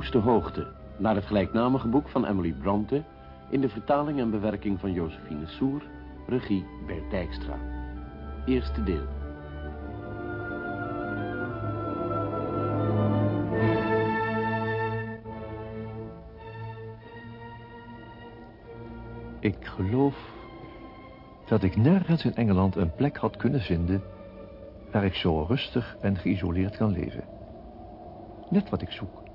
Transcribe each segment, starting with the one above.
Woeste Hoogte, naar het gelijknamige boek van Emily Bronte... in de vertaling en bewerking van Josephine Soer, regie Bert Dijkstra. Eerste deel. Ik geloof dat ik nergens in Engeland een plek had kunnen vinden... waar ik zo rustig en geïsoleerd kan leven. Net wat ik zoek.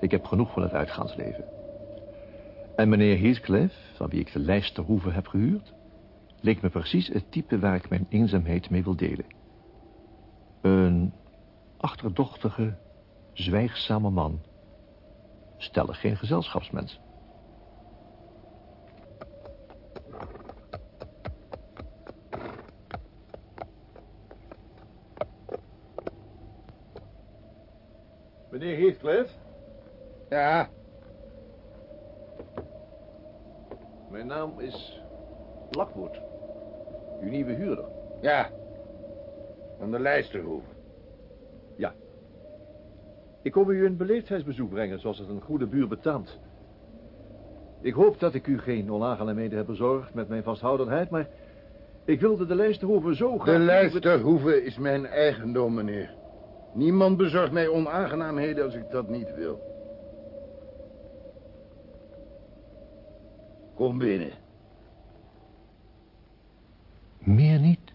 Ik heb genoeg van het uitgaansleven. En meneer Heathcliff, van wie ik de lijsterhoeve heb gehuurd... leek me precies het type waar ik mijn eenzaamheid mee wil delen. Een achterdochtige, zwijgzame man. Stellig geen gezelschapsmens. Meneer Heathcliff? Ja, Mijn naam is Lockwood. Uw nieuwe huurder. ja. Van de Lijsterhoeve. Ja. Ik kom u een beleefdheidsbezoek brengen, zoals het een goede buur betaamt. Ik hoop dat ik u geen onaangenaamheden heb bezorgd met mijn vasthoudenheid, maar ik wilde de Lijsterhoeve zo graag... De Lijsterhoeve is mijn eigendom, meneer. Niemand bezorgt mij onaangenaamheden als ik dat niet wil. Kom binnen. Meer niet.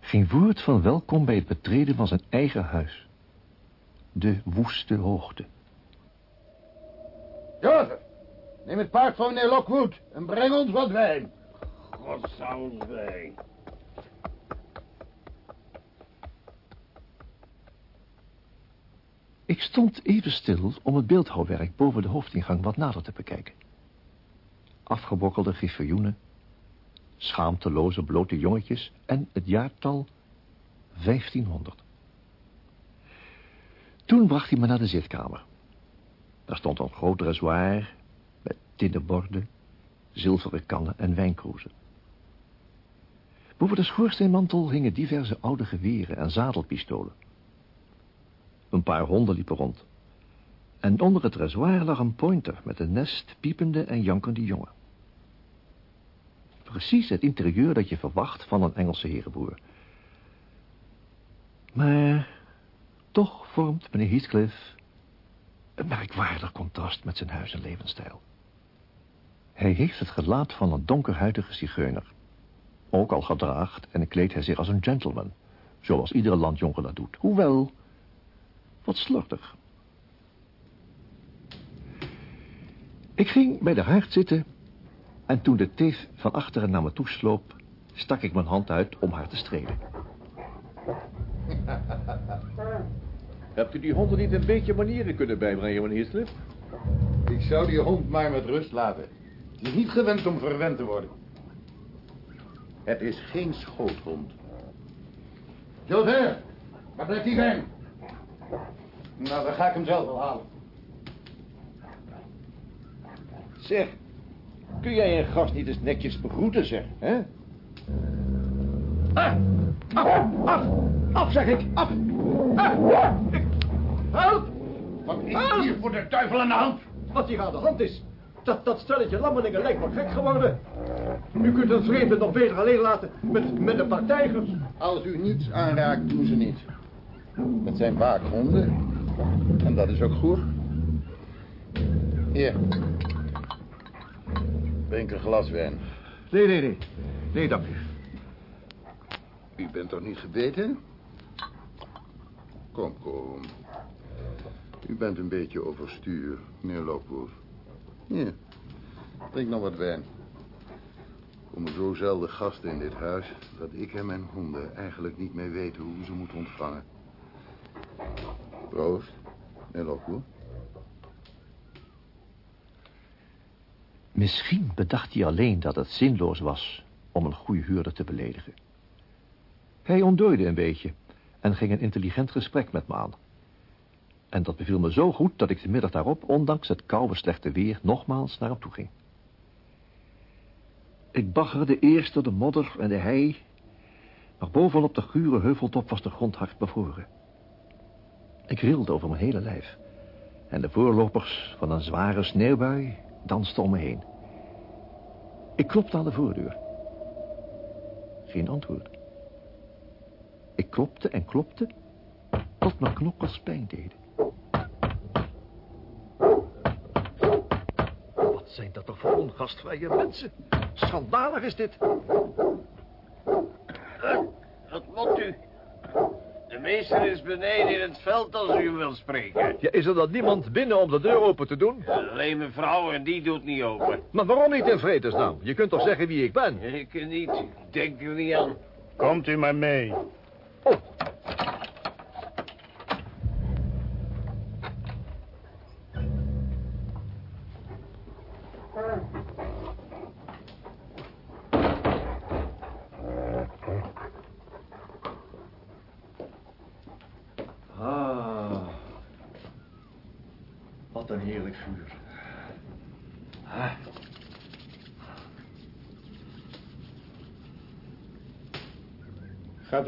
Geen woord van welkom bij het betreden van zijn eigen huis. De woeste hoogte. Jozef, neem het paard van meneer Lockwood en breng ons wat wijn. Godszanswijn. Ik stond even stil om het beeldhouwwerk boven de hoofdingang wat nader te bekijken. Afgebrokkelde griffioenen, schaamteloze blote jongetjes en het jaartal 1500. Toen bracht hij me naar de zitkamer. Daar stond een groot dressoir met tinnen borden, zilveren kannen en wijnkroezen. Boven de schoorsteenmantel hingen diverse oude geweren en zadelpistolen. Een paar honden liepen rond. En onder het dressoir lag een pointer met een nest piepende en jankende jongen. Precies het interieur dat je verwacht van een Engelse herenboer. Maar toch vormt meneer Heathcliff een merkwaardig contrast met zijn huis en levensstijl. Hij heeft het gelaat van een donkerhuidige zigeuner. Ook al gedraagt en kleedt hij zich als een gentleman, zoals iedere landjongen dat doet. Hoewel, wat slordig. Ik ging bij de haard zitten en toen de teef van achteren naar me toe sloop, stak ik mijn hand uit om haar te strelen. Hebt u die honden niet een beetje manieren kunnen bijbrengen, meneer Heathcliff? Ik zou die hond maar met rust laten. Het is niet gewend om verwend te worden. Het is geen schoothond. Joseph, waar blijft die wijn? Nou, dan ga ik hem zelf wel halen. Zeg, kun jij een gast niet eens netjes begroeten, zeg, hè? Ah, af, af, af zeg ik, af. Ah, ik- help! Wat is hier voor de duivel aan de hand? Wat hier aan de hand is, dat, dat stelletje lammelingen lijkt wel gek geworden. U kunt een vreemde nog beter alleen laten met, met een paar tijgers. Als u niets aanraakt, doen ze niet. Het zijn waakhonden. En dat is ook goed. Hier. Drink een glas wijn. Nee, nee, nee. Nee, dank u. U bent toch niet gebeten? Kom, kom. U bent een beetje overstuur, meneer Lockwood. Hier, drink nog wat wijn. Er komen zo zelden gasten in dit huis... dat ik en mijn honden eigenlijk niet meer weten hoe ze moeten ontvangen. Proost, meneer. Misschien bedacht hij alleen dat het zinloos was om een goede huurder te beledigen. Hij ontdooide een beetje en ging een intelligent gesprek met me aan. En dat beviel me zo goed dat ik de middag daarop, ondanks het koude slechte weer, nogmaals naar hem toe ging. Ik baggerde eerst door de modder en de hei, maar bovenop de gure heuveltop was de grond hard bevroren. Ik rilde over mijn hele lijf. En de voorlopers van een zware sneeuwbui dansten om me heen. Ik klopte aan de voordeur. Geen antwoord. Ik klopte en klopte tot mijn knokkels pijn deden. Wat zijn dat toch voor ongastvrije mensen? Schandalig is dit. Wat moet u? De meester is beneden in het veld als u wil spreken. Ja, is er dan niemand binnen om de deur open te doen? Alleen mijn vrouw en die doet niet open. Maar waarom niet in vredesnaam? Je kunt toch zeggen wie ik ben? Ik niet. Denk er niet aan. Komt u maar mee. Ah.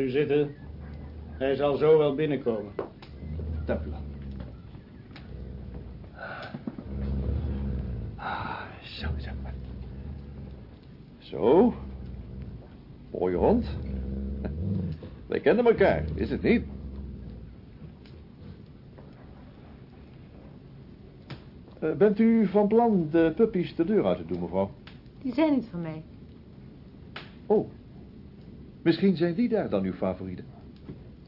U zitten. Hij zal zo wel binnenkomen. Dank u wel. Ah, zo, zo. Zo. Mooie hond. Wij kennen elkaar, is het niet? Eh, bent u van plan de puppies de deur uit te doen, mevrouw? Die zijn niet van mij. Misschien zijn die daar dan uw favorieten.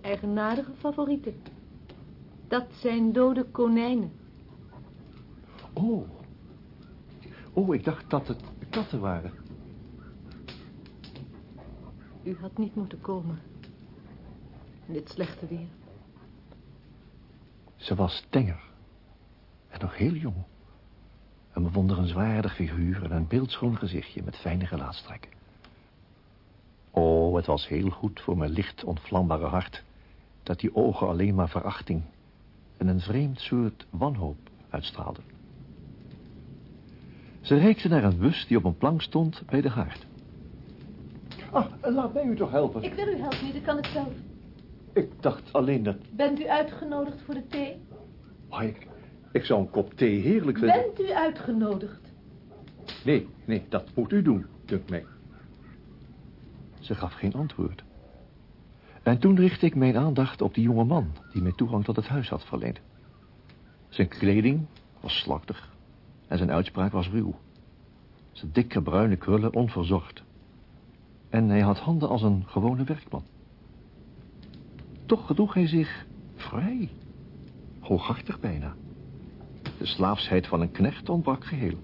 Eigenaardige favorieten. Dat zijn dode konijnen. Oh. Oh, ik dacht dat het katten waren. U had niet moeten komen. In dit slechte weer. Ze was tenger. En nog heel jong. Een bewonderenswaardig figuur en een beeldschoon gezichtje met fijne gelaatstrekken. Oh, het was heel goed voor mijn licht ontvlambare hart... dat die ogen alleen maar verachting... en een vreemd soort wanhoop uitstraalden. Ze reikte naar een bus die op een plank stond bij de haard. Ah, laat mij u toch helpen. Ik wil u helpen niet, ik kan het zelf. Ik dacht alleen dat... Bent u uitgenodigd voor de thee? Oh, ik, ik zou een kop thee heerlijk vinden. Bent u uitgenodigd? Nee, nee, dat moet u doen, dunkt mij. Ze gaf geen antwoord. En toen richtte ik mijn aandacht op die jonge man... die mij toegang tot het huis had verleend. Zijn kleding was slachtig en zijn uitspraak was ruw. Zijn dikke bruine krullen onverzorgd. En hij had handen als een gewone werkman. Toch gedroeg hij zich vrij. Hooghartig bijna. De slaafsheid van een knecht ontbrak geheel.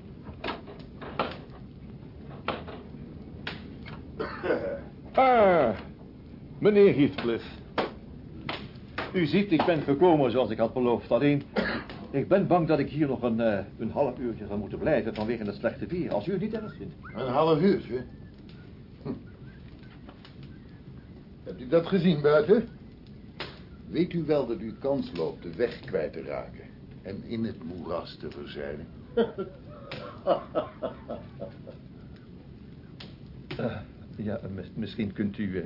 Ah, meneer Heathcliff. U ziet, ik ben gekomen zoals ik had beloofd. Alleen, ik ben bang dat ik hier nog een, eh, een half uurtje zal moeten blijven vanwege het slechte weer. Als u het niet erg vindt. Een half uurtje. Hm. Hebt u dat gezien buiten? Weet u wel dat u kans loopt de weg kwijt te raken en in het moeras te verzeilen? Eh, ja, mis- misschien kunt u, eh,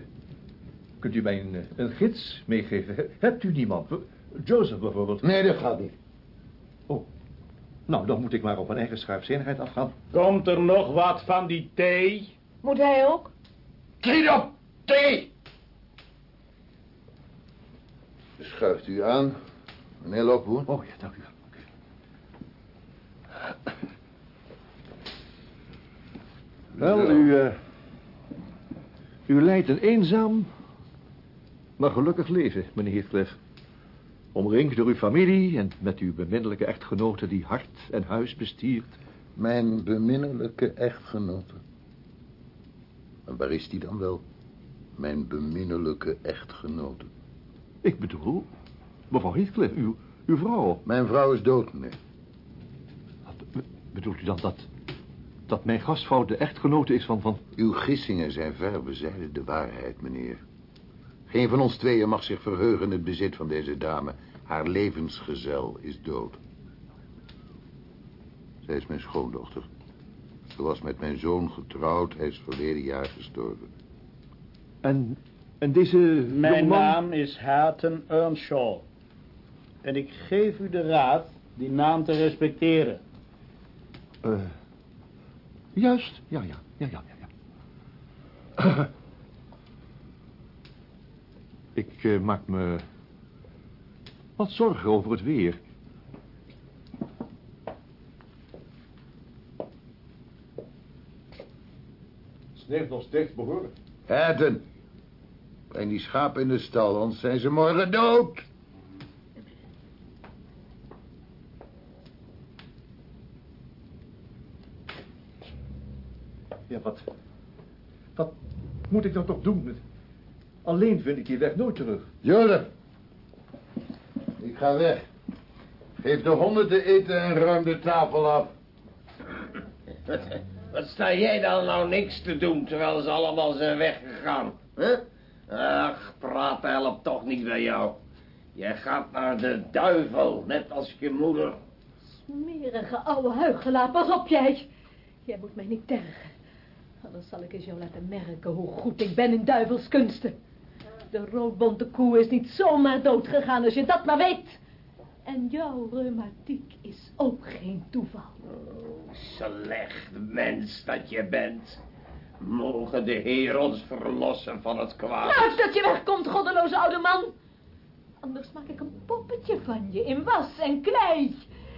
kunt u mij een, eh, een gids meegeven. Hebt u niemand? Joseph bijvoorbeeld. Nee, dat gaat niet. Oh, nou, dan moet ik maar op mijn eigen schuifzinnigheid afgaan. Komt er nog wat van die thee? Moet hij ook? Thee op! Thee! Schuift u aan, meneer Lockwood. Oh ja, dank u wel. Wel, u, eh, u leidt een eenzaam, maar gelukkig leven, meneer Heathcliff. Omringd door uw familie en met uw beminnelijke echtgenote die hart en huis bestiert. Mijn beminnelijke echtgenote. En waar is die dan wel? Mijn beminnelijke echtgenote. Ik bedoel, mevrouw Heathcliff, uw, uw vrouw. Mijn vrouw is dood, meneer. Wat, bedoelt u dan dat, dat mijn gastvrouw de echtgenote is van, van... Uw gissingen zijn ver bezijden de waarheid, meneer. Geen van ons tweeën mag zich verheugen in het bezit van deze dame. Haar levensgezel is dood. Zij is mijn schoondochter. Ze was met mijn zoon getrouwd. Hij is verleden jaar gestorven. En, en deze Mijn jongeman- naam is Hatton Earnshaw. En ik geef u de raad die naam te respecteren. Eh, juist, ja, ja, ja, ja, ja. Ik eh, maak me wat zorgen over het weer. Sneeuwt nog steeds behoorlijk. Herden. Breng die schapen in de stal, anders zijn ze morgen dood. Ja, wat... Wat moet ik dan toch doen? Alleen vind ik die weg nooit terug. Jozef. Ik ga weg. Geef de honden te eten en ruim de tafel af. Wat sta jij dan nou niks te doen, terwijl ze allemaal zijn weggegaan? hè? Ach, praten helpt toch niet bij jou. Jij gaat naar de duivel, net als je moeder. Smerige oude huigelaar, pas op jij. Jij moet mij niet tergen. Anders zal ik eens jou laten merken hoe goed ik ben in duivelskunsten. De roodbonte koe is niet zomaar doodgegaan als je dat maar weet. En jouw reumatiek is ook geen toeval. Slecht mens dat je bent. Mogen de Heer ons verlossen van het kwaad. Luid dat je wegkomt, goddeloze oude man. Anders maak ik een poppetje van je in was en klei.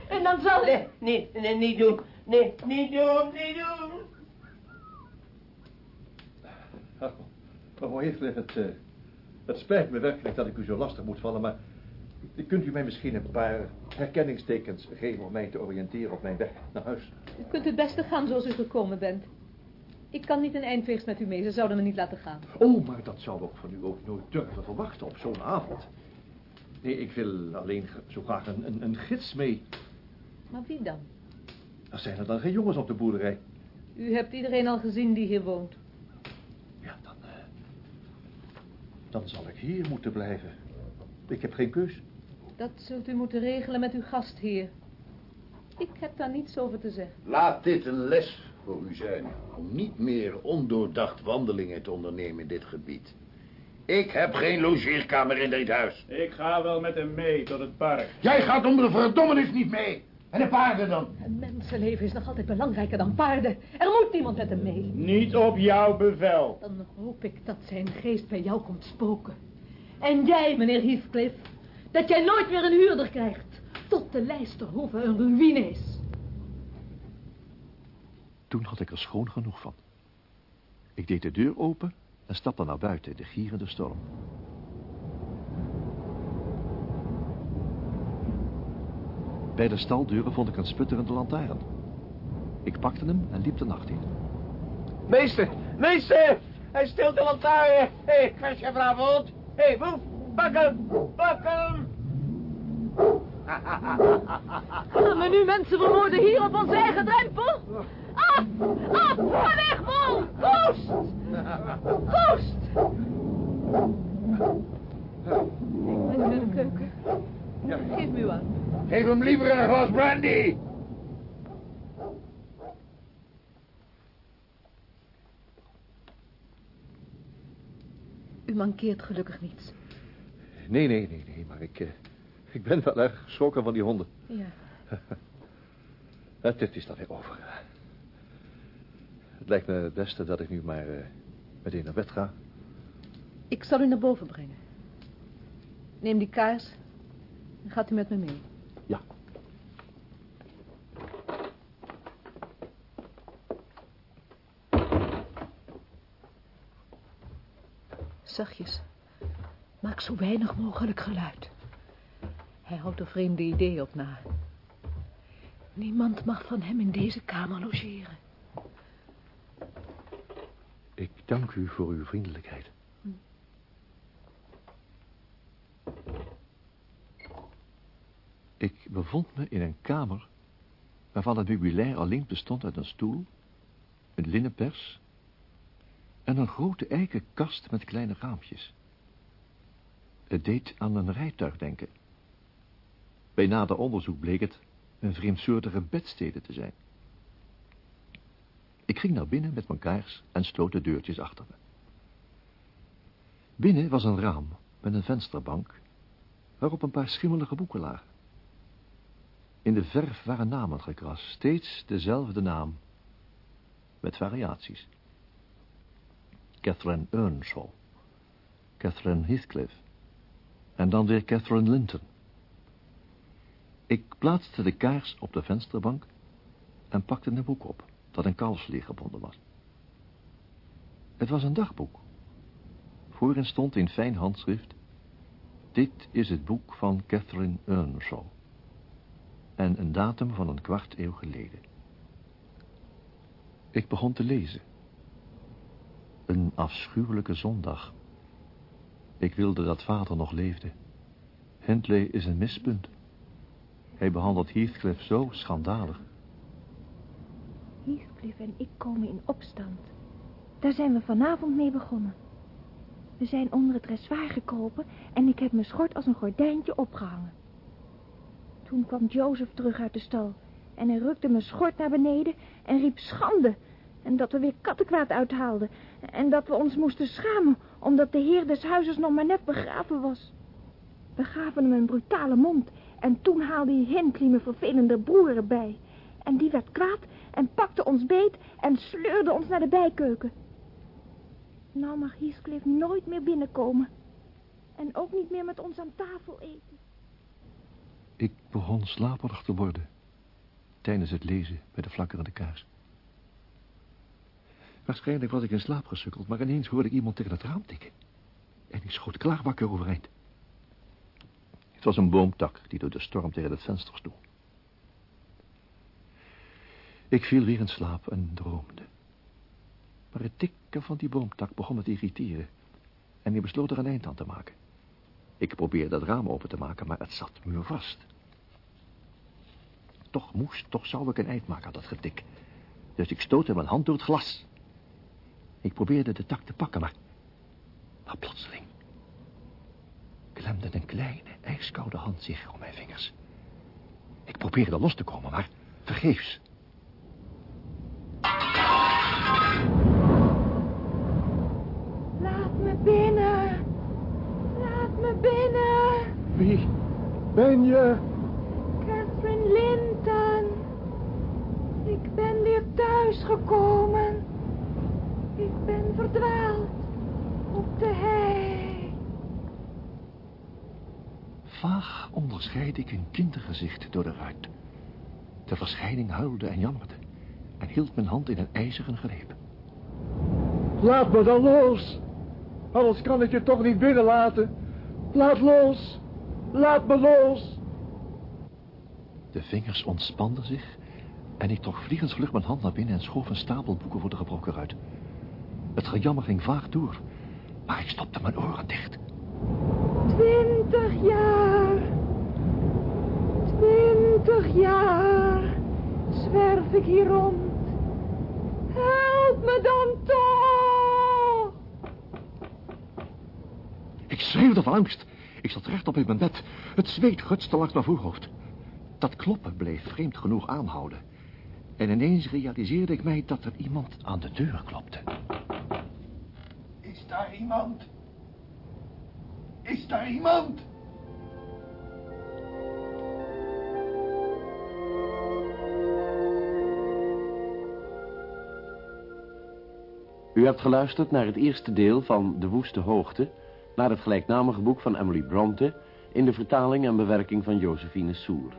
En dan zal... Nee, nee, nee, niet doen. Nee, niet doen, niet doen. Oh, even, het, eh, het spijt me werkelijk dat ik u zo lastig moet vallen, maar... Kunt u mij misschien een paar herkenningstekens geven om mij te oriënteren op mijn weg naar huis? U kunt het beste gaan zoals u gekomen bent. Ik kan niet een eindweegs met u mee, ze zouden me niet laten gaan. Oh, maar dat zou ik van u ook nooit durven verwachten op zo'n avond. Nee, ik wil alleen zo graag een, een, een gids mee. Maar wie dan? Er zijn er dan geen jongens op de boerderij. U hebt iedereen al gezien die hier woont. Ja, dan... eh, dan zal ik hier moeten blijven. Ik heb geen keus. Dat zult u moeten regelen met uw gastheer. Ik heb daar niets over te zeggen. Laat dit een les voor u zijn. Om niet meer ondoordacht wandelingen te ondernemen in dit gebied. Ik heb geen logeerkamer in dit huis. Ik ga wel met hem mee tot het park. Jij gaat om de verdommenis niet mee. En de paarden dan? Een mensenleven is nog altijd belangrijker dan paarden. Er moet niemand met hem mee. Niet op jouw bevel. Dan hoop ik dat zijn geest bij jou komt spoken. En jij, meneer Heathcliff, dat jij nooit meer een huurder krijgt. Tot de Lijsterhoeve een ruïne is. Toen had ik er schoon genoeg van. Ik deed de deur open en stapte naar buiten in de gierende storm. Bij de staldeuren vond ik een sputterende lantaarn. Ik pakte hem en liep de nacht in. Meester, meester! Hij steelt de lantaarn. Hé, hey, kwastje vanavond. Hé, hey, Boef, pak hem, pak hem. Gaan we nu mensen vermoorden hier op onze eigen drempel? Af! Af! Ga weg, Mol! Koest! Koest! Ik ben nu in de keuken. Geef me uw aan. Geef hem liever een glas brandy. U mankeert gelukkig niets. Nee, nee, nee, nee, maar ik, eh, ik ben wel erg geschrokken van die honden. Ja. Het, het is dan weer over. Het lijkt me het beste dat ik nu maar eh, meteen naar bed ga. Ik zal u naar boven brengen. Neem die kaars en gaat u met me mee. Ja. Zachtjes. Maak zo weinig mogelijk geluid. Hij houdt er vreemde ideeën op na. Niemand mag van hem in deze kamer logeren. Ik dank u voor uw vriendelijkheid. Ik bevond me in een kamer waarvan het meubilair alleen bestond uit een stoel, een linnenpers en een grote eiken kast met kleine raampjes. Het deed aan een rijtuig denken. Bij nader onderzoek bleek het een vreemdsoortige bedstede te zijn. Ik ging naar binnen met mijn kaars en sloot de deurtjes achter me. Binnen was een raam met een vensterbank, waarop een paar schimmelige boeken lagen. In de verf waren namen gekrast, steeds dezelfde naam, met variaties. Catherine Earnshaw, Catherine Heathcliff en dan weer Catherine Linton. Ik plaatste de kaars op de vensterbank en pakte een boek op dat in kalfsleer gebonden was. Het was een dagboek. Voorin stond in fijn handschrift... Dit is het boek van Catherine Earnshaw. En een datum van een kwart eeuw geleden. Ik begon te lezen. Een afschuwelijke zondag. Ik wilde dat vader nog leefde. Hindley is een mispunt. Hij behandelt Heathcliff zo schandalig. Heathcliff en ik komen in opstand. Daar zijn we vanavond mee begonnen. We zijn onder het dressoir gekropen en ik heb mijn schort als een gordijntje opgehangen. Toen kwam Joseph terug uit de stal en hij rukte mijn schort naar beneden en riep schande. En dat we weer kattenkwaad uithaalden en dat we ons moesten schamen omdat de heer des huizes nog maar net begraven was. We gaven hem een brutale mond en toen haalde hij Hindley mijn vervelende broer erbij. En die werd kwaad en pakte ons beet en sleurde ons naar de bijkeuken. Nou mag Heathcliff nooit meer binnenkomen. En ook niet meer met ons aan tafel eten. Ik begon slaperig te worden. Tijdens het lezen bij de flakkerende kaars. Waarschijnlijk was ik in slaap gesukkeld, maar ineens hoorde ik iemand tegen het raam tikken. En ik schoot klaar wakker overeind. Het was een boomtak die door de storm tegen het venster stoel. Ik viel weer in slaap en droomde. Maar het tikken van die boomtak begon me te irriteren. En ik besloot er een eind aan te maken. Ik probeerde het raam open te maken, maar het zat muurvast. Toch moest, toch zou ik een eind maken aan dat getik. Dus ik stootte mijn hand door het glas. Ik probeerde de tak te pakken, maar... Maar plotseling... klemde een kleine, ijskoude hand zich om mijn vingers. Ik probeerde los te komen, maar vergeefs. Laat me binnen. Laat me binnen. Wie ben je? Catherine Linton. Ik ben weer thuisgekomen. Ik ben verdwaald. Op de hei. Vaag onderscheid ik een kindergezicht door de ruit. De verschijning huilde en jammerde en hield mijn hand in een ijzeren greep. Laat me dan los. Anders kan ik je toch niet binnenlaten. Laat los. Laat me los. De vingers ontspanden zich en ik trok vliegensvlug mijn hand naar binnen en schoof een stapel boeken voor de gebroken ruit. Het gejammer ging vaag door, maar ik stopte mijn oren dicht. Twintig jaar. Twintig jaar. Zwerf ik hier rond. Help me dan toch. Ik schreeuwde van angst. Ik zat rechtop in mijn bed. Het zweet gutste langs mijn voorhoofd. Dat kloppen bleef vreemd genoeg aanhouden. En ineens realiseerde ik mij dat er iemand aan de deur klopte. Daar iemand? Is daar iemand? U hebt geluisterd naar het eerste deel van De Woeste Hoogte... naar het gelijknamige boek van Emily Bronte... in de vertaling en bewerking van Josephine Soer.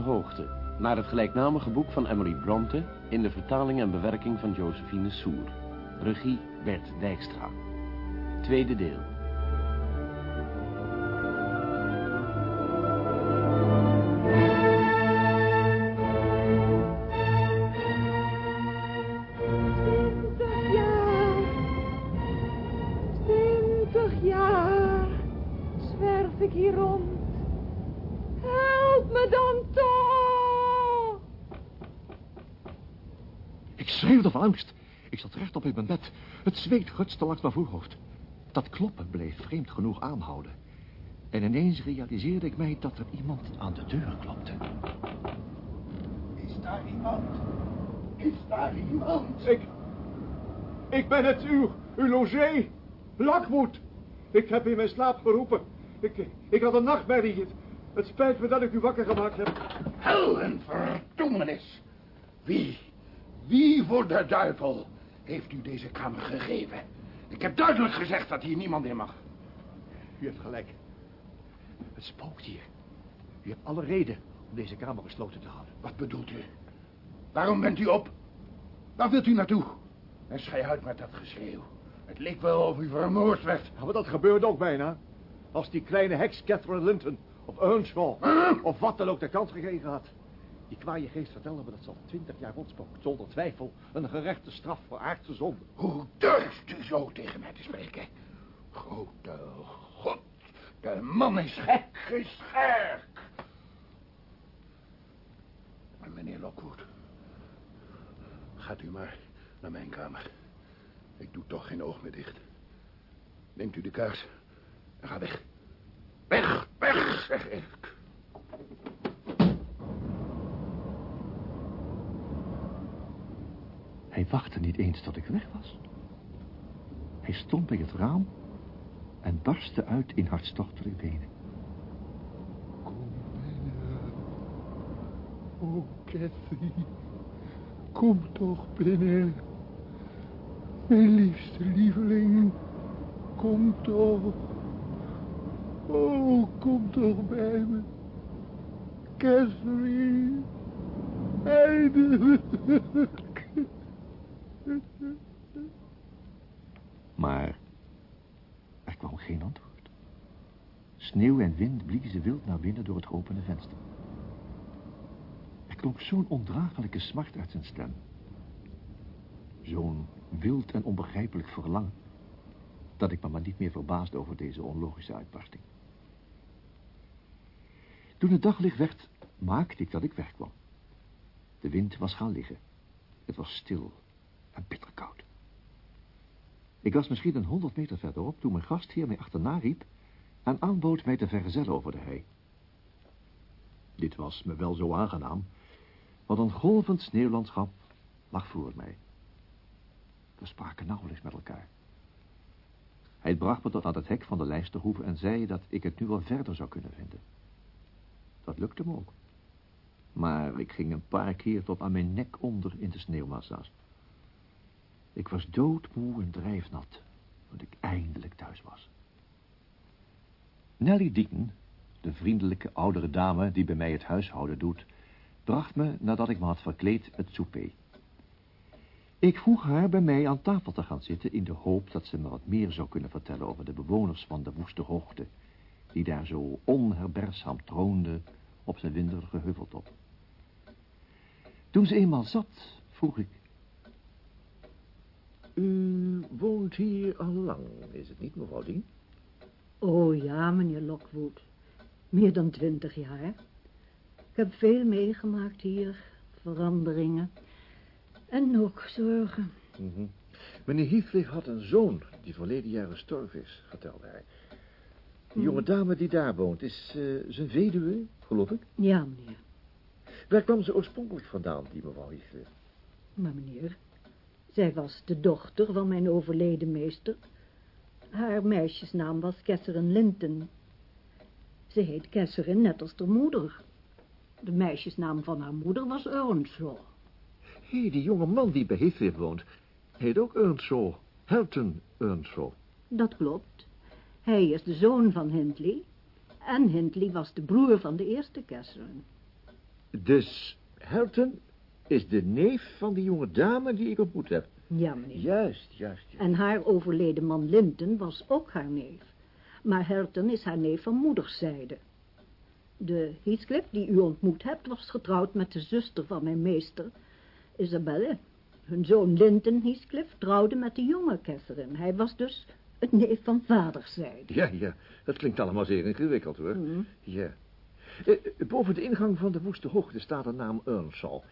Hoogte, naar het gelijknamige boek van Emily Bronte... in de vertaling en bewerking van Josephine Soer. Regie Bert Dijkstra. Tweede deel. Zweet gutste langs mijn voorhoofd. Dat kloppen bleef vreemd genoeg aanhouden. En ineens realiseerde ik mij dat er iemand aan de deur klopte. Is daar iemand? Is daar iemand? Ik... Ik ben het, uw, uw logé. Lockwood. Ik heb in mijn slaap geroepen. Ik, ik had een nachtmerrie. Het, het spijt me dat ik u wakker gemaakt heb. Hel en verdoemenis. Wie, wie voor de duivel heeft u deze kamer gegeven? Ik heb duidelijk gezegd dat hier niemand in mag. U hebt gelijk. Het spookt hier. U hebt alle reden om deze kamer gesloten te houden. Wat bedoelt u? Waarom bent u op? Waar wilt u naartoe? En schei uit met dat geschreeuw. Het leek wel of u vermoord werd. Ja, maar dat gebeurde ook bijna. Als die kleine heks Catherine Linton of Earnshaw Huh? of wat dan ook de kans gegeven had. Die kwaaie geest vertelde me dat ze al twintig jaar rondspookt. Zonder twijfel een gerechte straf voor aardse zonde. Hoe durft u zo tegen mij te spreken? Grote god, de man is gek, is gek. En meneer Lockwood, gaat u maar naar mijn kamer. Ik doe toch geen oog meer dicht. Neemt u de kaars en ga weg. Weg, weg, zeg ik. Hij wachtte niet eens tot ik weg was. Hij stond bij het raam en barstte uit in hartstochtelijk wenen. Kom binnen. Oh, Cathy. Kom toch binnen. Mijn liefste lieveling. Kom toch. Oh, kom toch bij me. Catherine. Eindelijk. Maar er kwam geen antwoord. Sneeuw en wind bliezen wild naar binnen door het opene venster. Er klonk zo'n ondraaglijke smart uit zijn stem. Zo'n wild en onbegrijpelijk verlangen... dat ik me maar niet meer verbaasde over deze onlogische uitbarsting. Toen het daglicht werd, maakte ik dat ik wegkwam. De wind was gaan liggen. Het was stil en bitterkoud. Ik was misschien een honderd meter verderop toen mijn gastheer mij achterna riep en aanbood mij te vergezellen over de hei. Dit was me wel zo aangenaam, want een golvend sneeuwlandschap lag voor mij. We spraken nauwelijks met elkaar. Hij bracht me tot aan het hek van de lijsterhoeve en zei dat ik het nu wel verder zou kunnen vinden. Dat lukte me ook. Maar ik ging een paar keer tot aan mijn nek onder in de sneeuwmassa's. Ik was doodmoe en drijfnat, toen ik eindelijk thuis was. Nelly Deaton, de vriendelijke oudere dame die bij mij het huishouden doet, bracht me, nadat ik me had verkleed, het souper. Ik vroeg haar bij mij aan tafel te gaan zitten in de hoop dat ze me wat meer zou kunnen vertellen over de bewoners van de woeste hoogte, die daar zo onherbergzaam troonden op zijn winderige heuveltop. Toen ze eenmaal zat, vroeg ik, U woont hier al lang, is het niet, mevrouw Dien? Oh ja, meneer Lockwood. Meer dan twintig jaar. Ik heb veel meegemaakt hier. Veranderingen. En ook zorgen. Mhm. Meneer Heathcliff had een zoon die verleden jaar gestorven is, vertelde hij. De jonge dame die daar woont, is eh, zijn weduwe, geloof ik. Ja, meneer. Waar kwam ze oorspronkelijk vandaan, die mevrouw Heathcliff? Maar meneer, zij was de dochter van mijn overleden meester. Haar meisjesnaam was Catherine Linton. Ze heet Catherine net als haar moeder. De meisjesnaam van haar moeder was Earnshaw. Hé, hey, die jonge man die bij Heathcliff woont, heet ook Earnshaw. Helton Earnshaw. Dat klopt. Hij is de zoon van Hindley. En Hindley was de broer van de eerste Catherine. Dus Helton is de neef van die jonge dame die ik ontmoet heb. Ja, meneer. Juist, juist. juist. En haar overleden man Linton was ook haar neef. Maar Herton is haar neef van moederszijde. De Heathcliff die u ontmoet hebt was getrouwd met de zuster van mijn meester, Isabelle. Hun zoon Linton Heathcliff trouwde met de jonge Catherine. Hij was dus het neef van vaderszijde. Ja, ja, dat klinkt allemaal zeer ingewikkeld, hoor. Mhm. Ja. Eh, eh, boven de ingang van de Woeste Hoogte staat de naam Earnshaw.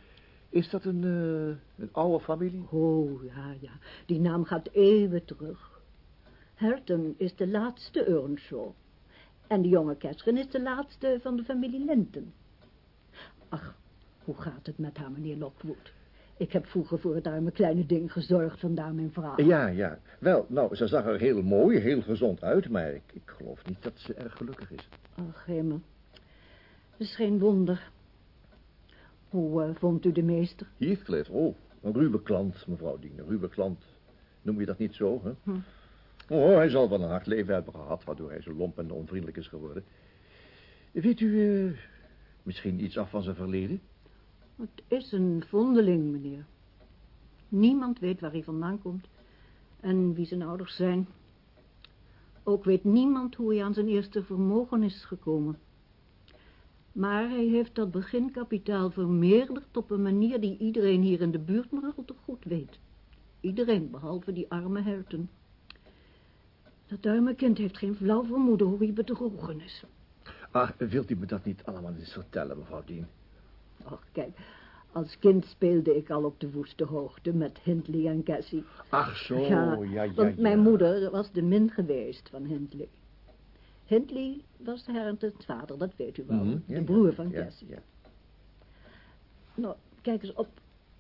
Is dat een, eh, een oude familie? Oh, ja, ja. Die naam gaat eeuwen terug. Herton is de laatste Earnshaw. En de jonge Catherine is de laatste van de familie Linton. Ach, hoe gaat het met haar, meneer Lockwood? Ik heb vroeger voor het arme kleine ding gezorgd, vandaar mijn vraag. Ja, ja. Wel, nou, ze zag er heel mooi, heel gezond uit, maar ik, ik geloof niet dat ze erg gelukkig is. Ach, hemel. Het is geen wonder. Hoe eh, vond u de meester? Heathcliff, oh, een ruwe klant, mevrouw Dien, een ruwe klant. Noem je dat niet zo, hè? Hm. Oh, hij zal wel een hard leven hebben gehad, waardoor hij zo lomp en onvriendelijk is geworden. Weet u eh, misschien iets af van zijn verleden? Het is een vondeling, meneer. Niemand weet waar hij vandaan komt en wie zijn ouders zijn. Ook weet niemand hoe hij aan zijn eerste vermogen is gekomen. Maar hij heeft dat beginkapitaal vermeerderd op een manier die iedereen hier in de buurt maar al te goed weet. Iedereen, behalve die arme Herten. Dat arme kind heeft geen flauw vermoeden hoe hij bedrogen is. Ah, wilt u me dat niet allemaal eens vertellen, mevrouw Dien? Ach, kijk, als kind speelde ik al op de woeste hoogte met Hindley en Cassie. Ach zo, ja, ja, ja, want ja. mijn moeder was de min geweest van Hindley. Hindley was Hertens vader, dat weet u wel. Mhm, ja, de broer ja, van ja, Cassie. ja. Nou, kijk eens, op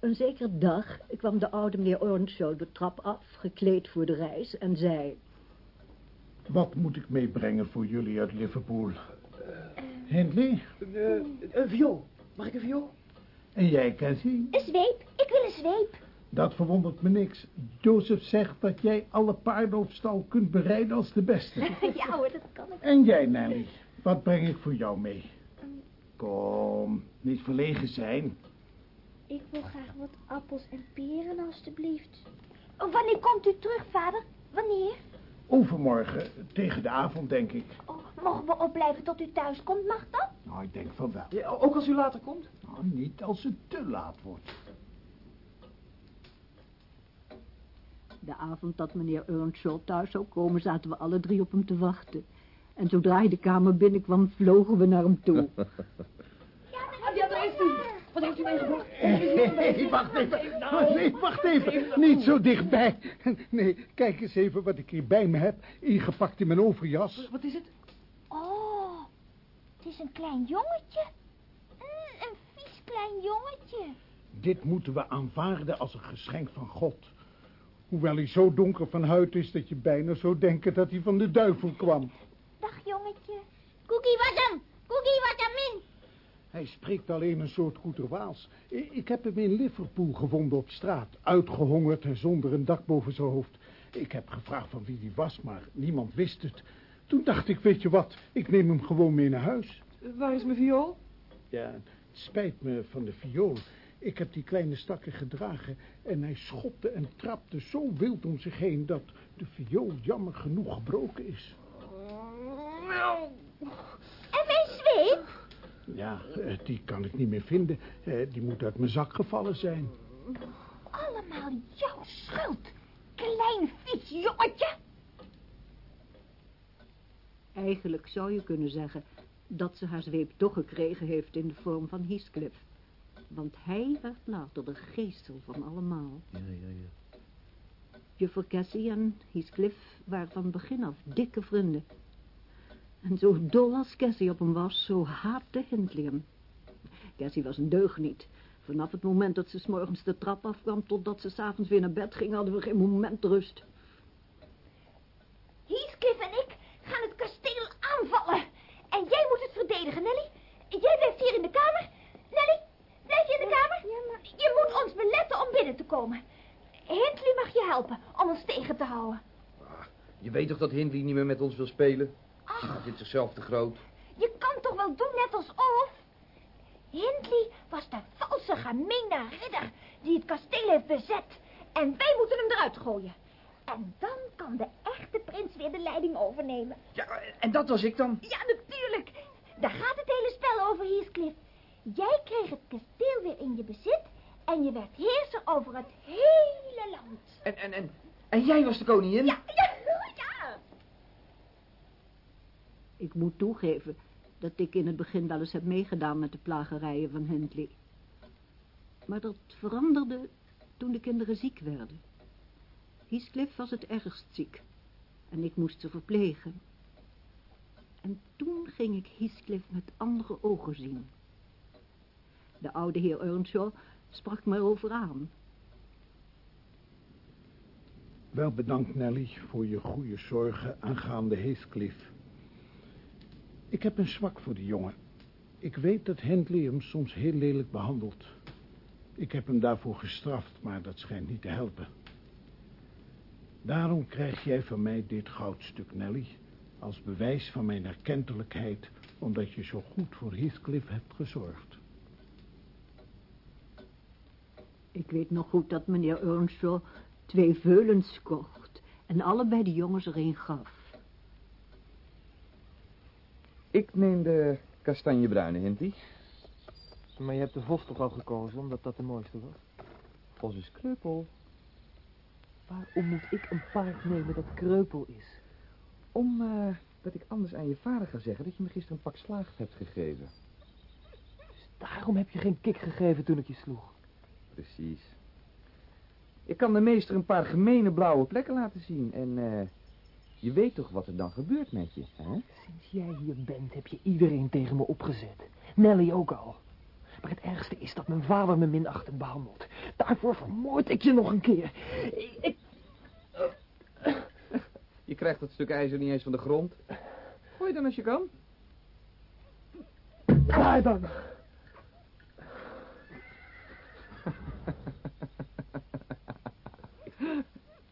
een zekere dag kwam de oude meneer Earnshaw de trap af, gekleed voor de reis, en zei... Wat moet ik meebrengen voor jullie uit Liverpool? Hindley? Een viool. Mag ik een viool? En jij, Cassie? Een zweep. Ik wil een zweep. Dat verwondert me niks. Joseph zegt dat jij alle paarden op stal kunt bereiden als de beste. ja hoor, dat kan ik. En jij, Nelly? Wat breng ik voor jou mee? Kom, niet verlegen zijn. Ik wil graag wat appels en peren, alstublieft. Oh, wanneer komt u terug, vader? Wanneer? Overmorgen, tegen de avond, denk ik. Oh, mogen we opblijven tot u thuis komt, mag dat? Nou, ik denk van wel. Ja, ook als u later komt? Nou, niet als het te laat wordt. De avond dat meneer Earnshaw thuis zou komen, zaten we alle drie op hem te wachten. En zodra hij de kamer binnenkwam, vlogen we naar hem toe. Ja, daar is hij. Wat heeft u meegebracht? Nee, wacht even. Nee, wacht even. Niet zo dichtbij. Nee, kijk eens even wat ik hier bij me heb. Ingepakt in mijn overjas. Wat is het? Oh, het is een klein jongetje. Mm, een vies klein jongetje. Dit moeten we aanvaarden als een geschenk van God. Hoewel hij zo donker van huid is dat je bijna zou denken dat hij van de duivel kwam. Dag, jongetje. Cookie, wat dan? Cookie, wat dan min? Hij spreekt alleen een soort Goederwaals. Ik heb hem in Liverpool gevonden op straat. Uitgehongerd en zonder een dak boven zijn hoofd. Ik heb gevraagd van wie die was, maar niemand wist het. Toen dacht ik, weet je wat, ik neem hem gewoon mee naar huis. Waar is mijn viool? Ja, het spijt me van de viool. Ik heb die kleine stakker gedragen en hij schopte en trapte zo wild om zich heen dat de viool jammer genoeg gebroken is. En mijn zweep? Ja, eh, die kan ik niet meer vinden. Eh, Die moet uit mijn zak gevallen zijn. Allemaal jouw schuld. Klein vies jongetje. Eigenlijk zou je kunnen zeggen dat ze haar zweep toch gekregen heeft in de vorm van Heathcliff. Want hij werd later de geestel van allemaal. Ja, ja, ja. Juffrouw Cassie en Heathcliff waren van begin af dikke vrienden. En zo dol als Cassie op hem was, zo haatte Hindley hem. Cassie was een deugniet. Vanaf het moment dat ze 's morgens de trap afkwam totdat ze s'avonds weer naar bed ging, hadden we geen moment rust. Heathcliff en ik gaan het kasteel aanvallen. En jij moet het verdedigen, Nelly. Jij blijft hier in de kamer. Nelly, blijf je in de kamer? Je moet ons beletten om binnen te komen. Hindley mag je helpen om ons tegen te houden. Je weet toch dat Hindley niet meer met ons wil spelen? Hij vindt zichzelf te groot. Je kan toch wel doen net als Olaf? Hindley was de valse, gemene ridder die het kasteel heeft bezet. En wij moeten hem eruit gooien. En dan kan de echte prins weer de leiding overnemen. Ja, en dat was ik dan? Ja, natuurlijk. Daar gaat het hele spel over, Heathcliff. Jij kreeg het kasteel weer in je bezit... en je werd heerser over het hele land. En, en, en, en jij was de koningin? Ja, ja, ja. Ik moet toegeven dat ik in het begin wel eens heb meegedaan met de plagerijen van Hindley. Maar dat veranderde toen de kinderen ziek werden. Heathcliff was het ergst ziek en ik moest ze verplegen. En toen ging ik Heathcliff met andere ogen zien. De oude heer Earnshaw sprak me erover aan. Wel bedankt, Nelly, voor je goede zorgen aangaande Heathcliff. Ik heb een zwak voor die jongen. Ik weet dat Hindley hem soms heel lelijk behandelt. Ik heb hem daarvoor gestraft, maar dat schijnt niet te helpen. Daarom krijg jij van mij dit goudstuk, Nelly... als bewijs van mijn erkentelijkheid... omdat je zo goed voor Heathcliff hebt gezorgd. Ik weet nog goed dat meneer Earnshaw twee veulens kocht... en allebei de jongens er een gaf. Ik neem de kastanjebruine, Hinty. Maar je hebt de vos toch al gekozen, omdat dat de mooiste was? Vos is kreupel. Waarom moet ik een paard nemen dat kreupel is? Om, eh, dat ik anders aan je vader ga zeggen dat je me gisteren een pak slaag hebt gegeven. Dus daarom heb je geen kick gegeven toen ik je sloeg? Precies. Ik kan de meester een paar gemene blauwe plekken laten zien en, eh, je weet toch wat er dan gebeurt met je, hè? Sinds jij hier bent heb je iedereen tegen me opgezet. Nelly ook al. Maar het ergste is dat mijn vader me minachtend behandelt. Daarvoor vermoord ik je nog een keer. Ik, ik... Je krijgt dat stuk ijzer niet eens van de grond. Gooi dan als je kan. Klaar dan.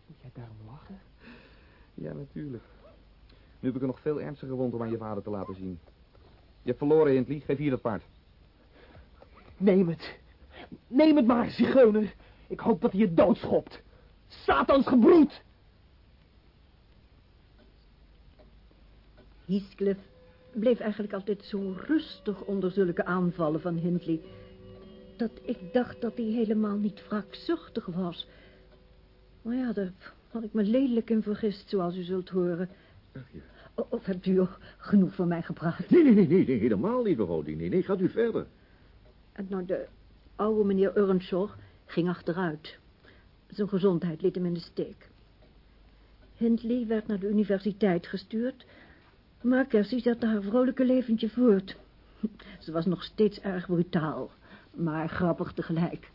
Moet jij daarom lachen? Ja, natuurlijk. Nu heb ik er nog veel ernstiger wond om aan je vader te laten zien. Je hebt verloren, Hindley. Geef hier dat paard. Neem het. Neem het maar, zigeuner. Ik hoop dat hij je doodschopt. Satans gebroed. Heathcliff bleef eigenlijk altijd zo rustig onder zulke aanvallen van Hindley... dat ik dacht dat hij helemaal niet wraakzuchtig was. Maar ja, daar had ik me lelijk in vergist, zoals u zult horen. O- Of hebt u genoeg van mij gepraat? Nee, nee, nee, nee, helemaal niet, mevrouw. Nee, nee, gaat u verder. En nou, de oude meneer Earnshaw ging achteruit. Zijn gezondheid liet hem in de steek. Hindley werd naar de universiteit gestuurd... maar Cassie zette haar vrolijke leventje voort. Ze was nog steeds erg brutaal, maar grappig tegelijk.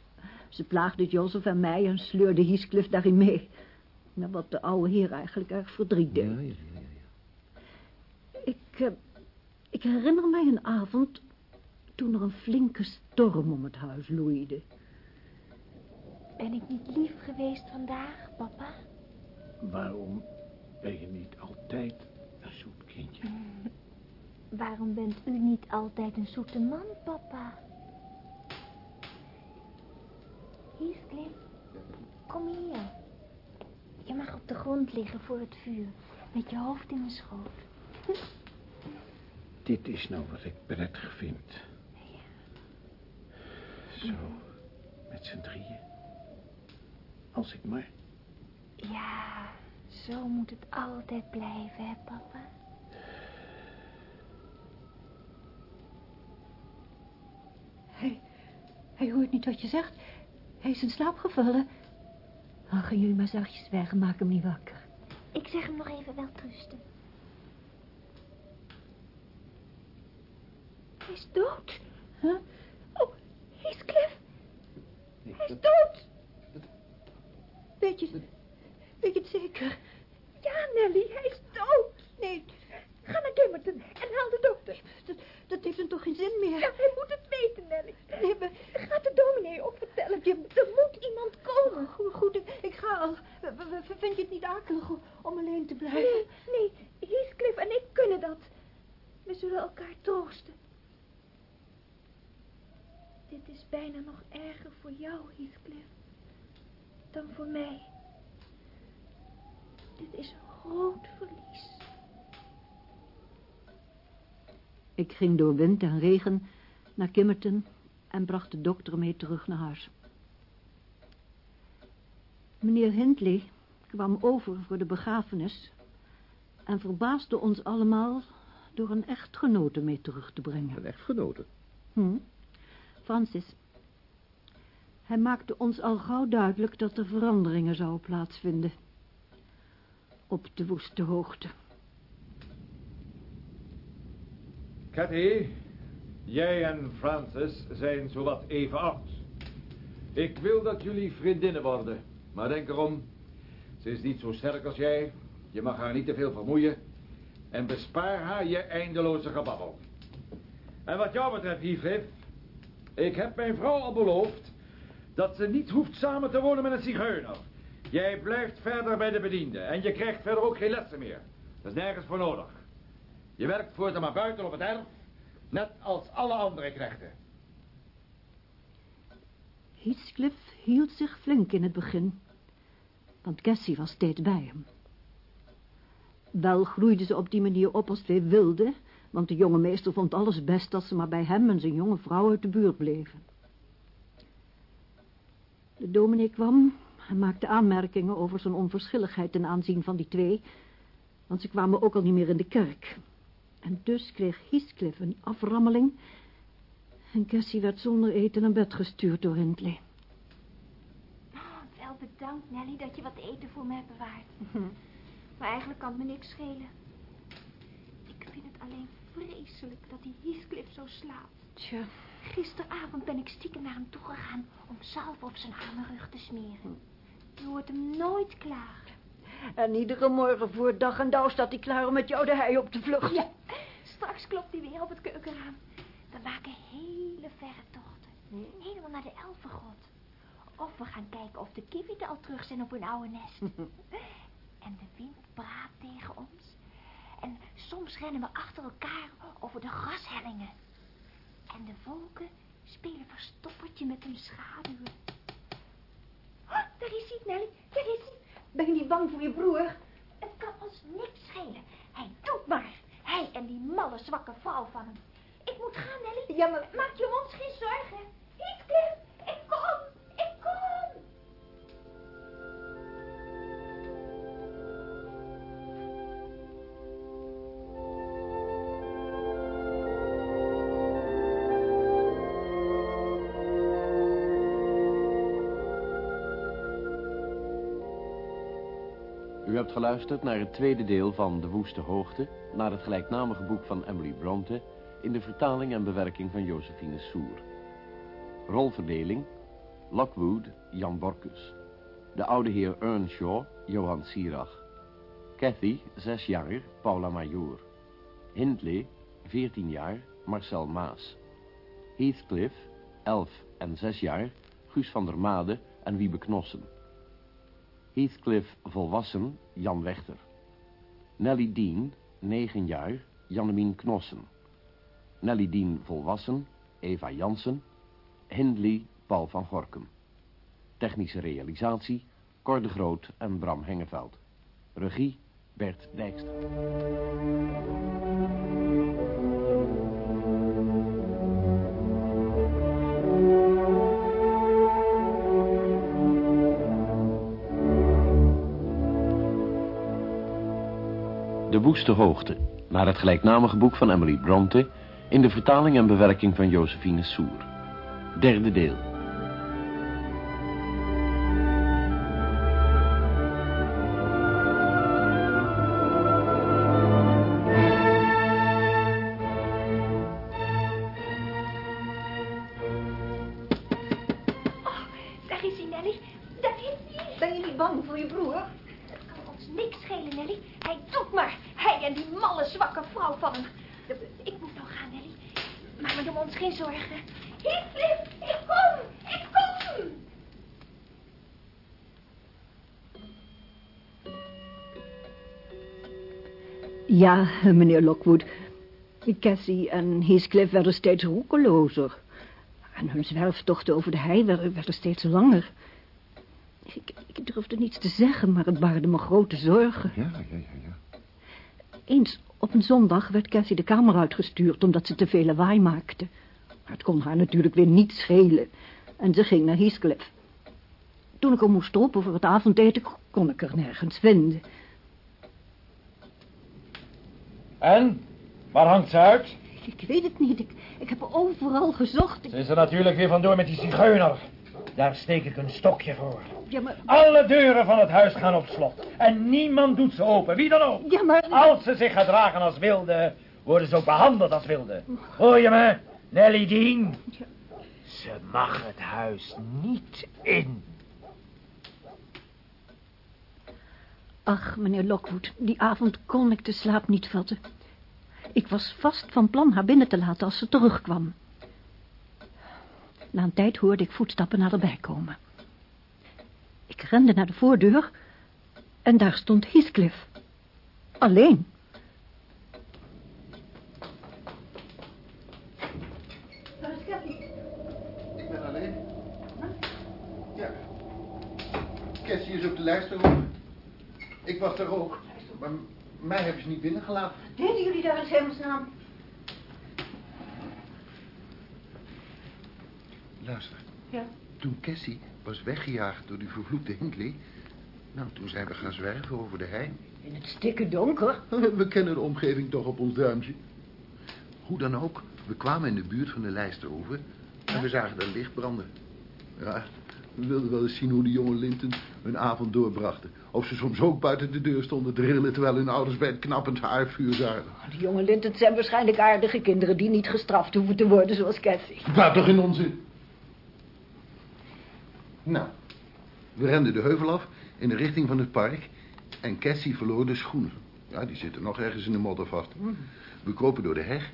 Ze plaagde Joseph en mij en sleurde Heathcliff daarin mee. Nou, wat de oude heer eigenlijk erg verdriet deed. Ik, eh, ik herinner mij een avond toen er een flinke storm om het huis loeide. Ben ik niet lief geweest vandaag, papa? Waarom ben je niet altijd een zoet kindje? Waarom bent u niet altijd een zoete man, papa? Heathcliff, kom hier. Je mag op de grond liggen voor het vuur, met je hoofd in mijn schoot. Dit is nou wat ik prettig vind. Zo, met z'n drieën. Als ik maar... Ja, zo moet het altijd blijven, hè, papa? Hij, hij hoort niet wat je zegt. Hij is in slaap gevallen. Oh, gaan jullie maar zachtjes weg en maak hem niet wakker. Ik zeg hem nog even wel trusten. Hij is dood. Huh? Oh, Heathcliff. Hij is dood. Weet je, weet je het zeker? Ja, Nelly, hij is dood. Nee, ga naar Gimmerton en haal de dokter. Dat, dat heeft hem toch geen zin meer? Ja, hij moet het weten, Nelly. Nee, maar... Gaat de dominee ook vertellen. Je, er moet iemand komen. Goed, goed ik, ga al. Vind je het niet akelig om alleen te blijven? Nee, nee, Heathcliff en ik kunnen dat. We zullen elkaar troosten. Dit is bijna nog erger voor jou, Heathcliff, dan voor mij. Dit is een groot verlies. Ik ging door wind en regen naar Kimmerton en bracht de dokter mee terug naar huis. Meneer Hindley kwam over voor de begrafenis en verbaasde ons allemaal door een echtgenote mee terug te brengen. Een echtgenote? Hm? Francis. Hij maakte ons al gauw duidelijk dat er veranderingen zouden plaatsvinden. Op de woeste hoogte. Cathy, jij en Francis zijn zowat even oud. Ik wil dat jullie vriendinnen worden. Maar denk erom, ze is niet zo sterk als jij. Je mag haar niet te veel vermoeien. En bespaar haar je eindeloze gebabbel. En wat jou betreft, Heathcliff, ik heb mijn vrouw al beloofd dat ze niet hoeft samen te wonen met een zigeuner. Jij blijft verder bij de bediende en je krijgt verder ook geen lessen meer. Dat is nergens voor nodig. Je werkt voortaan maar buiten op het erf, net als alle andere knechten. Heathcliff hield zich flink in het begin, want Cassie was steeds bij hem. Wel groeiden ze op die manier op als twee wilden, want de jonge meester vond alles best als ze maar bij hem en zijn jonge vrouw uit de buurt bleven. De dominee kwam en maakte aanmerkingen over zijn onverschilligheid ten aanzien van die twee, want ze kwamen ook al niet meer in de kerk. En dus kreeg Heathcliff een aframmeling en Cassie werd zonder eten naar bed gestuurd door Hindley. Wel bedankt, Nelly, dat je wat eten voor me hebt bewaard. Maar eigenlijk kan het me niks schelen. Ik vind het alleen vreselijk dat die Heathcliff zo slaapt. Tja. Gisteravond ben ik stiekem naar hem toegegaan om zalf op zijn arme rug te smeren. Je hoort hem nooit klagen. En iedere morgen voor dag en dauw staat hij klaar om met jou de hei op de vlucht. Ja, straks klopt hij weer op het keukenraam. We maken hele verre tochten. Helemaal naar de Elfengrot. Of we gaan kijken of de kiwieten al terug zijn op hun oude nest. en de wind praat tegen ons. En soms rennen we achter elkaar over de grashellingen. En de wolken spelen verstoppertje met hun schaduwen. Oh, daar is hij, Nelly. Daar is hij. Ben je niet bang voor je broer? Het kan ons niks schelen. Hij doet maar. Hij en die malle, zwakke vrouw van hem. Ik moet gaan, Nelly. Ja, maar... Maak je ons geen zorgen. Ik kom. Ik kom. Geluisterd naar het tweede deel van De Woeste Hoogte... naar het gelijknamige boek van Emily Bronte... in de vertaling en bewerking van Josephine Soer. Rolverdeling... Lockwood, Jan Borkus. De oude heer Earnshaw, Johan Sierach. Cathy, zes jaar, Paula Major. Hindley, 14 jaar, Marcel Maas. Heathcliff, 11 en 6 jaar, Guus van der Made en Wiebe Knossen. Heathcliff volwassen, Jan Wechter. Nelly Dean, 9 jaar, Jannemien Knossen. Nelly Dean volwassen, Eva Jansen. Hindley, Paul van Gorkum. Technische realisatie, Cor de Groot en Bram Hengeveld. Regie, Bert Dijkstra. De Woeste Hoogte, naar het gelijknamige boek van Emily Bronte... in de vertaling en bewerking van Josephine Soer. Derde deel. meneer Lockwood. Cassie en Heathcliff werden steeds roekelozer. En hun zwerftochten over de hei werden, werden steeds langer. Ik, ik durfde niets te zeggen, maar het baarde me grote zorgen. Ja, ja, ja, ja. Eens op een zondag werd Cassie de kamer uitgestuurd... omdat ze te veel lawaai maakte. Maar het kon haar natuurlijk weer niet schelen. En ze ging naar Heathcliff. Toen ik er moest stoppen voor het avondeten... kon ik er nergens vinden. En? Waar hangt ze uit? Ik weet het niet. Ik, ik heb overal gezocht. Ik- Ze is er natuurlijk weer vandoor met die zigeuner. Daar steek ik een stokje voor. Ja, maar... Alle deuren van het huis gaan op slot. En niemand doet ze open, wie dan ook. Ja, maar... Als ze zich gedragen als wilde, worden ze ook behandeld als wilden. Hoor je me, Nelly Dean? Ze mag het huis niet in. Ach, meneer Lockwood, die avond kon ik de slaap niet vatten. Ik was vast van plan haar binnen te laten als ze terugkwam. Na een tijd hoorde ik voetstappen naderbij komen. Ik rende naar de voordeur en daar stond Heathcliff. Alleen. Waar is Cathy? Ik ben alleen. Ja. Cassie is op de lijst erover. Ook. Maar mij hebben ze niet binnengelaten. Deden jullie daar in hemelsnaam? Luister. Ja. Toen Cassie was weggejaagd door die vervloekte Hindley... Nou, toen zijn we gaan zwerven over de hei. In het stikke donker? We kennen de omgeving toch op ons duimpje. Hoe dan ook, we kwamen in de buurt van de lijst erover... en we zagen daar licht branden. Ja, we wilden wel eens zien hoe de jonge Linton hun avond doorbrachten. Of ze soms ook buiten de deur stonden te rillen... terwijl hun ouders bij het knappend haarvuur zagen. Die jonge Lintens zijn waarschijnlijk aardige kinderen... die niet gestraft hoeven te worden zoals Cathy. Waar toch in onzin? Nou, we renden de heuvel af in de richting van het park... en Cassie verloor de schoenen. Ja, die zitten nog ergens in de modder vast. We kropen door de heg,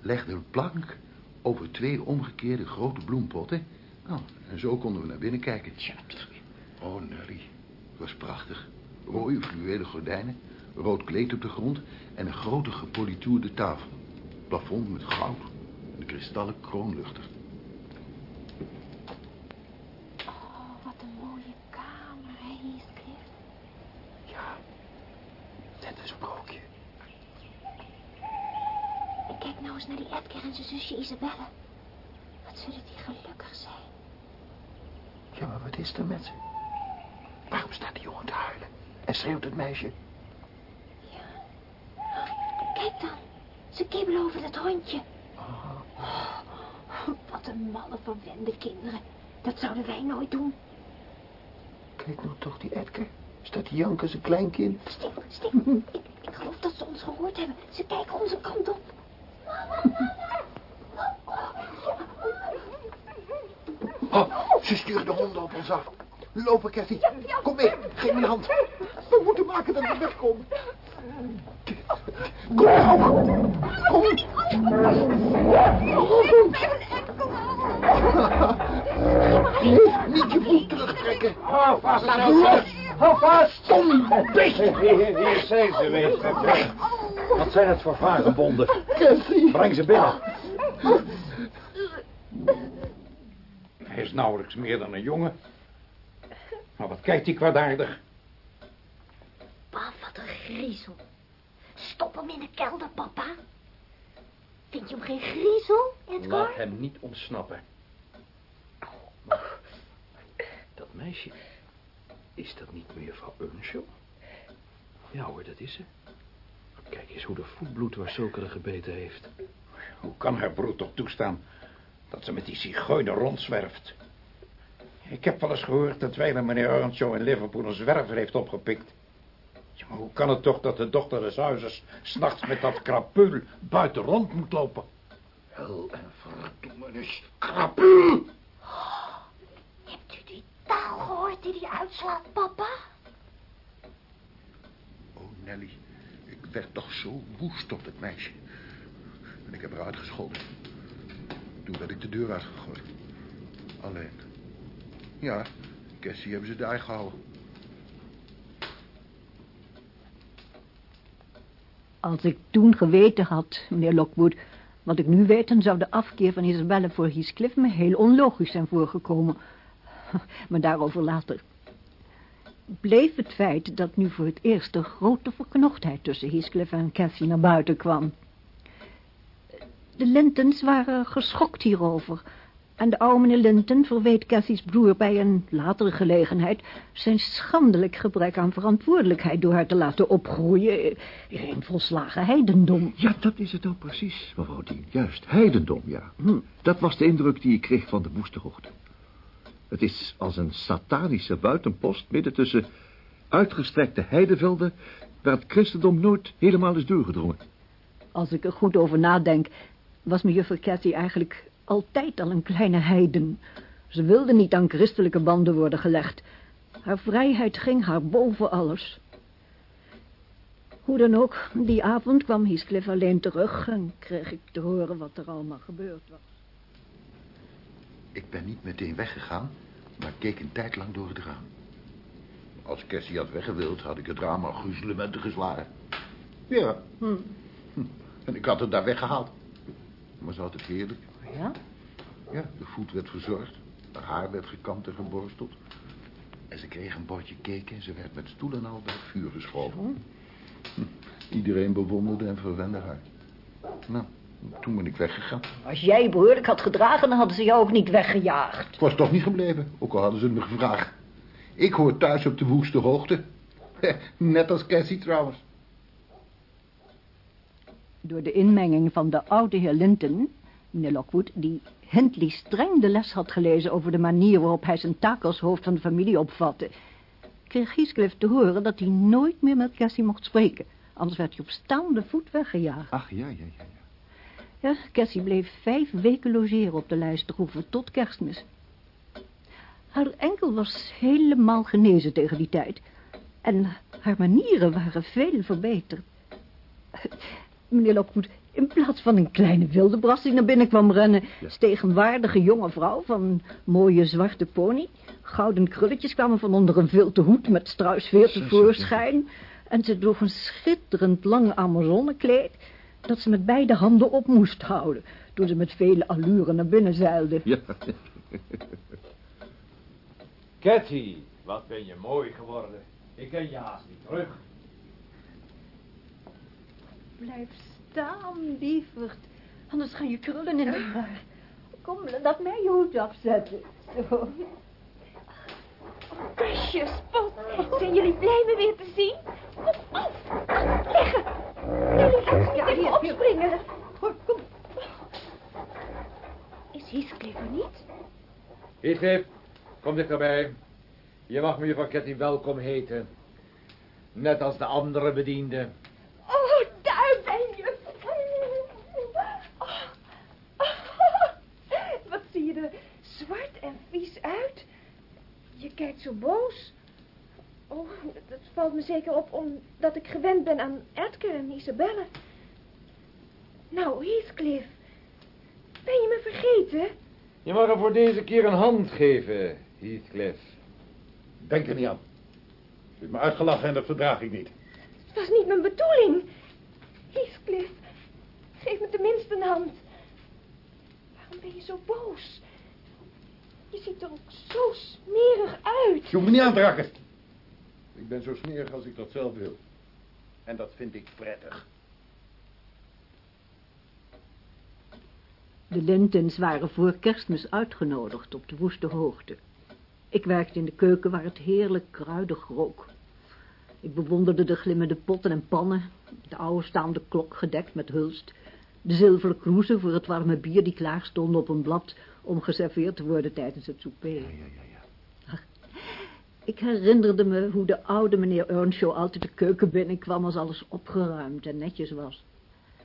legden een plank over twee omgekeerde grote bloempotten... Oh, en zo konden we naar binnen kijken. Oh, Nelly, het was prachtig. Rode fluwelen gordijnen, rood kleed op de grond... en een grote gepolitoerde tafel. Plafond met goud en een kristallen kroonluchter. Oh, wat een mooie kamer, hè, Heathcliff. Ja, net een sprookje. En kijk nou eens naar die Edgar en zijn zusje Isabelle. Wat zullen die gelukkig zijn. Ja, maar wat is er met ze? Waarom staat die jongen te huilen? En schreeuwt het meisje? Kijk dan, ze kibbelen over dat hondje. Oh, wat een malle verwende kinderen. Dat zouden wij nooit doen. Kijk nou toch, die Edgar. Staat die janken zijn kleinkind? Stil, stil. ik, ik geloof dat ze ons gehoord hebben. Ze kijken onze kant op. Oh, ze sturen de honden op ons af. Lopen, Cathy. Kom mee, geef me je hand. We moeten maken dat we wegkomen. Kom nou. Kom. Niet, niet je voet terugtrekken. Hou vast, nou, los. vast. Hou vast. Tom, beest. Hier zijn ze weer. Wat zijn het voor vagebonden? Cathy. Breng ze binnen. Hij is nauwelijks meer dan een jongen. Maar wat kijkt hij kwaadaardig. Pap, wat een griezel. Stop hem in de kelder, papa. Vind je hem geen griezel, Edgar? Laat hem niet ontsnappen. Maar dat meisje, is dat niet mevrouw Earnshaw? Ja hoor, dat is ze. Kijk eens hoe de voetbloed waar zulke gebeten heeft. Hoe kan haar broer toch toestaan dat ze met die zigeuner rondzwerft? Ik heb wel eens gehoord dat wijlen meneer Earnshaw in Liverpool een zwerver heeft opgepikt. Ja, maar hoe kan het toch dat de dochter des huizes s'nachts met dat krapul buiten rond moet lopen? Hel en verdoemenis. Krapul. Hebt u die taal gehoord die hij uitslaat, papa? Oh, Nelly. Ik werd toch zo woest op dat meisje. En ik heb haar uitgescholden. Toen werd ik de deur uitgegooid. Alleen. Ja, Cassie hebben ze daar gehouden. Als ik toen geweten had, meneer Lockwood, wat ik nu weet, dan zou de afkeer van Isabelle voor Heathcliff me heel onlogisch zijn voorgekomen. Maar daarover later. Bleef het feit dat nu voor het eerst een grote verknochtheid tussen Heathcliff en Cathy naar buiten kwam. De Lintons waren geschokt hierover. En de oude meneer Linton verweet Cathy's broer bij een latere gelegenheid... zijn schandelijk gebrek aan verantwoordelijkheid door haar te laten opgroeien... in volslagen heidendom. Ja, dat is het ook precies, mevrouw Dien. Juist, heidendom, ja. Hm, dat was de indruk die ik kreeg van de woesterhoogte. Het is als een satanische buitenpost midden tussen uitgestrekte heidevelden... waar het christendom nooit helemaal is doorgedrongen. Als ik er goed over nadenk, was mejuffer Cathy eigenlijk altijd al een kleine heiden. Ze wilde niet aan christelijke banden worden gelegd. Haar vrijheid ging haar boven alles. Hoe dan ook, die avond kwam Heathcliff alleen terug en kreeg ik te horen wat er allemaal gebeurd was. Ik ben niet meteen weggegaan, maar keek een tijd lang door het raam. Als Cassie had weggewild, had ik het raam al gruzelementen geslagen. Ja. Hm. En ik had het daar weggehaald. Maar ze had het heerlijk. Ja? Ja, de voet werd verzorgd. Haar haar werd gekamd en geborsteld. En ze kreeg een bordje cake en ze werd met stoel en al bij het vuur geschoven. Hm. Iedereen bewonderde en verwende haar. Nou, toen ben ik weggegaan. Als jij behoorlijk had gedragen, dan hadden ze jou ook niet weggejaagd. Ik was toch niet gebleven, ook al hadden ze me gevraagd. Ik hoor thuis op de woeste hoogte. Net als Cassie trouwens. Door de inmenging van de oude heer Linton, meneer Lockwood, die Hindley streng de les had gelezen over de manier waarop hij zijn taak als hoofd van de familie opvatte, kreeg Heathcliff te horen dat hij nooit meer met Cassie mocht spreken. Anders werd hij op staande voet weggejaagd. Ach, ja, ja, ja. Ja, Cassie bleef vijf weken logeren op de lijstroeven tot kerstmis. Haar enkel was helemaal genezen tegen die tijd. En haar manieren waren veel verbeterd. Meneer Lockwood, in plaats van een kleine wildebras die naar binnen kwam rennen... steeg een waardige jonge vrouw van een mooie zwarte pony. Gouden krulletjes kwamen van onder een vilten hoed met struisveer tevoorschijn. En ze droeg een schitterend lang amazonnekleed... dat ze met beide handen op moest houden... toen ze met vele allure naar binnen zeilde. Ja. Cathy, wat ben je mooi geworden. Ik ken je haast niet terug. Blijf staan, lieverd. Anders gaan je krullen in de haar. Kom, laat mij je hoed afzetten. Zo. Kusje, Spot. Zijn jullie blij me weer te zien? Op, af. Liggen. Jullie Ja, even opspringen. Kom, kom. Is Heathcliff er niet? Heathcliff, kom dichterbij. Je mag me juffrouw Cathy welkom heten. Net als de andere bedienden. Oh, daar ben je. Oh, oh. Wat zie je er zwart en vies uit. Je kijkt zo boos. Oh, dat valt me zeker op omdat ik gewend ben aan Edgar en Isabelle. Nou, Heathcliff. Ben je me vergeten? Je mag er voor deze keer een hand geven, Heathcliff. Denk er niet aan. Je hebt me uitgelachen en dat verdraag ik niet. Het was niet mijn bedoeling. Heathcliff, geef me tenminste een hand. Waarom ben je zo boos? Je ziet er ook zo smerig uit. Je hoeft me niet aan te raken. Ik ben zo smerig als ik dat zelf wil. En dat vind ik prettig. De Lintons waren voor kerstmis uitgenodigd op de woeste hoogte. Ik werkte in de keuken waar het heerlijk kruidig rook. Ik bewonderde de glimmende potten en pannen, de oude staande klok gedekt met hulst, de zilveren kroezen voor het warme bier die klaar stonden op een blad om geserveerd te worden tijdens het souper. Ach, Ik herinnerde me hoe de oude meneer Earnshaw altijd de keuken binnenkwam als alles opgeruimd en netjes was.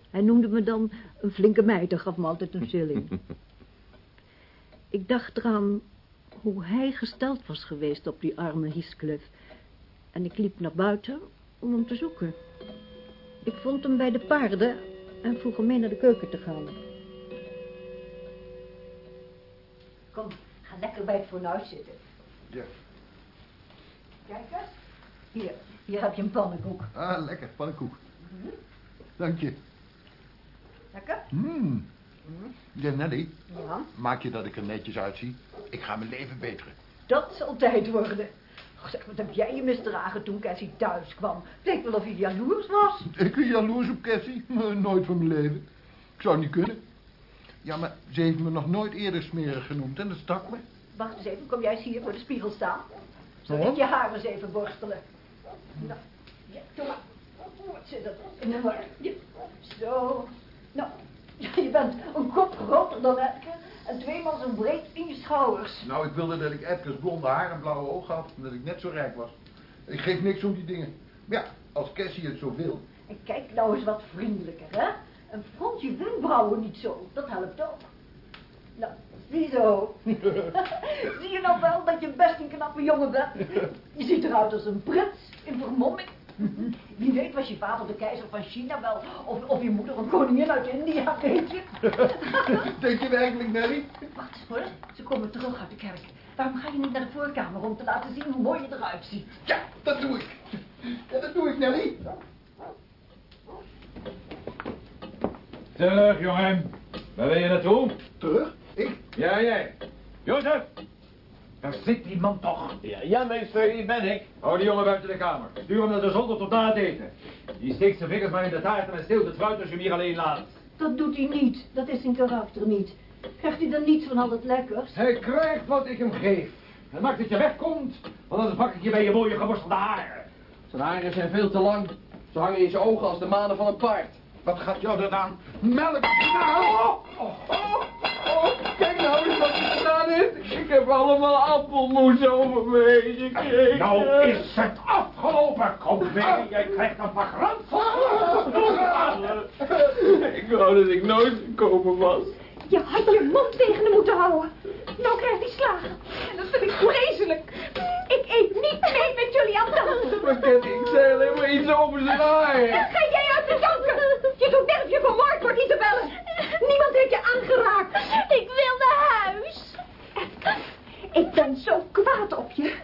Hij noemde me dan een flinke meid en gaf me altijd een shilling. Ik dacht eraan hoe hij gesteld was geweest op die arme Heathcliff. En ik liep naar buiten om hem te zoeken. Ik vond hem bij de paarden en vroeg hem mee naar de keuken te gaan. Kom, ga lekker bij het fornuis zitten. Ja. Kijk eens. Hier, hier heb je een pannenkoek. Ah, lekker. Pannenkoek. Dank je. Lekker? Mmm. Ja, Nelly. Ja. Maak je dat ik er netjes uitzie? Ik ga mijn leven beteren. Dat zal tijd worden. Och, zeg, wat heb jij je misdragen toen Cassie thuis kwam? Leek wel of je jaloers was. Ik ben jaloers op Cassie. Nooit van mijn leven. Ik zou niet kunnen. Ja, maar ze heeft me nog nooit eerder smerig genoemd en dat stak me. Wacht eens even, kom jij eens hier voor de spiegel staan? Zal ik je haar eens even borstelen? Nou, ja, doe maar. Wat zit er in de war? Ja, Zo. Nou, je bent een kop groter dan Edgar en tweemaal zo breed in je schouders. Nou, ik wilde dat ik Edgar's blonde haar en blauwe ogen had. En dat ik net zo rijk was. Ik geef niks om die dingen. Maar ja, als Cassie het zo wil. En kijk nou eens wat vriendelijker, hè? En frons je wenkbrauwen niet zo, dat helpt ook. Nou, ziezo. Zie je nou wel dat je best een knappe jongen bent? Je ziet eruit als een prins in vermomming. Wie weet was je vader de keizer van China wel, of, of je moeder een koningin uit India, weet je? Denk je werkelijk, Nelly? Wacht hoor, ze komen terug uit de kerk. Waarom ga je niet naar de voorkamer om te laten zien hoe mooi je eruit ziet? Ja, dat doe ik. Ja, dat doe ik, Nelly. Terug, jongen. Waar wil je naartoe? Terug? Ik? Ja, jij. Jozef! Daar zit die man toch. Ja, ja, meester, hier ben ik. Hou die jongen buiten de kamer. Stuur hem naar de zolder tot na het eten. Die steekt zijn vingers maar in de taart en steelt het fruit als je hem hier alleen laat. Dat doet hij niet. Dat is zijn karakter niet. Krijgt hij dan niets van al het lekkers? Hij krijgt wat ik hem geef. En maakt dat je wegkomt, want anders pak ik je bij je mooie geborstelde haren. Zijn haren zijn veel te lang. Ze hangen in zijn ogen als de manen van een paard. Wat gaat jou dat aan? Melk! Nou, oh, oh, oh, kijk nou eens wat er gedaan is. Ik heb allemaal appelmoes over me heen gekregen. Nou is het afgelopen. Kom mee, jij krijgt een pak Ik wou dat ik nooit gekomen was. Je had je mond tegen hem moeten houden. Nou krijgt hij slagen. En dat vind ik vreselijk. Ik eet niet mee met jullie aan dansen. Maar ik zei alleen maar iets over zijn haar. Ga jij uit de danken? Je doet net of je vermoord wordt niet te bellen. Niemand heeft je aangeraakt. Ik wil naar huis. Ik ben zo kwaad op je.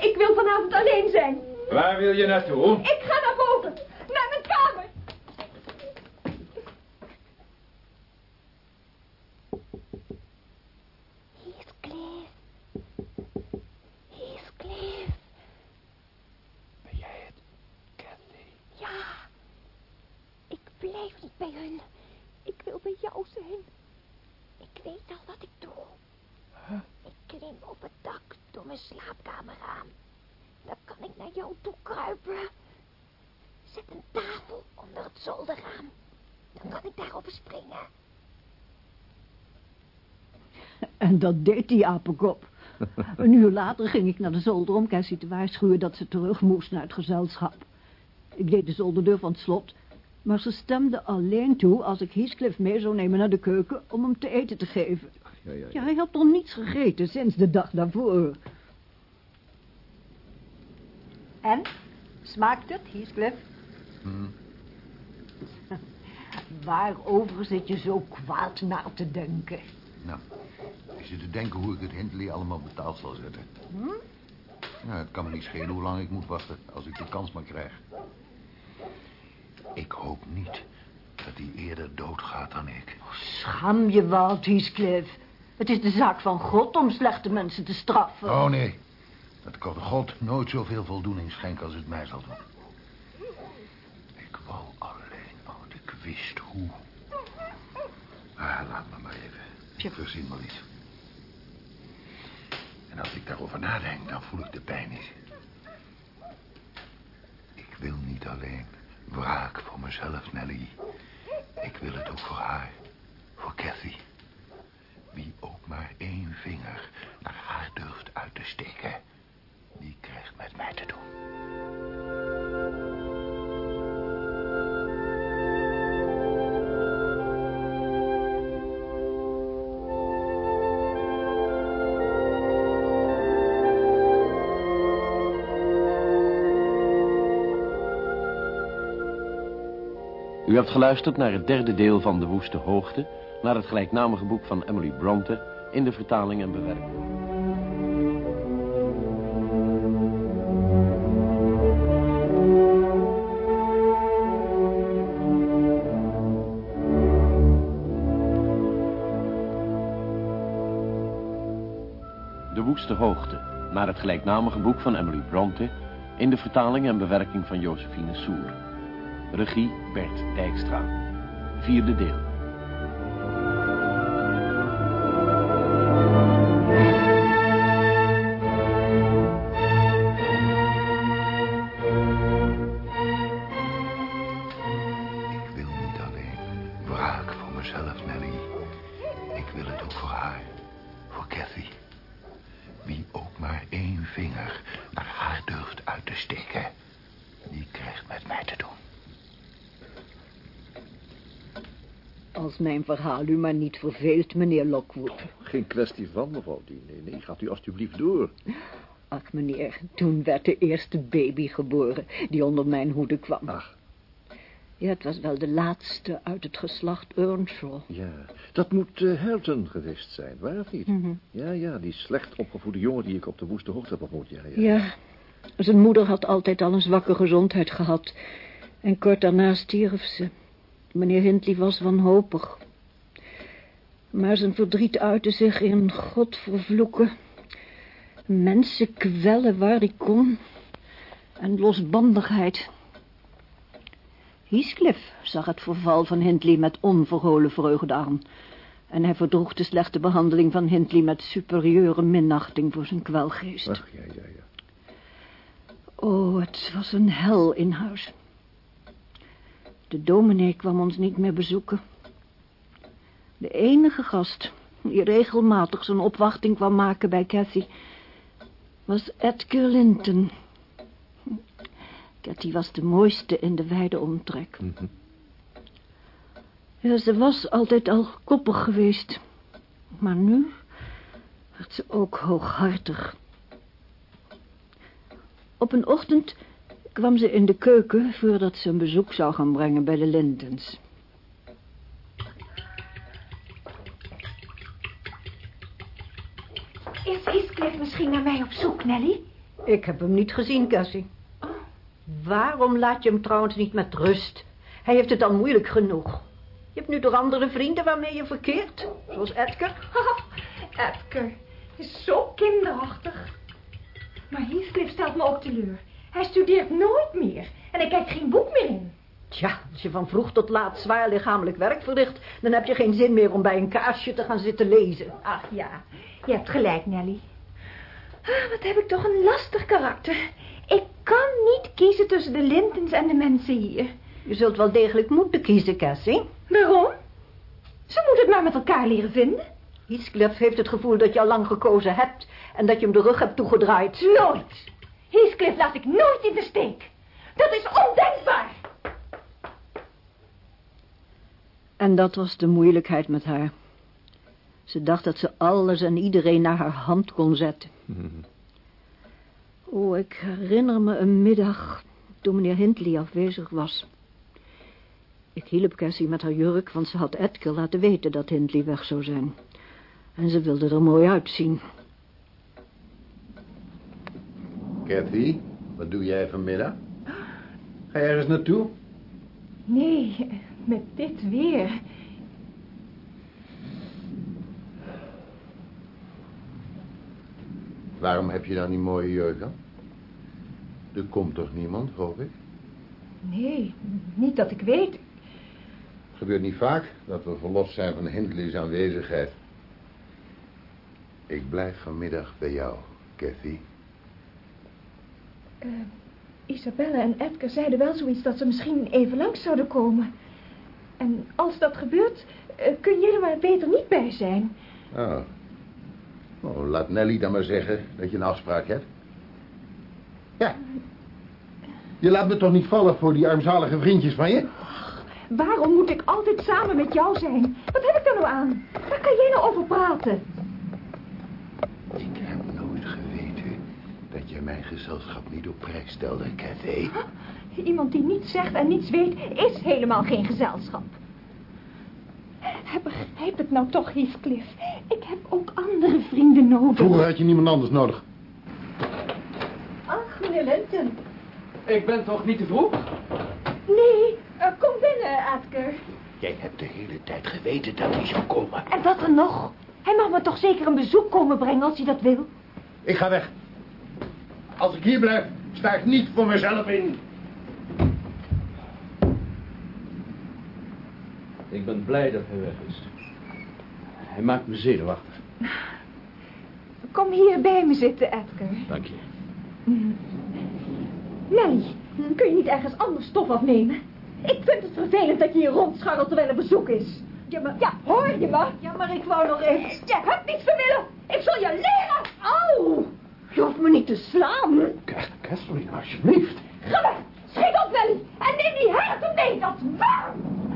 Ik wil vanavond alleen zijn. Waar wil je naartoe? Ik ga naar boven. Naar mijn kamer. Heathcliff. Heathcliff. Ben jij het, Kathy? Ja. Ik blijf niet bij hun. Ik wil bij jou zijn. Ik weet al wat ik doe. Ik klim op het dak door mijn slaapkamer aan. Dan kan ik naar jou toe kruipen. Zet een tafel onder het zolderraam. Dan kan ik daarop springen. En dat deed die apenkop. Een uur later ging ik naar de zolder om Cassie te waarschuwen dat ze terug moest naar het gezelschap. Ik deed de zolderdeur van het slot, maar ze stemde alleen toe als ik Heathcliff mee zou nemen naar de keuken om hem te eten te geven. Ja, ja, Ja, hij had nog niets gegeten sinds de dag daarvoor. En? Smaakt het, Heathcliff? Waarover zit je zo kwaad naar te denken? Nou, ik zit te denken hoe ik het Hindley allemaal betaald zal zetten. Hm? Nou, het kan me niet schelen hoe lang ik moet wachten als ik de kans maar krijg. Ik hoop niet dat hij eerder doodgaat dan ik. Schaam je wat, Heathcliff. Het is de zaak van God om slechte mensen te straffen. Oh nee, dat kan God nooit zoveel voldoening schenken als het mij zal doen. Ik wou alleen als ik wist hoe. Ah, laat me maar even. Ik verzin wel iets. En als ik daarover nadenk, dan voel ik de pijn niet. Ik wil niet alleen wraak voor mezelf, Nelly. Ik wil het ook voor haar. Voor Cathy. Wie ook maar één vinger naar haar durft uit te steken... die krijgt met mij te doen. U hebt geluisterd naar het derde deel van De Woeste Hoogte... naar het gelijknamige boek van Emily Bronte... in de vertaling en bewerking. De Woeste Hoogte, naar het gelijknamige boek van Emily Bronte... in de vertaling en bewerking van Josephine Soer. Regie Bert Dijkstra. Vierde deel. Verhaal u maar niet verveelt, meneer Lockwood. Geen kwestie van, mevrouw die. Nee, nee, gaat u alstublieft door. Ach, meneer, toen werd de eerste baby geboren die onder mijn hoede kwam. Ach. Ja, het was wel de laatste uit het geslacht Earnshaw. Ja, dat moet uh, Helton geweest zijn, waar of niet? Mhm. Ja, ja, die slecht opgevoede jongen die ik op de woeste hoogte heb ontmoet. Ja, ja. Ja, zijn moeder had altijd al een zwakke gezondheid gehad. En kort daarna stierf ze. Meneer Hindley was wanhopig. Maar zijn verdriet uitte zich in God vervloeken. Mensen kwellen waar hij kon. En losbandigheid. Heathcliff zag het verval van Hindley met onverholen vreugde aan. En hij verdroeg de slechte behandeling van Hindley met superieure minachting voor zijn kwelgeest. Ach, ja, ja, ja. Oh, het was een hel in huis. De dominee kwam ons niet meer bezoeken. De enige gast die regelmatig zijn opwachting kwam maken bij Cathy... was Edgar Linton. Cathy was de mooiste in de wijde omtrek. Ja, ze was altijd al koppig geweest. Maar nu werd ze ook hooghartig. Op een ochtend kwam ze in de keuken voordat ze een bezoek zou gaan brengen bij de Lintons. Is Heathcliff misschien naar mij op zoek, Nelly? Ik heb hem niet gezien, Cassie. Waarom laat je hem trouwens niet met rust? Hij heeft het al moeilijk genoeg. Je hebt nu toch andere vrienden waarmee je verkeert? Zoals Edgar? Edgar is zo kinderachtig. Maar Heathcliff stelt me ook teleur. Hij studeert nooit meer en hij kijkt geen boek meer in. Tja, als je van vroeg tot laat zwaar lichamelijk werk verricht... dan heb je geen zin meer om bij een kaarsje te gaan zitten lezen. Ach ja, je hebt gelijk, Nelly. Ah, wat heb ik toch een lastig karakter. Ik kan niet kiezen tussen de Lintons en de mensen hier. Je zult wel degelijk moeten kiezen, Cassie. Waarom? Ze moeten het maar met elkaar leren vinden. Heathcliff heeft het gevoel dat je al lang gekozen hebt... en dat je hem de rug hebt toegedraaid. Nooit. Heathcliff laat ik nooit in de steek. Dat is ondenkbaar. En dat was de moeilijkheid met haar. Ze dacht dat ze alles en iedereen naar haar hand kon zetten. Oh, ik herinner me een middag toen meneer Hindley afwezig was. Ik hielp Cassie met haar jurk, want ze had Edgar laten weten dat Hindley weg zou zijn. En ze wilde er mooi uitzien. Cathy, wat doe jij vanmiddag? Ga je ergens naartoe? Nee, met dit weer. Waarom heb je dan die mooie jurk aan? Er komt toch niemand, hoop ik? Nee, niet dat ik weet. Het gebeurt niet vaak dat we verlost zijn van Hindley's aanwezigheid. Ik blijf vanmiddag bij jou, Cathy. Uh, Isabelle en Edgar zeiden wel zoiets dat ze misschien even langs zouden komen. En als dat gebeurt, uh, kun je er maar beter niet bij zijn. Oh. Oh. Laat Nelly dan maar zeggen dat je een afspraak hebt. Ja. Je laat me toch niet vallen voor die armzalige vriendjes van je? Waarom moet ik altijd samen met jou zijn? Wat heb ik daar nou aan? Waar kan jij nou over praten? Ik heb nooit geweten dat je mijn gezelschap niet op prijs stelde, Cathy. Iemand die niets zegt en niets weet, is helemaal geen gezelschap. Begrijp het nou toch, Heathcliff. Ik heb ook andere vrienden nodig. Vroeger had je niemand anders nodig. Ach, meneer Linton. Ik ben toch niet te vroeg? Nee, uh, kom binnen, Edgar. Jij hebt de hele tijd geweten dat hij zou komen. En wat er nog? Hij mag me toch zeker een bezoek komen brengen als hij dat wil? Ik ga weg. Als ik hier blijf, sta ik niet voor mezelf in. Ik ben blij dat hij weg is. Hij maakt me zenuwachtig. Kom hier bij me zitten, Edgar. Dank je. Nelly, kun je niet ergens anders stof afnemen? Ik vind het vervelend dat je hier rondscharrelt terwijl er bezoek is. Ja, maar... Ja, hoor je me? Ja, maar ik wou nog even... Je hebt niets te willen. Ik zal je leren. Au! Je hoeft me niet te slaan. Catherine, alsjeblieft. Ga weg. Schiet op, Nelly. En neem die herten mee, dat warm.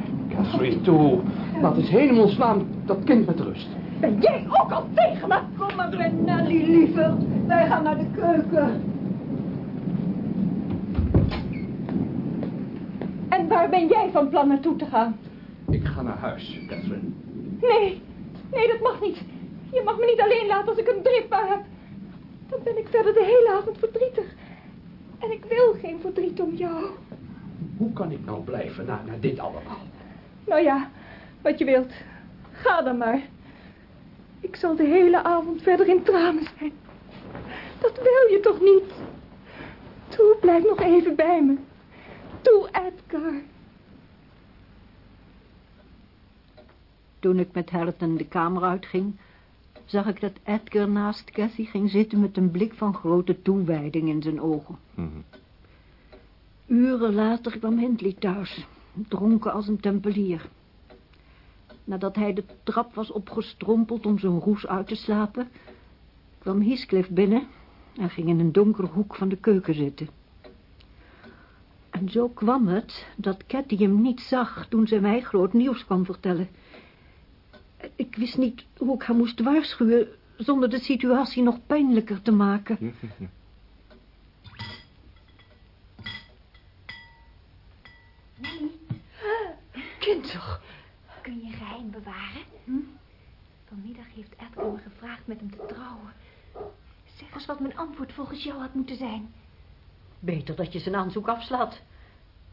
Catherine, toe. Laat eens hemelsnaam dat kind met rust. Ben jij ook al tegen me? Kom maar bij Nelly, lieve. Wij gaan naar de keuken. En waar ben jij van plan naartoe te gaan? Ik ga naar huis, Catherine. Nee, nee, dat mag niet. Je mag me niet alleen laten als ik een driftbaar heb. Dan ben ik verder de hele avond verdrietig. En ik wil geen verdriet om jou. Hoe kan ik nou blijven na, na dit allemaal? Nou ja, wat je wilt. Ga dan maar. Ik zal de hele avond verder in tranen zijn. Dat wil je toch niet? Toe, blijf nog even bij me. Toe, Edgar. Toen ik met Herten de kamer uitging, zag ik dat Edgar naast Cassie ging zitten met een blik van grote toewijding in zijn ogen. Uren later kwam Hindley thuis, dronken als een tempelier. Nadat hij de trap was opgestrompeld om zijn roes uit te slapen, kwam Heathcliff binnen en ging in een donkere hoek van de keuken zitten. En zo kwam het dat Cathy hem niet zag toen ze mij groot nieuws kwam vertellen. Ik wist niet hoe ik haar moest waarschuwen zonder de situatie nog pijnlijker te maken. kun je geheim bewaren? Vanmiddag heeft Edgar me gevraagd met hem te trouwen. Zeg eens wat mijn antwoord volgens jou had moeten zijn. Beter dat je zijn aanzoek afslaat.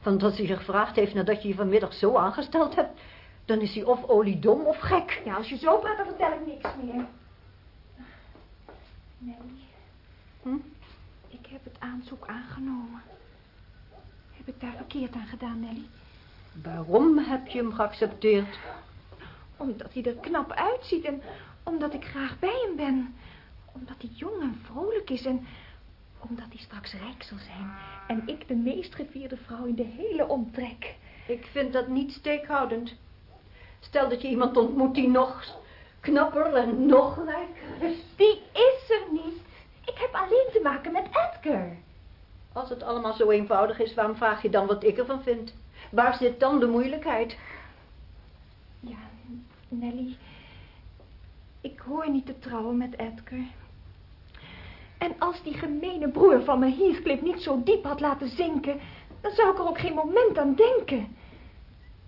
Want als hij je gevraagd heeft nadat je je vanmiddag zo aangesteld hebt... dan is hij of oliedom of gek. Ja, als je zo praat, dan vertel ik niks meer. Nelly, Hm? ik heb het aanzoek aangenomen. Heb ik daar verkeerd aan gedaan, Nelly? Waarom heb je hem geaccepteerd? Omdat hij er knap uitziet en omdat ik graag bij hem ben. Omdat hij jong en vrolijk is en omdat hij straks rijk zal zijn. En ik de meest gevierde vrouw in de hele omtrek. Ik vind dat niet steekhoudend. Stel dat je iemand ontmoet die nog knapper en nog rijker is. Die is er niet. Ik heb alleen te maken met Edgar. Als het allemaal zo eenvoudig is, waarom vraag je dan wat ik ervan vind? Waar zit dan de moeilijkheid? Ja, Nelly. Ik hoor niet te trouwen met Edgar. En als die gemene broer van me Heathcliff niet zo diep had laten zinken... dan zou ik er ook geen moment aan denken.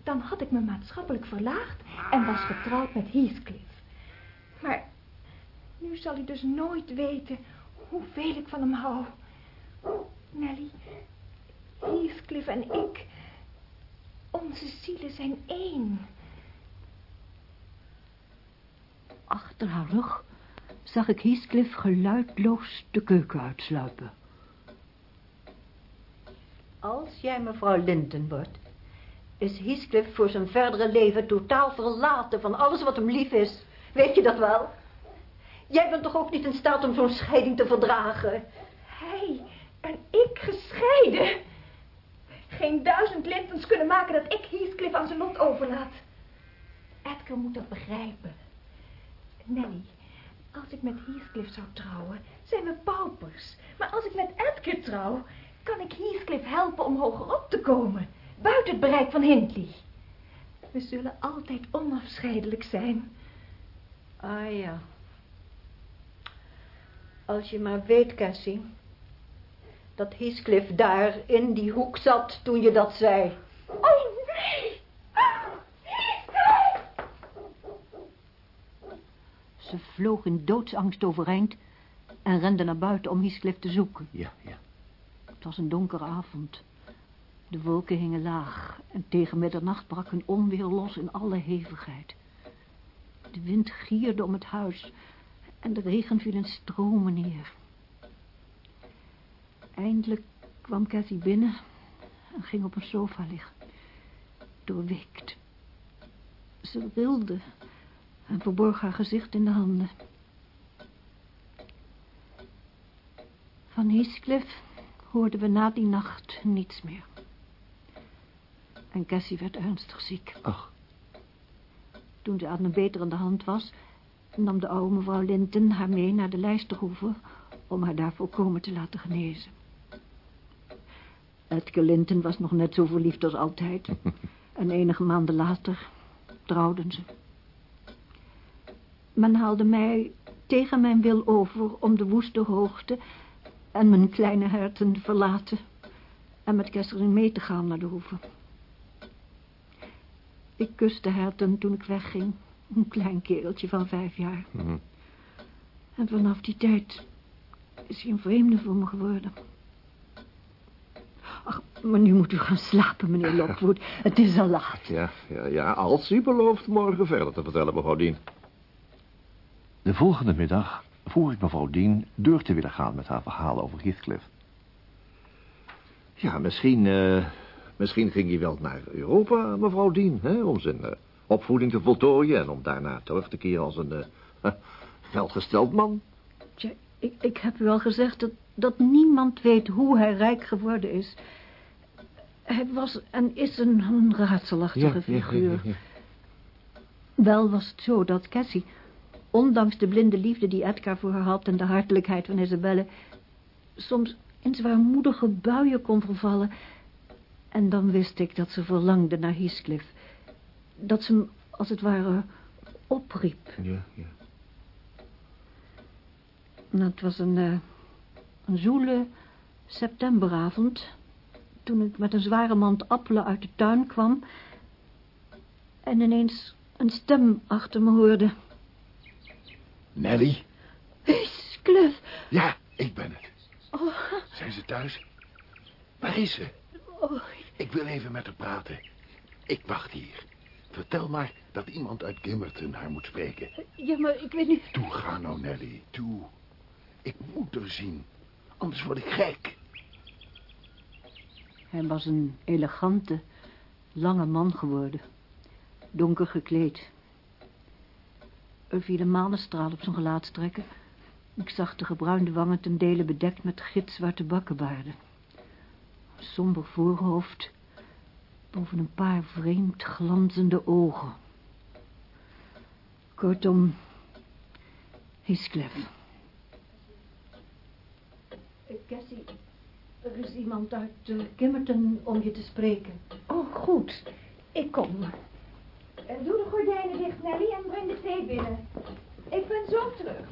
Dan had ik me maatschappelijk verlaagd en was getrouwd met Heathcliff. Maar nu zal hij dus nooit weten hoeveel ik van hem hou. Nelly, Heathcliff en ik... Onze zielen zijn één. Achter haar rug zag ik Heathcliff geluidloos de keuken uitsluipen. Als jij mevrouw Linton wordt, is Heathcliff voor zijn verdere leven totaal verlaten van alles wat hem lief is. Weet je dat wel? Jij bent toch ook niet in staat om zo'n scheiding te verdragen? Hij en ik gescheiden. Geen duizend Lintons kunnen maken dat ik Heathcliff aan zijn lot overlaat. Edgar moet dat begrijpen. Nelly, als ik met Heathcliff zou trouwen, zijn we paupers. Maar als ik met Edgar trouw, kan ik Heathcliff helpen om hoger op te komen. Buiten het bereik van Hindley. We zullen altijd onafscheidelijk zijn. Ah ja. Als je maar weet, Cassie, dat Heathcliff daar in die hoek zat toen je dat zei. Oh, nee! Ze vloog in doodsangst overeind en rende naar buiten om Heathcliff te zoeken. Ja, ja. Het was een donkere avond. De wolken hingen laag en tegen middernacht brak een onweer los in alle hevigheid. De wind gierde om het huis en de regen viel in stromen neer. Eindelijk kwam Cathy binnen en ging op een sofa liggen, doorweekt. Ze rilde en verborg haar gezicht in de handen. Van Heathcliff hoorden we na die nacht niets meer. En Cassie werd ernstig ziek. Ach. Toen ze aan een beterende hand was, nam de oude mevrouw Linton haar mee naar de Lijsterhoeve om haar daar volkomen te laten genezen. Edgar Linton was nog net zo verliefd als altijd. en enige maanden later trouwden ze. Men haalde mij tegen mijn wil over om de woeste hoogte en mijn kleine herten te verlaten en met Catherine mee te gaan naar de hoeve. Ik kuste herten toen ik wegging, een klein kereltje van vijf jaar. Mhm. En vanaf die tijd is hij een vreemde voor me geworden. Ach, maar nu moet u gaan slapen, meneer Lockwood. Het is al laat. Ja, ja, ja, als u belooft morgen verder te vertellen, mevrouw Dien. De volgende middag vroeg ik mevrouw Dean door te willen gaan met haar verhaal over Heathcliff. Ja, misschien, eh, misschien ging hij wel naar Europa, mevrouw Dien, hè, om zijn eh, opvoeding te voltooien en om daarna terug te keren als een eh, welgesteld man. Tja, ik, ik heb u al gezegd dat, dat niemand weet hoe hij rijk geworden is. Hij was en is een, een raadselachtige figuur. Wel was het zo dat Cassie, ondanks de blinde liefde die Edgar voor haar had... en de hartelijkheid van Isabelle... soms in zwaarmoedige buien kon vervallen. En dan wist ik dat ze verlangde naar Heathcliff. Dat ze hem, als het ware, opriep. Ja, ja. Het was een, eh, een zoele septemberavond... toen ik met een zware mand appelen uit de tuin kwam... en ineens een stem achter me hoorde. Nelly? Heathcliff! Ja, ik ben het. Oh, Zijn ze thuis? Waar is ze? oh, Ik wil even met haar praten. Ik wacht hier. Vertel maar dat iemand uit Gimmerton haar moet spreken. ja, maar ik weet niet... Toe, ga nou, Nelly. Toe. Ik moet er zien. Anders word ik gek. Hij was een elegante, lange man geworden. Donker gekleed. Er viel een manestraal op zijn gelaatstrekken. Ik zag de gebruinde wangen ten dele bedekt met gitzwarte bakkenbaarden. Een somber voorhoofd boven een paar vreemd glanzende ogen. Kortom, Heathcliff. Cassie, er is iemand uit uh, Kimmerton om je te spreken. Oh, goed. Ik kom. Eh, Doe de gordijnen dicht, Nelly, en breng de thee binnen. Ik ben zo terug.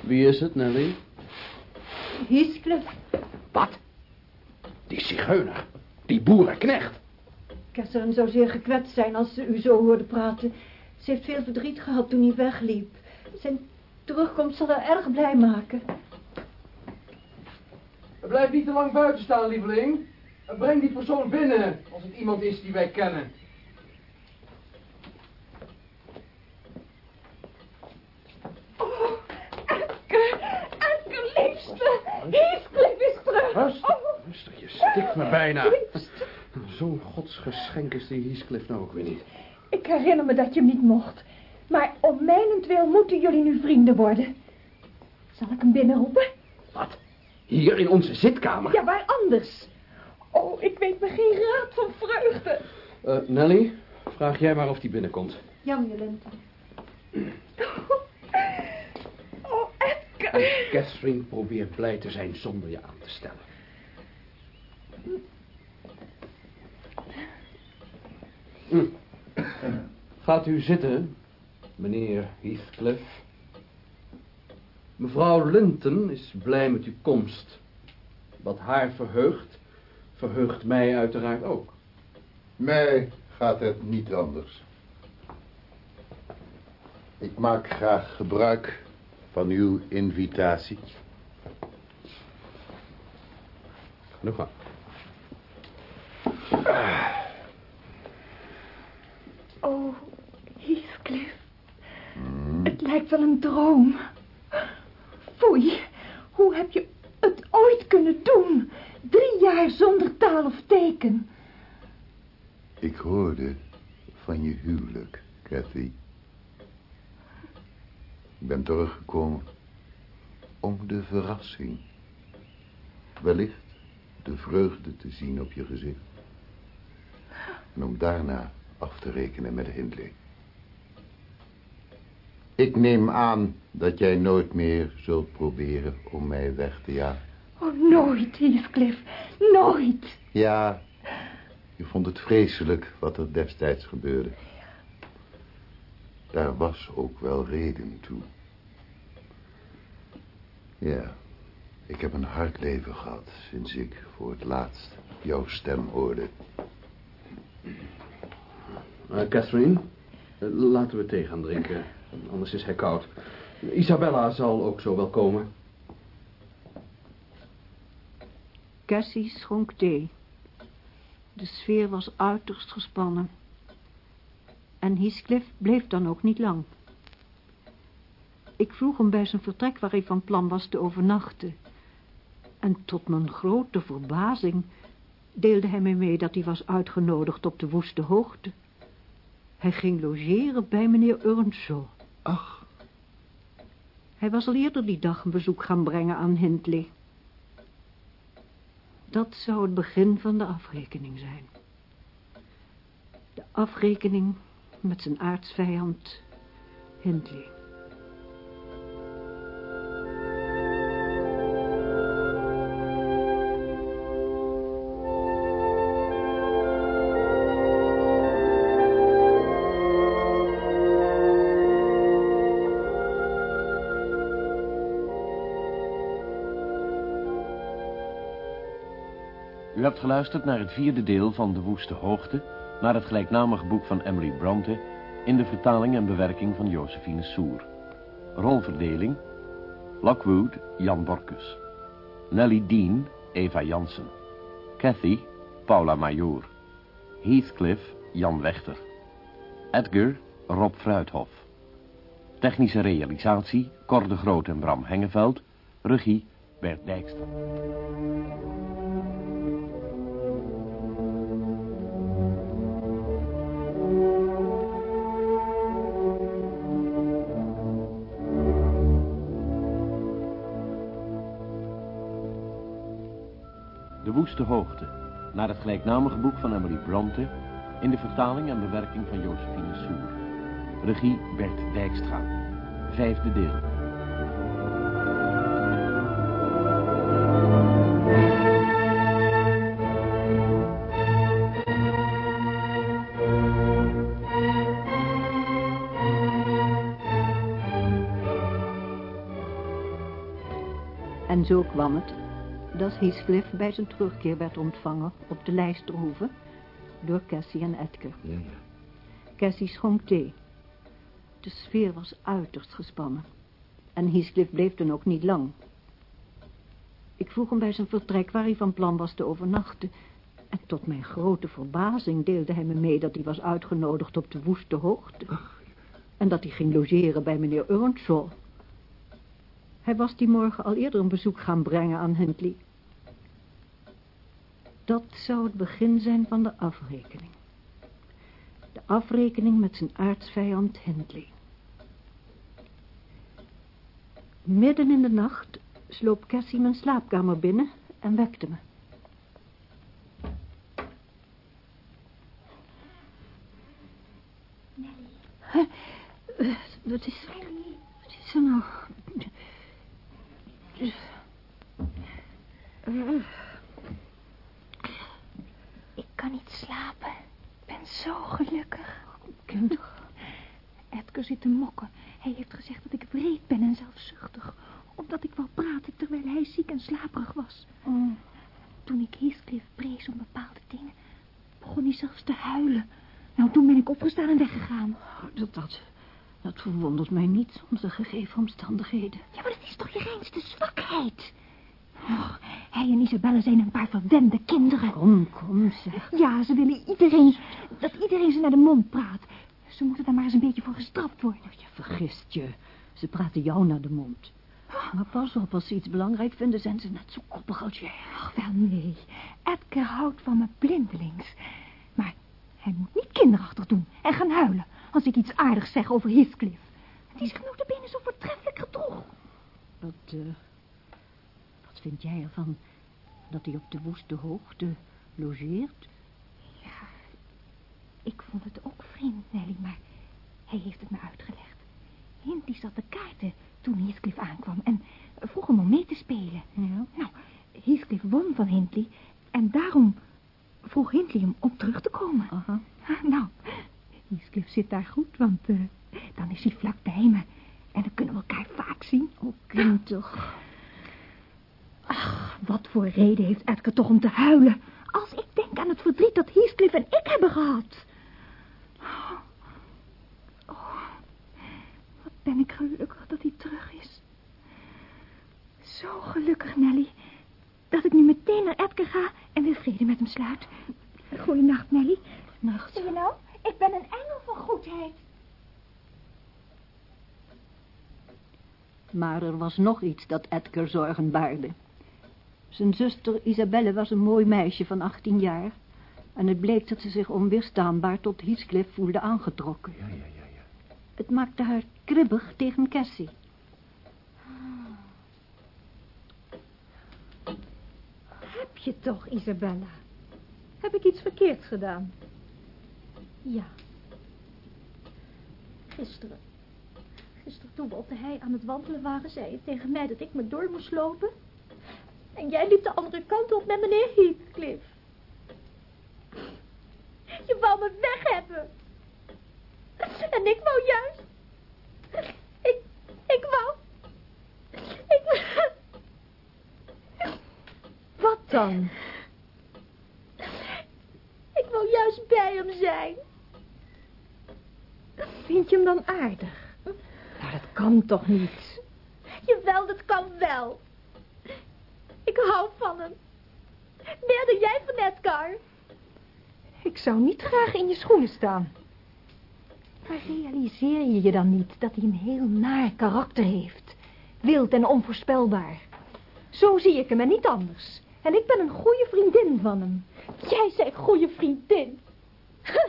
Wie is het, Nelly? Heathcliff. Wat? Die zigeuner. Die boerenknecht. Catherine zou zeer gekwetst zijn als ze u zo hoorde praten. Ze heeft veel verdriet gehad toen hij wegliep. Zijn terugkomst zal haar erg blij maken. Blijf niet te lang buiten staan, lieveling. Breng die persoon binnen, als het iemand is die wij kennen. Oh, Edgar, Edgar, liefste. Heathcliff is terug. Rustig, Oh, rustig, je stikt me bijna. Zo'n godsgeschenk is die Heathcliff nou ook weer niet. Ik herinner me dat je hem niet mocht. Maar om mijnentwil moeten jullie nu vrienden worden. Zal ik hem binnenroepen? Wat? Hier in onze zitkamer? Ja, waar anders? Oh, ik weet me geen raad van vreugde. Eh, Nelly, vraag jij maar of die binnenkomt. Ja, meneer. Oh, Edgar. En Catherine probeert blij te zijn zonder je aan te stellen. Hm. Gaat u zitten, meneer Heathcliff. Mevrouw Linton is blij met uw komst. Wat haar verheugt, verheugt mij uiteraard ook. Mij gaat het niet anders. Ik maak graag gebruik van uw invitatie. Genoeg aan. Oh, Heathcliff. Het lijkt wel een droom. Foei, hoe heb je het ooit kunnen doen? Drie jaar zonder taal of teken. Ik hoorde van je huwelijk, Cathy. Ik ben teruggekomen om de verrassing. Wellicht de vreugde te zien op je gezicht. En om daarna af te rekenen met Hindley. Ik neem aan dat jij nooit meer zult proberen om mij weg te jagen. Oh, nooit, Heathcliff. Nooit. Ja, Je vond het vreselijk wat er destijds gebeurde. Daar was ook wel reden toe. Ja, ik heb een hard leven gehad sinds ik voor het laatst jouw stem hoorde. Uh, Catherine, uh, laten we thee gaan drinken. Anders is hij koud. Isabella zal ook zo wel komen. Cassie schonk thee. De sfeer was uiterst gespannen. En Heathcliff bleef dan ook niet lang. Ik vroeg hem bij zijn vertrek waar hij van plan was te overnachten. En tot mijn grote verbazing deelde hij mij mee dat hij was uitgenodigd op de woeste hoogte. Hij ging logeren bij meneer Earnshaw. Ach. Hij was al eerder die dag een bezoek gaan brengen aan Hindley. Dat zou het begin van de afrekening zijn. De afrekening met zijn aardsvijand Hindley. U hebt geluisterd naar het vierde deel van De Woeste Hoogte... naar het gelijknamige boek van Emily Bronte... in de vertaling en bewerking van Josephine Soer. Rolverdeling... Lockwood, Jan Borkus. Nelly Dean, Eva Jansen. Cathy, Paula Major. Heathcliff, Jan Wechter. Edgar, Rob Fruithof. Technische realisatie, Cor de Groot en Bram Hengeveld. Regie, Bert Dijkstra. De Woeste Hoogte, naar het gelijknamige boek van Emily Bronte... in de vertaling en bewerking van Josephine Soer. Regie Bert Dijkstra. Vijfde deel. Heathcliff bij zijn terugkeer werd ontvangen op de Lijsterhoeve door Cassie en Edgar. Ja, ja. Cassie schonk thee. De sfeer was uiterst gespannen. En Heathcliff bleef dan ook niet lang. Ik vroeg hem bij zijn vertrek waar hij van plan was te overnachten. En tot mijn grote verbazing deelde hij me mee dat hij was uitgenodigd op de woeste hoogte. En dat hij ging logeren bij meneer Earnshaw. Hij was die morgen al eerder een bezoek gaan brengen aan Huntley. Dat zou het begin zijn van de afrekening. De afrekening met zijn aardsvijand Hindley. Midden in de nacht sloop Cassie mijn slaapkamer binnen en wekte me. Huh? Uh, Wat is... Wat is er nou? Uh, kan niet slapen. Ik ben zo gelukkig. Kind. Edgar zit te mokken. Hij heeft gezegd dat ik wreed ben en zelfzuchtig. Omdat ik wou praten terwijl hij ziek en slaperig was. Oh. Toen ik Heathcliff prees om bepaalde dingen, begon hij zelfs te huilen. Nou, toen ben ik opgestaan en weggegaan. Dat, dat, dat verwondert mij niet onder de gegeven omstandigheden. Ja, maar dat is toch je reinste zwakheid? Oh, hij en Isabelle zijn een paar verwende kinderen. Kom, kom, zeg. Ja, ze willen iedereen, dat iedereen ze naar de mond praat. Ze moeten daar maar eens een beetje voor gestraft worden. Je vergist je. Ze praten jou naar de mond. Maar pas op, als ze iets belangrijk vinden, zijn ze net zo koppig als jij. Ach, wel nee. Edgar houdt van me blindelings. Maar hij moet niet kinderachtig doen en gaan huilen als ik iets aardigs zeg over Heathcliff. Die zich notabene zo voortreffelijk gedroeg. Wat, uh, vind jij ervan dat hij op de woeste hoogte logeert? Ja, ik vond het ook vreemd, Nelly, maar hij heeft het me uitgelegd. Hindley zat de kaarten toen Heathcliff aankwam en vroeg hem om mee te spelen. Ja. Nou, Heathcliff won van Hindley en daarom vroeg Hindley hem om terug te komen. Aha. Nou, Heathcliff zit daar goed, want eh, dan is hij vlak bij me. En dan kunnen we elkaar vaak zien. Oh, kind toch. Ach, wat voor reden heeft Edgar toch om te huilen... als ik denk aan het verdriet dat Heathcliff en ik hebben gehad. Oh, wat ben ik gelukkig dat hij terug is. Zo gelukkig, Nelly, dat ik nu meteen naar Edgar ga en weer vrede met hem sluit. Goedenacht, Nelly. Nacht. Zie je nou? Ik ben een engel van goedheid. Maar er was nog iets dat Edgar zorgen baarde. Zijn zuster Isabelle was een mooi meisje van 18 jaar. En het bleek dat ze zich onweerstaanbaar tot Heathcliff voelde aangetrokken. Ja, ja, ja, ja. Het maakte haar kribbig tegen Cassie. Heb je toch, Isabella? Heb ik iets verkeerds gedaan? Ja. Gisteren. Gisteren toen we op de hei aan het wandelen waren, zei je tegen mij dat ik me door moest lopen. En jij liep de andere kant op met meneer Heathcliff. Je wou me weg hebben. En ik wou juist. Ik, ik wou. Ik. Wat dan? Ik wou juist bij hem zijn. Vind je hem dan aardig? Nou, dat kan toch niet? Jawel, dat kan wel. Ik hou van hem. Meer dan jij van Edgar. Ik zou niet graag in je schoenen staan. Maar realiseer je je dan niet dat hij een heel naar karakter heeft? Wild en onvoorspelbaar. Zo zie ik hem en niet anders. En ik ben een goede vriendin van hem. Jij zei goede vriendin.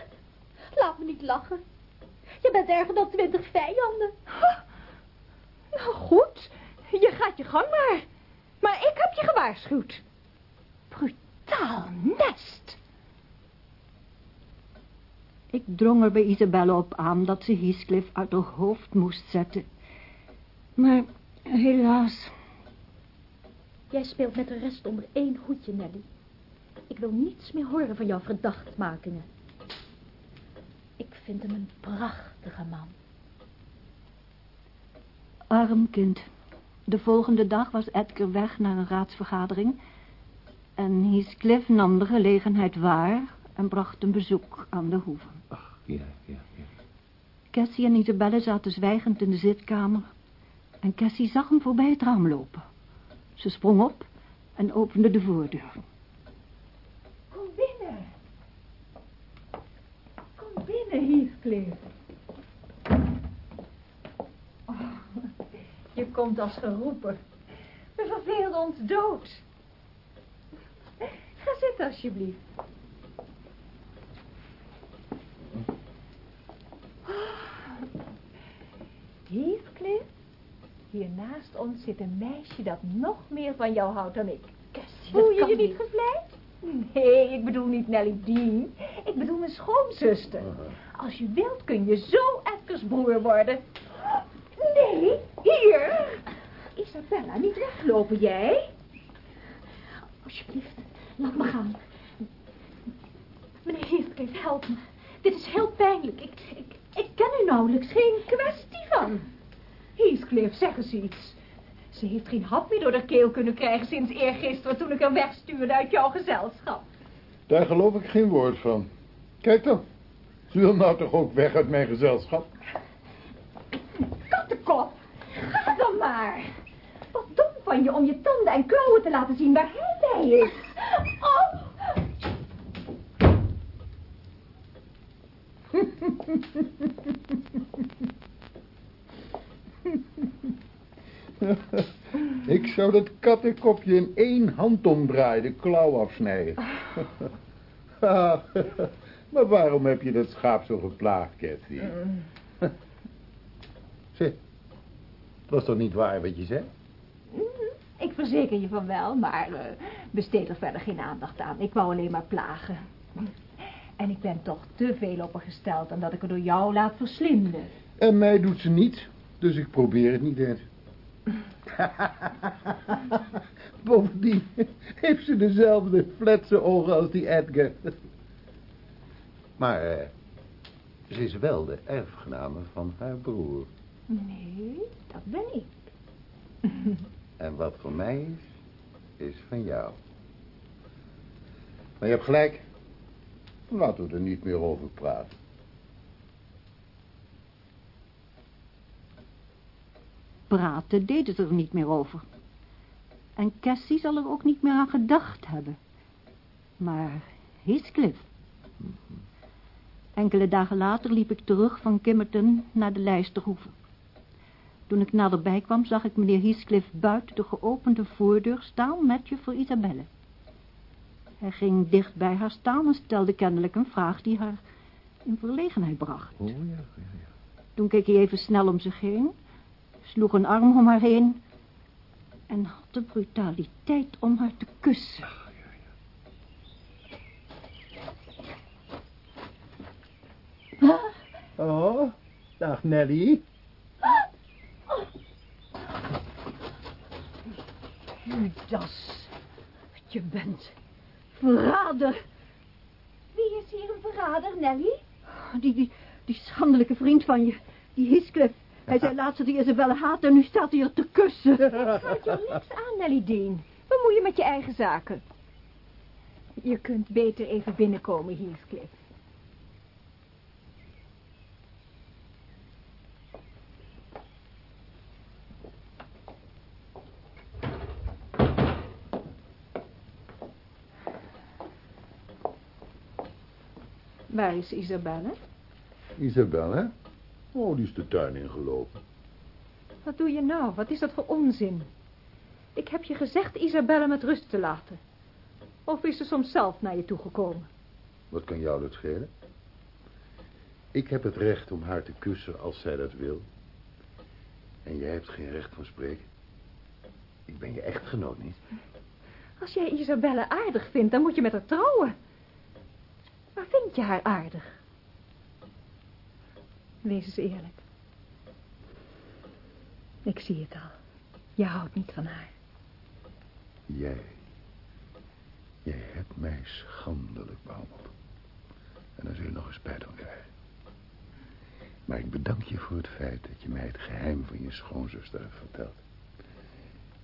Laat me niet lachen. Je bent erger dan twintig vijanden. Nou goed, je gaat je gang maar. Maar ik heb je gewaarschuwd. Brutaal nest. Ik drong er bij Isabelle op aan dat ze Heathcliff uit haar hoofd moest zetten. Maar helaas, Jij speelt met de rest onder één hoedje, Nelly. Ik wil niets meer horen van jouw verdachtmakingen. Ik vind hem een prachtige man. arm kind. De volgende dag was Edgar weg naar een raadsvergadering. En Heathcliff nam de gelegenheid waar en bracht een bezoek aan de hoeve. Ja, ja, ja. Cassie en Isabelle zaten zwijgend in de zitkamer. En Cassie zag hem voorbij het raam lopen. Ze sprong op en opende de voordeur. Kom binnen. Kom binnen, Heathcliff. Oh, je komt als geroepen. We verveelden ons dood. Ga zitten, alsjeblieft. Heathcliff, hier naast ons zit een meisje dat nog meer van jou houdt dan ik. Cassie, Voel je je niet gevleid? Nee, ik bedoel niet Nelly Dean. Ik bedoel mijn schoonzuster. Als je wilt kun je zo Edgar's broer worden. Nee, hier. Isabella, niet weglopen jij. Alsjeblieft, laat me gaan. Meneer Heathcliff, help me. Dit is heel pijnlijk. Ik, ik, ik ken u nauwelijks. Geen kwestie van. Heathcliff, zeg eens iets. Ze heeft geen hap meer door de keel kunnen krijgen sinds eergisteren toen ik haar wegstuurde uit jouw gezelschap. Daar geloof ik geen woord van. Kijk dan. Ze wil nou toch ook weg uit mijn gezelschap? Kattenkop, ga dan maar. Wat dom van je om je tanden en klauwen te laten zien waar hij bij is. Oh. Ik zou dat kattenkopje in één hand omdraaien, de klauw afsnijden. Ah, maar waarom heb je dat schaap zo geplaagd, Cathy? Zeg, het was toch niet waar wat je zei? Ik verzeker je van wel, maar eh, besteed er verder geen aandacht aan. Ik wou alleen maar plagen. En ik ben toch te veel op haar gesteld dan dat ik er door jou laat verslinden. En mij doet ze niet, dus ik probeer het niet eens. Bovendien heeft ze dezelfde fletse ogen als die Edgar. Maar eh, ze is wel de erfgename van haar broer. Nee, dat ben ik. En wat voor mij is, is van jou. Maar je hebt gelijk. Laten we er niet meer over praten. Praten deed het er niet meer over. En Cassie zal er ook niet meer aan gedacht hebben. Maar Heathcliff. Enkele dagen later liep ik terug van Kimmerton naar de Lijsterhoeve. Toen ik naderbij kwam, zag ik meneer Heathcliff buiten de geopende voordeur staan met juffrouw Isabelle. Hij ging dicht bij haar staan en stelde kennelijk een vraag die haar in verlegenheid bracht. Oh ja, ja, Toen keek hij even snel om zich heen, sloeg een arm om haar heen en had de brutaliteit om haar te kussen. Oh, dag Nelly. Judas, wat je bent. Verrader. Wie is hier een verrader, Nelly? Die, die, die schandelijke vriend van je, die Heathcliff. Hij zei laatst dat hij Isabelle haat en nu staat hij er te kussen. Gaat je niks aan, Nelly Dean. Bemoei je met je eigen zaken. Je kunt beter even binnenkomen, Heathcliff. Waar is Isabelle? Isabelle? Oh, die is de tuin ingelopen. Wat doe je nou? Wat is dat voor onzin? Ik heb je gezegd Isabelle met rust te laten. Of is ze soms zelf naar je toegekomen? Wat kan jou dat schelen? Ik heb het recht om haar te kussen als zij dat wil. En jij hebt geen recht van spreken. Ik ben je echtgenoot niet. Als jij Isabelle aardig vindt, dan moet je met haar trouwen. Maar vind je haar aardig? Wees eens eerlijk. Ik zie het al. Je houdt niet van haar. Jij. Jij hebt mij schandelijk behandeld. En daar zul je nog een spijt van krijgen. Maar ik bedank je voor het feit dat je mij het geheim van je schoonzuster hebt verteld.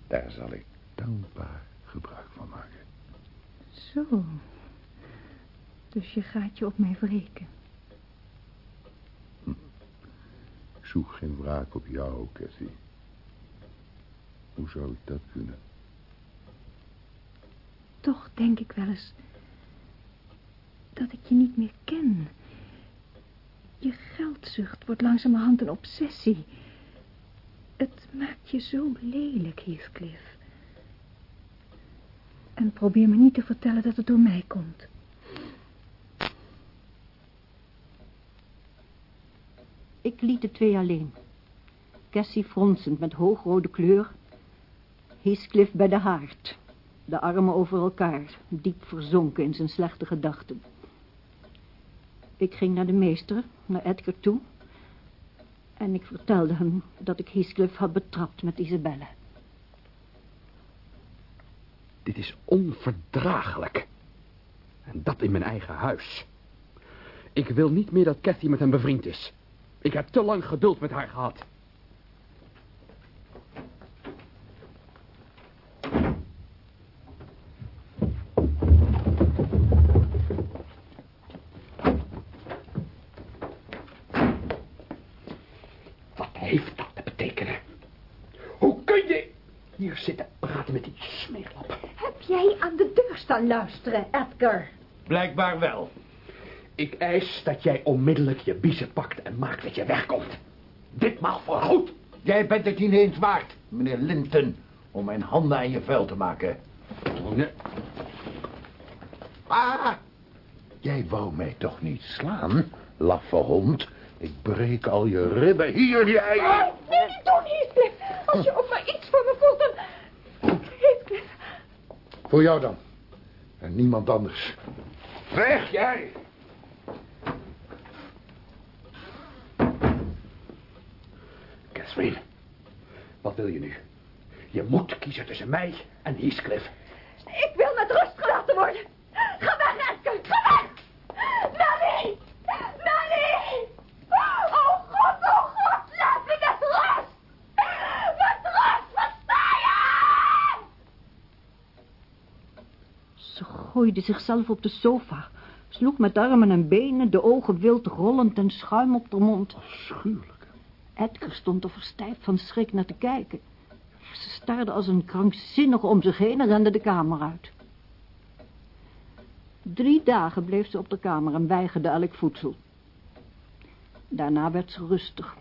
Daar zal ik dankbaar gebruik van maken. Zo. Dus je gaat je op mij wreken. Ik zoek geen wraak op jou, Cathy. Hoe zou ik dat kunnen? Toch denk ik wel eens dat ik je niet meer ken. Je geldzucht wordt langzamerhand een obsessie. Het maakt je zo lelijk, Heathcliff. En probeer me niet te vertellen dat het door mij komt. Ik liet de twee alleen. Cassie fronsend met hoogrode kleur. Heathcliff bij de haard. De armen over elkaar, diep verzonken in zijn slechte gedachten. Ik ging naar de meester, naar Edgar toe. En ik vertelde hem dat ik Heathcliff had betrapt met Isabelle. Dit is onverdraaglijk. En dat in mijn eigen huis. Ik wil niet meer dat Cathy met hem bevriend is. Ik heb te lang geduld met haar gehad. Wat heeft dat te betekenen? Hoe kun je hier zitten praten met die smeerlap? Heb jij aan de deur staan luisteren, Edgar? Blijkbaar wel. Ik eis dat jij onmiddellijk je biezen pakt en maakt dat je wegkomt. Ditmaal voorgoed. Jij bent het niet eens waard, meneer Linton, om mijn handen aan je vuil te maken. Nee. Ah, jij wou mij toch niet slaan, laffe hond? Ik breek al je ribben. Hier, jij! Oh, nee, niet doen, Heathcliff. Als je ook maar iets voor me voelt, dan... Voor jou dan. En niemand anders. Weg, jij! Wat wil je nu? Je moet kiezen tussen mij en Heathcliff. Ik wil met rust gelaten worden. Ga weg, Edgar. Ga weg. Nelly. Nelly. Oh God, oh God. Laat me met rust. Met rust, versta je? Ze gooide zichzelf op de sofa, sloeg met armen en benen, de ogen wild rollend en schuim op de mond. Afschuwelijk. Edgar stond er verstijfd van schrik naar te kijken. Ze staarde als een krankzinnige om zich heen en rende de kamer uit. Drie dagen bleef ze op de kamer en weigerde elk voedsel. Daarna werd ze rustig.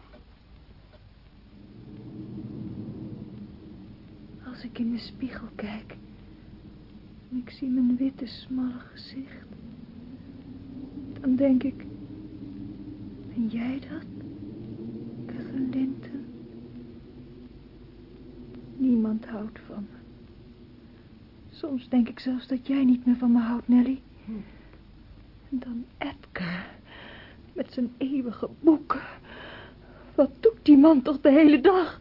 Als ik in de spiegel kijk... en ik zie mijn witte, smalle gezicht... dan denk ik... Ben jij dat? Catherine Linton? Houdt van me. Soms denk ik zelfs dat jij niet meer van me houdt, Nelly. En dan Edgar. Met zijn eeuwige boeken. Wat doet die man toch de hele dag?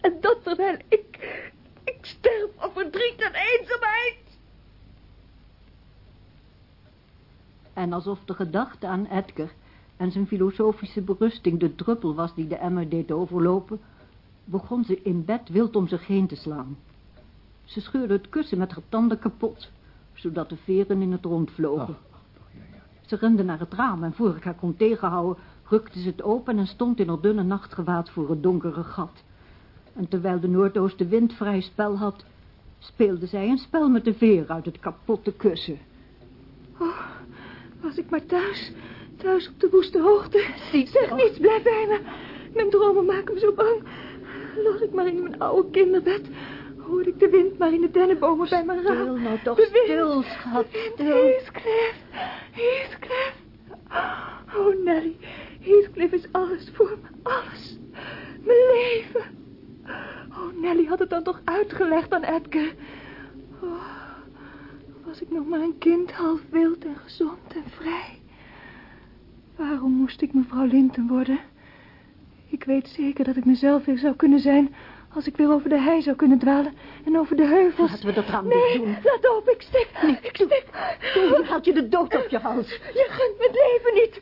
En dat terwijl ik... Ik sterf van verdriet en eenzaamheid. En alsof de gedachte aan Edgar en zijn filosofische berusting de druppel was die de emmer deed overlopen, begon ze in bed wild om zich heen te slaan. Ze scheurde het kussen met haar tanden kapot, zodat de veren in het rond vlogen. Ze rende naar het raam en voor ik haar kon tegenhouden, rukte ze het open en stond in haar dunne nachtgewaad voor het donkere gat. En terwijl de noordoostenwind vrij spel had, speelde zij een spel met de veer uit het kapotte kussen. Oh, was ik maar thuis. Thuis op de woeste hoogte. zeg niets, blijf bij me. Mijn dromen maken me zo bang. Lag ik maar in mijn oude kinderbed. Hoorde ik de wind maar in de dennenbomen bij mijn raam. Stil nou toch, De stil, schat, stil. Heathcliff. Heathcliff. Oh, Nelly. Heathcliff is alles voor me. Alles. Mijn leven. Oh, Nelly had het dan toch uitgelegd aan Edgar. Oh, was ik nog maar een kind, half wild en gezond en vrij. Waarom moest ik mevrouw Linton worden? Ik weet zeker dat ik mezelf weer zou kunnen zijn... als ik weer over de hei zou kunnen dwalen en over de heuvels. Laten we dat raam nee, doen. laat op, ik stik. ik stik. Toen had je de dood op je hals. Je gunt mijn leven niet.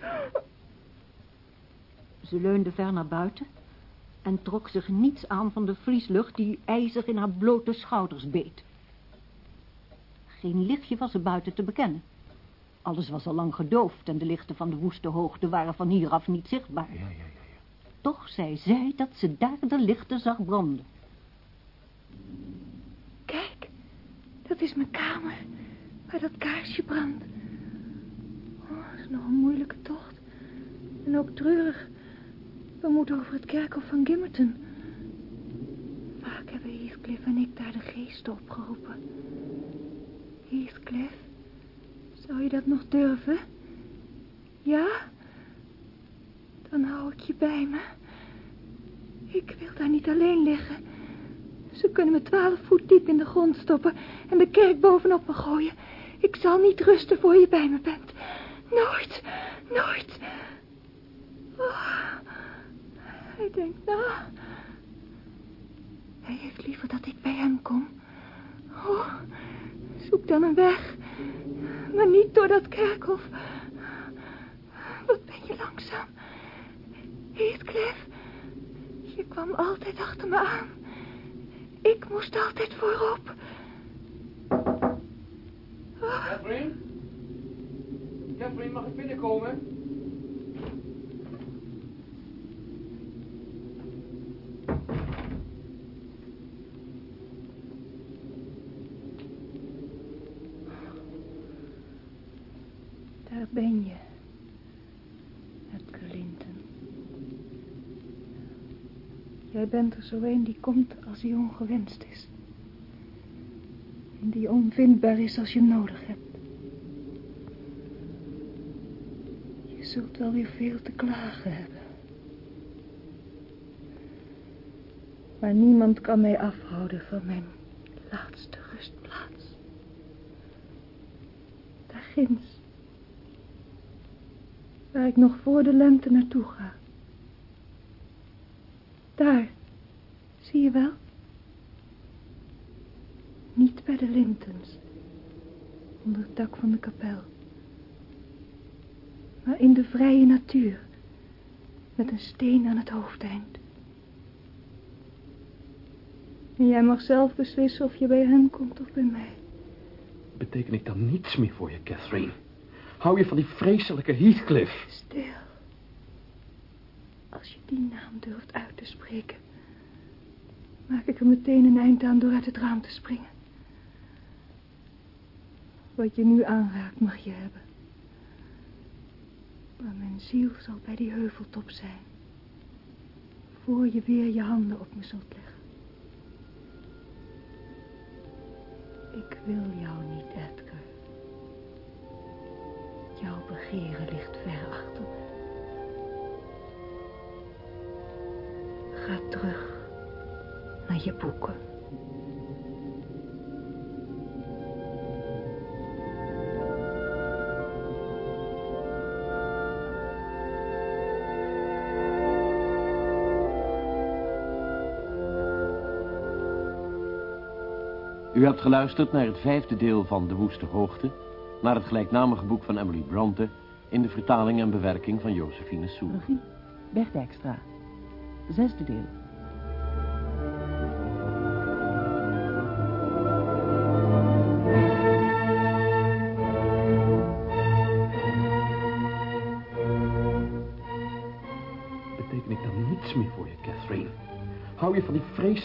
Ze leunde ver naar buiten en trok zich niets aan van de vrieslucht die ijzig in haar blote schouders beet. Geen lichtje was er buiten te bekennen. Alles was al lang gedoofd en de lichten van de woeste hoogte waren van hieraf niet zichtbaar. Toch zei zij dat ze daar de lichten zag branden. Kijk, dat is mijn kamer, waar dat kaarsje brandt. Oh, is nog een moeilijke tocht. En ook treurig. We moeten over het kerkhof van Gimmerton. Vaak hebben Heathcliff en ik daar de geesten opgeroepen. Heathcliff, zou je dat nog durven? Ja? Dan hou ik je bij me. Ik wil daar niet alleen liggen. Ze kunnen me twaalf voet diep in de grond stoppen en de kerk bovenop me gooien. Ik zal niet rusten voor je bij me bent. Nooit, nooit. Oh, hij denkt na. Hij heeft liever dat ik bij hem kom. Oh, zoek dan een weg. Maar niet door dat kerkhof. Wat ben je langzaam. Heathcliff, je kwam altijd achter me aan. Ik moest altijd voorop. Catherine? Catherine, mag ik binnenkomen? Daar ben je. Edgar Linton. Jij bent er zo een die komt als hij ongewenst is. En die onvindbaar is als je hem nodig hebt. Je zult wel weer veel te klagen hebben. Maar niemand kan mij afhouden van mijn laatste rustplaats. Daar ginds. Waar ik nog voor de lente naartoe ga. Daar. Je wel? Niet bij de Lintons. Onder het dak van de kapel. Maar in de vrije natuur. Met een steen aan het hoofdeind. En jij mag zelf beslissen of je bij hen komt of bij mij. Beteken ik dan niets meer voor je, Catherine? Hou je van die vreselijke Heathcliff? Stil. Als je die naam durft uit te spreken... maak ik er meteen een eind aan door uit het raam te springen. Wat je nu aanraakt mag je hebben. Maar mijn ziel zal bij die heuveltop zijn. Voor je weer je handen op me zult leggen. Ik wil jou niet, Edgar. Jouw begeren ligt ver achter me. Ga terug je boeken. U hebt geluisterd naar het vijfde deel van De Woeste Hoogte... naar het gelijknamige boek van Emily Bronte... in de vertaling en bewerking van Josephine Soer. Regie, Bert Dijkstra. Zesde deel.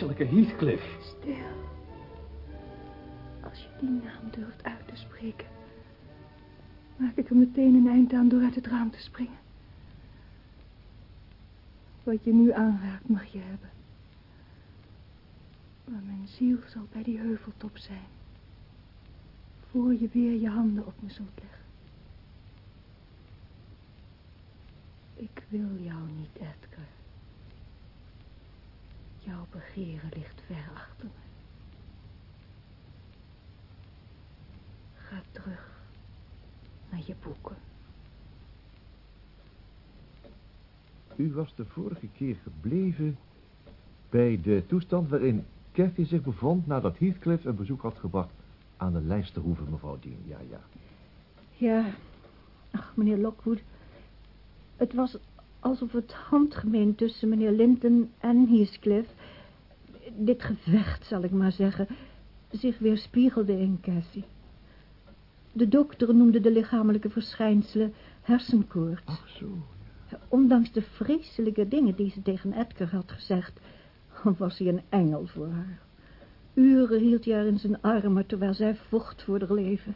Vreselijke Heathcliff? Stil. Als je die naam durft uit te spreken... maak ik er meteen een eind aan door uit het raam te springen. Wat je nu aanraakt mag je hebben. Maar mijn ziel zal bij die heuveltop zijn. Voor je weer je handen op me zult leggen. Ik wil jou niet, Edgar. Jouw begeren ligt ver achter me. Ga terug naar je boeken. U was de vorige keer gebleven bij de toestand waarin Cathy zich bevond nadat Heathcliff een bezoek had gebracht aan de lijsterhoeve, mevrouw Dean. Ja, ja. Ja, ach, meneer Lockwood. Het was alsof het handgemeen tussen meneer Linton en Heathcliff... dit gevecht, zal ik maar zeggen, zich weerspiegelde in Cassie. De dokter noemde de lichamelijke verschijnselen hersenkoorts. Ach zo. Ondanks de vreselijke dingen die ze tegen Edgar had gezegd... was hij een engel voor haar. Uren hield hij haar in zijn armen terwijl zij vocht voor haar leven.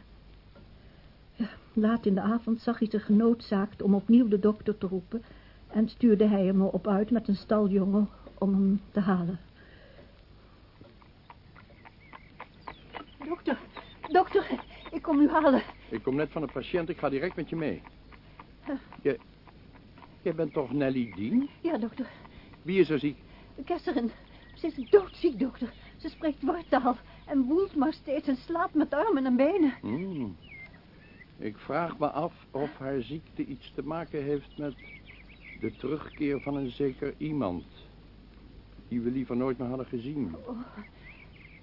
Ja, laat in de avond zag hij zich genoodzaakt om opnieuw de dokter te roepen... en stuurde hij hem op uit met een staljongen om hem te halen. Dokter, dokter, ik kom u halen. Ik kom net van een patiënt, ik ga direct met je mee. Je, jij bent toch Nelly Dean? Ja, dokter. Wie is er ziek? Catherine, ze is doodziek, dokter. Ze spreekt woordtaal en woelt maar steeds en slaapt met armen en benen. Hmm. Ik vraag me af of haar ziekte iets te maken heeft met de terugkeer van een zeker iemand. Die we liever nooit meer hadden gezien. Oh,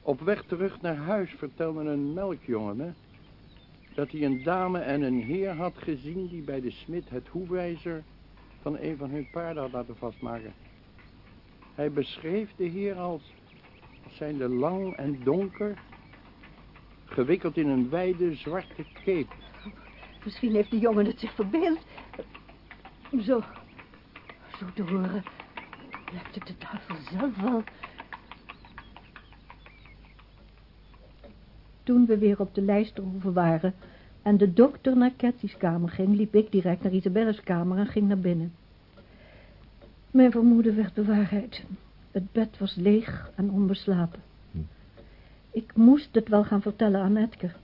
Op weg terug naar huis vertelde een melkjongen me... dat hij een dame en een heer had gezien... die bij de smid het hoefijzer van een van hun paarden had laten vastmaken. Hij beschreef de heer als, als zijnde lang en donker... gewikkeld in een wijde zwarte cape. Misschien heeft de jongen het zich verbeeld. Zo, zo te horen, lijkt het de duivel zelf wel. Toen we weer op de lijsterhoeve waren en de dokter naar Cathy's kamer ging, liep ik direct naar Isabella's kamer en ging naar binnen. Mijn vermoeden werd bewaarheid. Het bed was leeg en onbeslapen. Ik moest het wel gaan vertellen aan Edgar.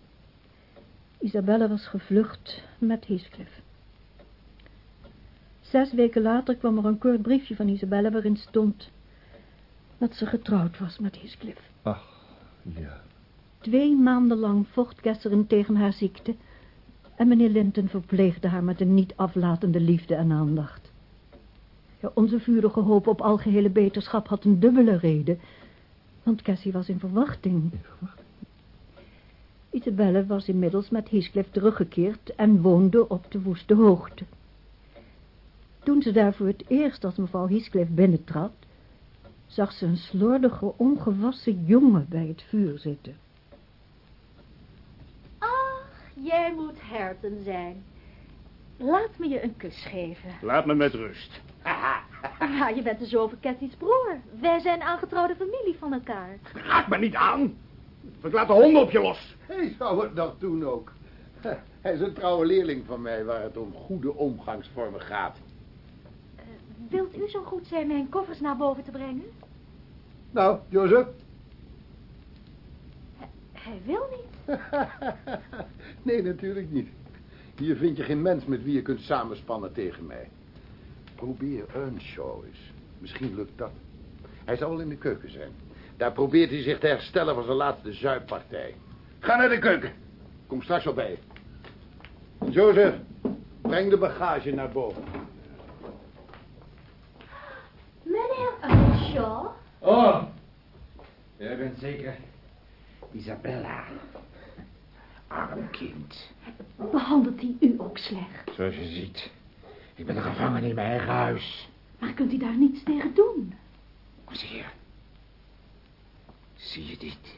Isabella was gevlucht met Heathcliff. Zes weken later kwam er een kort briefje van Isabella waarin stond dat ze getrouwd was met Heathcliff. Ach, ja. Twee maanden lang vocht Catherine tegen haar ziekte en meneer Linton verpleegde haar met een niet aflatende liefde en aandacht. Ja, onze vurige hoop op algehele beterschap had een dubbele reden, want Cassie was in verwachting. Isabelle was inmiddels met Heathcliff teruggekeerd en woonde op de woeste hoogte. Toen ze daar voor het eerst als mevrouw Heathcliff binnentrad, zag ze een slordige, ongewassen jongen bij het vuur zitten. Ach, jij moet Herten zijn. Laat me je een kus geven. Laat me met rust. Ja, je bent de zoon van Cathy's broer. Wij zijn aangetrouwde familie van elkaar. Raak me niet aan. Ik laat de honden op je los. Hij zou het nog doen ook. Hij is een trouwe leerling van mij waar het om goede omgangsvormen gaat. Wilt u zo goed zijn mijn koffers naar boven te brengen? Nou, Jozef? Hij wil niet. nee, natuurlijk niet. Hier vind je geen mens met wie je kunt samenspannen tegen mij. Probeer Earnshaw eens. Misschien lukt dat. Hij zal wel in de keuken zijn. Daar probeert hij zich te herstellen van zijn laatste zuippartij. Ga naar de keuken. Kom straks wel bij. Jozef, breng de bagage naar boven. Meneer Earnshaw? Oh, jij bent zeker Isabella. Arm kind. Behandelt hij u ook slecht? Zoals je ziet. Ik ben een gevangen in mijn eigen huis. Maar kunt u daar niets tegen doen? Zie je. Zie je dit?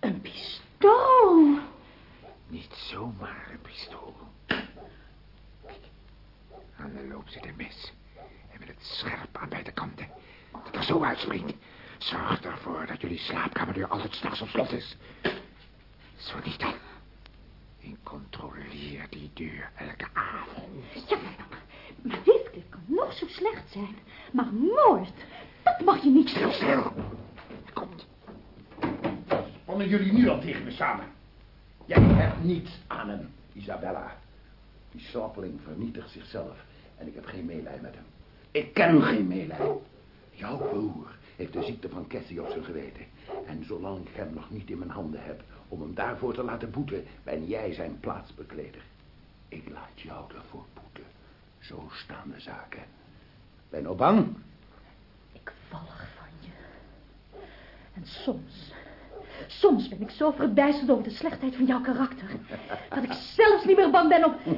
Een pistool. Niet zomaar een pistool. Aan de loop zit een mes. En met het scherp aan beide kanten. Dat er zo uitspringt. Zorg ervoor dat jullie slaapkamerdeur altijd s'nachts op slot is. Zo niet dan. En controleer die deur elke avond. Ja, maar kan nog zo slecht zijn. Maar moord, dat mag je niet... Stil, stil. Komt. Spannen jullie nu al tegen me samen? Jij hebt niets aan hem, Isabella. Die slappeling vernietigt zichzelf. En ik heb geen meelij met hem. Ik ken geen meelij. Jouw broer heeft de ziekte van Cathy op zijn geweten. En zolang ik hem nog niet in mijn handen heb om hem daarvoor te laten boeten, ben jij zijn plaatsbekleder. Ik laat jou ervoor boeten. Zo staan de zaken. Ben je nou bang? Ik walg van je. En soms, soms ben ik zo verbijsterd over de slechtheid van jouw karakter, dat ik zelfs niet meer bang ben om...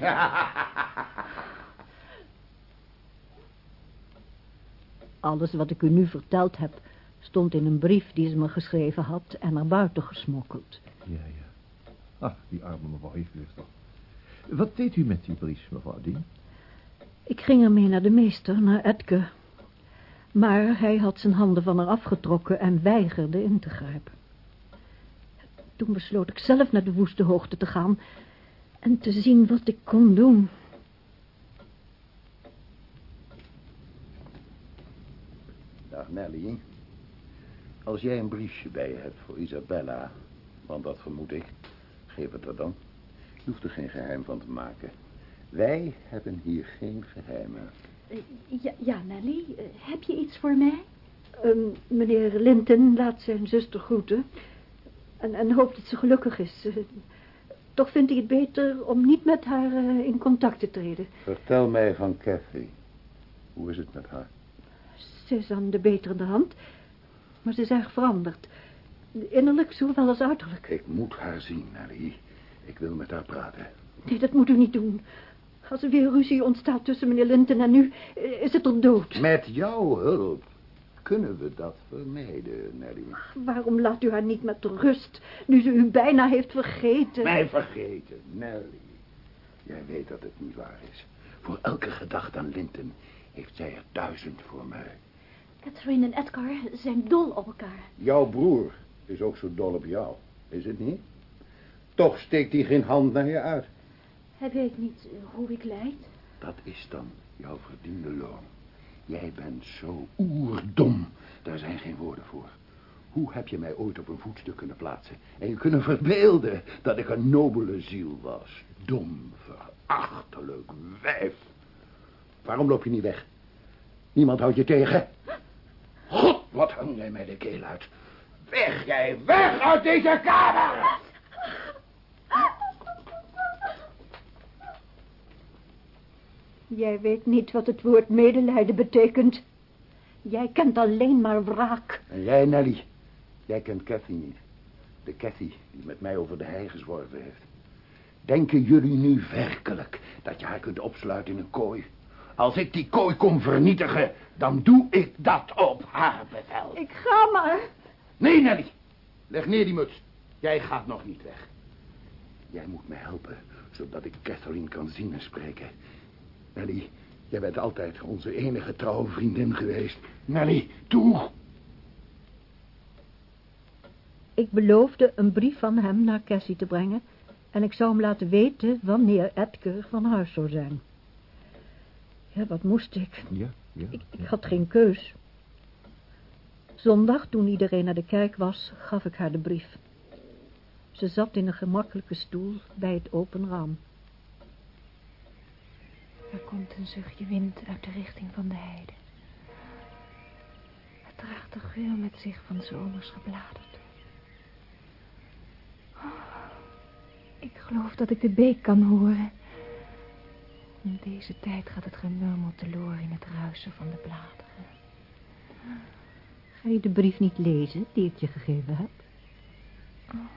Alles wat ik u nu verteld heb, stond in een brief die ze me geschreven had en naar buiten gesmokkeld. Ja, ja. Ach, die arme mevrouw Heathcliff toch. Wat deed u met die brief, mevrouw Dien? Ik ging ermee naar de meester, naar Edke. Maar hij had zijn handen van haar afgetrokken en weigerde in te grijpen. Toen besloot ik zelf naar de woeste hoogte te gaan en te zien wat ik kon doen. Dag Nelly. Als jij een briefje bij je hebt voor Isabella, want dat vermoed ik, geef het er dan. Je hoeft er geen geheim van te maken. Wij hebben hier geen geheimen. Eh, Ja, ja Nelly, eh, heb je iets voor mij? Ehm, meneer Linton laat zijn zuster groeten en, en hoopt dat ze gelukkig is. Eh, toch vindt hij het beter om niet met haar in contact te treden. Vertel mij van Cathy. Hoe is het met haar? Ze is aan de beterende hand, maar ze is erg veranderd. Innerlijk zowel als uiterlijk. Ik moet haar zien, Nelly. Ik wil met haar praten. Nee, dat moet u niet doen. Als er weer ruzie ontstaat tussen meneer Linton en u, is het er dood. Met jouw hulp kunnen we dat vermijden, Nelly. Waarom laat u haar niet met rust, nu ze u bijna heeft vergeten? Mij vergeten, Nelly. Jij weet dat het niet waar is. Voor elke gedachte aan Linton heeft zij er duizend voor mij. Catherine en Edgar zijn dol op elkaar. Jouw broer is ook zo dol op jou, is het niet? Toch steekt hij geen hand naar je uit. Hij weet niet eh, hoe ik leid. Dat is dan jouw verdiende loon. Jij bent zo oerdom. Daar zijn geen woorden voor. Hoe heb je mij ooit op een voetstuk kunnen plaatsen? En je kunnen verbeelden dat ik een nobele ziel was. Dom, verachtelijk wijf. Waarom loop je niet weg? Niemand houdt je tegen. Wat hang jij mij de keel uit. Weg, jij, weg uit deze kamer! Jij weet niet wat het woord medelijden betekent. Jij kent alleen maar wraak. En jij, Nelly, jij kent Cathy niet. De Cathy die met mij over de hei gezworven heeft. Denken jullie nu werkelijk dat je haar kunt opsluiten in een kooi? Als ik die kooi kom vernietigen, dan doe ik dat op haar bevel. Ik ga maar. Nee, Nelly. Leg neer die muts. Jij gaat nog niet weg. Jij moet me helpen, zodat ik Catherine kan zien en spreken. Nelly, jij bent altijd onze enige trouwe vriendin geweest. Nelly, toe! Ik beloofde een brief van hem naar Cassie te brengen... en ik zou hem laten weten wanneer Edgar van huis zou zijn. Ja, wat moest ik? Ja, ja. Ik, ik had geen keus. Zondag, toen iedereen naar de kerk was, gaf ik haar de brief. Ze zat in een gemakkelijke stoel bij het open raam. Er komt een zuchtje wind uit de richting van de heide. Het draagt de geur met zich van zomers gebladerte. Oh, ik geloof dat ik de beek kan horen. In deze tijd gaat het gemurmel teloor in het ruisen van de bladeren. Ga je de brief niet lezen die ik je gegeven heb?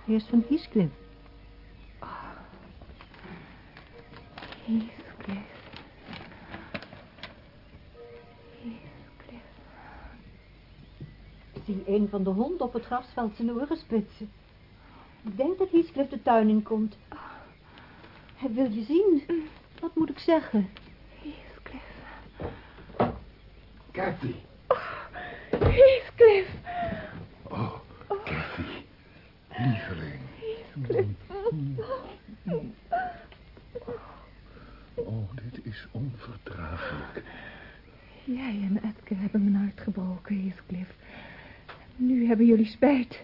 Hij is van Heathcliff. Heathcliff. Zie een van de honden op het grasveld zijn oren spitsen. Ik denk dat Heathcliff de tuin in komt. Hij wil je zien. Wat moet ik zeggen? Heathcliff. Cathy. Heathcliff. Oh, Cathy. Lieveling. Oh, dit is onverdraaglijk. Jij en Edgar hebben mijn hart gebroken, Heathcliff. Nu hebben jullie spijt.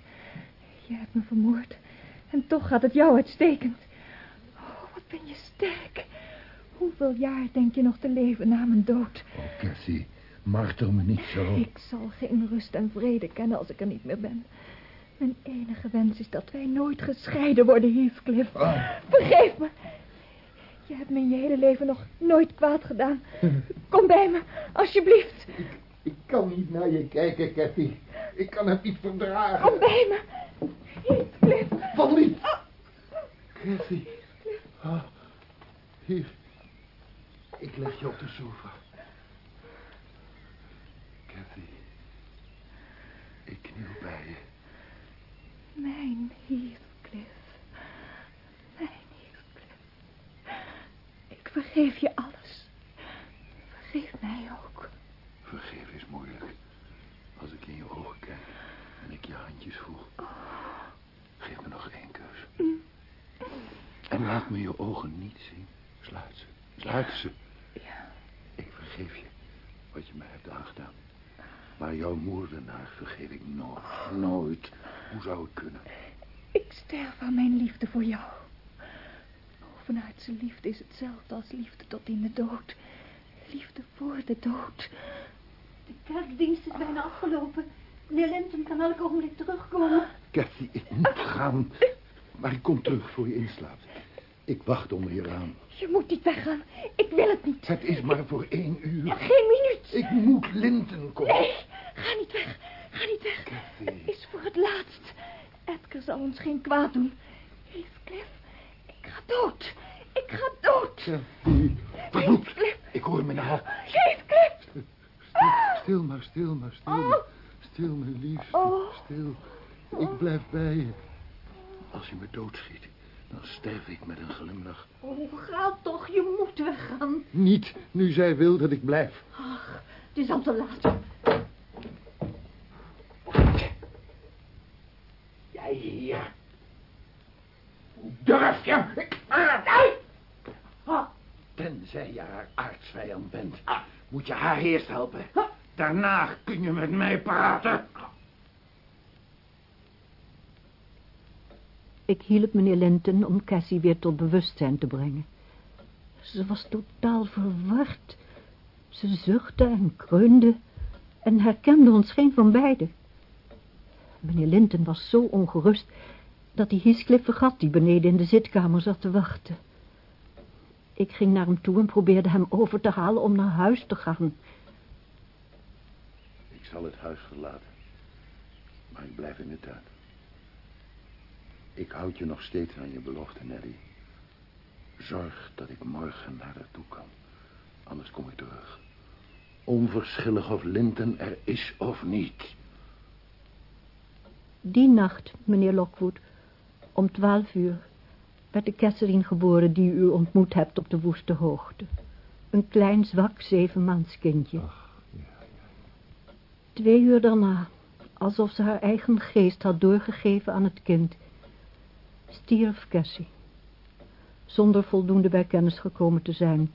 Jij hebt me vermoord. En toch gaat het jou uitstekend. Oh, wat ben je sterk. Hoeveel jaar denk je nog te leven na mijn dood? Oh, Cathy, martel me niet zo. Ik zal geen rust en vrede kennen als ik er niet meer ben. Mijn enige wens is dat wij nooit gescheiden worden, Heathcliff. Vergeef me. Je hebt me in je hele leven nog nooit kwaad gedaan. Kom bij me, alsjeblieft. Ik kan niet naar je kijken, Cathy. Ik kan het niet verdragen. Kom bij me. Heathcliff. Val niet. Cathy. Ah, hier. Ik leg je op de sofa. Cathy. Ik kniel bij je. Mijn Heathcliff. Mijn Heathcliff. Ik vergeef je alles. Vergeef mij ook. Vergeven is moeilijk. Als ik in je ogen kijk en ik je handjes voel. Geef me nog één keus. En laat me je ogen niet zien. Sluit ze. Sluit ze. Vergeef je wat je mij hebt aangedaan. Maar jouw moordenaar vergeef ik nooit. Nooit. Hoe zou het kunnen? Ik sterf aan mijn liefde voor jou. Bovenaardse liefde is hetzelfde als liefde tot in de dood. Liefde voor de dood. De kerkdienst is bijna afgelopen. Meneer Linton kan elk ogenblik terugkomen. Cathy, ik moet gaan. Maar ik kom terug voor je inslaapt. Ik wacht onder je raam. Je moet niet weggaan. Ik wil het niet. Het is maar voor één uur. Geen minuut. Ik moet Linton komen. Nee, ga niet weg. Ga niet weg. Het is voor het laatst. Edgar zal ons geen kwaad doen. Heathcliff, ik ga dood. Ik ga dood. Ik hoor de hal. Heathcliff. Stil, stil maar, stil maar, stil maar. Stil, mijn liefste. Oh. Stil. Ik blijf bij je. Als je me doodschiet, dan sterf ik met een glimlach. Oh, ga toch, je moet weggaan. Niet nu zij wil dat ik blijf. Ach, het is al te laat. Jij hier. Hoe durf je? Ik... Ah, ah. Tenzij je haar aardsvijand bent, moet je haar eerst helpen. Daarna kun je met mij praten. Ik hielp meneer Linton om Cassie weer tot bewustzijn te brengen. Ze was totaal verward. Ze zuchtte en kreunde en herkende ons geen van beiden. Meneer Linton was zo ongerust dat hij Heathcliff vergat die beneden in de zitkamer zat te wachten. Ik ging naar hem toe en probeerde hem over te halen om naar huis te gaan. Ik zal het huis verlaten. Maar ik blijf in de tuin. Ik houd je nog steeds aan je belofte, Nelly. Zorg dat ik morgen naar haar toe kan. Anders kom ik terug. Onverschillig of Linton er is of niet. Die nacht, meneer Lockwood, om twaalf uur, werd de Catherine geboren die u ontmoet hebt op de woeste hoogte. Een klein, zwak, zevenmaandskindje. Twee uur daarna, alsof ze haar eigen geest had doorgegeven aan het kind, stierf Cassie, zonder voldoende bij kennis gekomen te zijn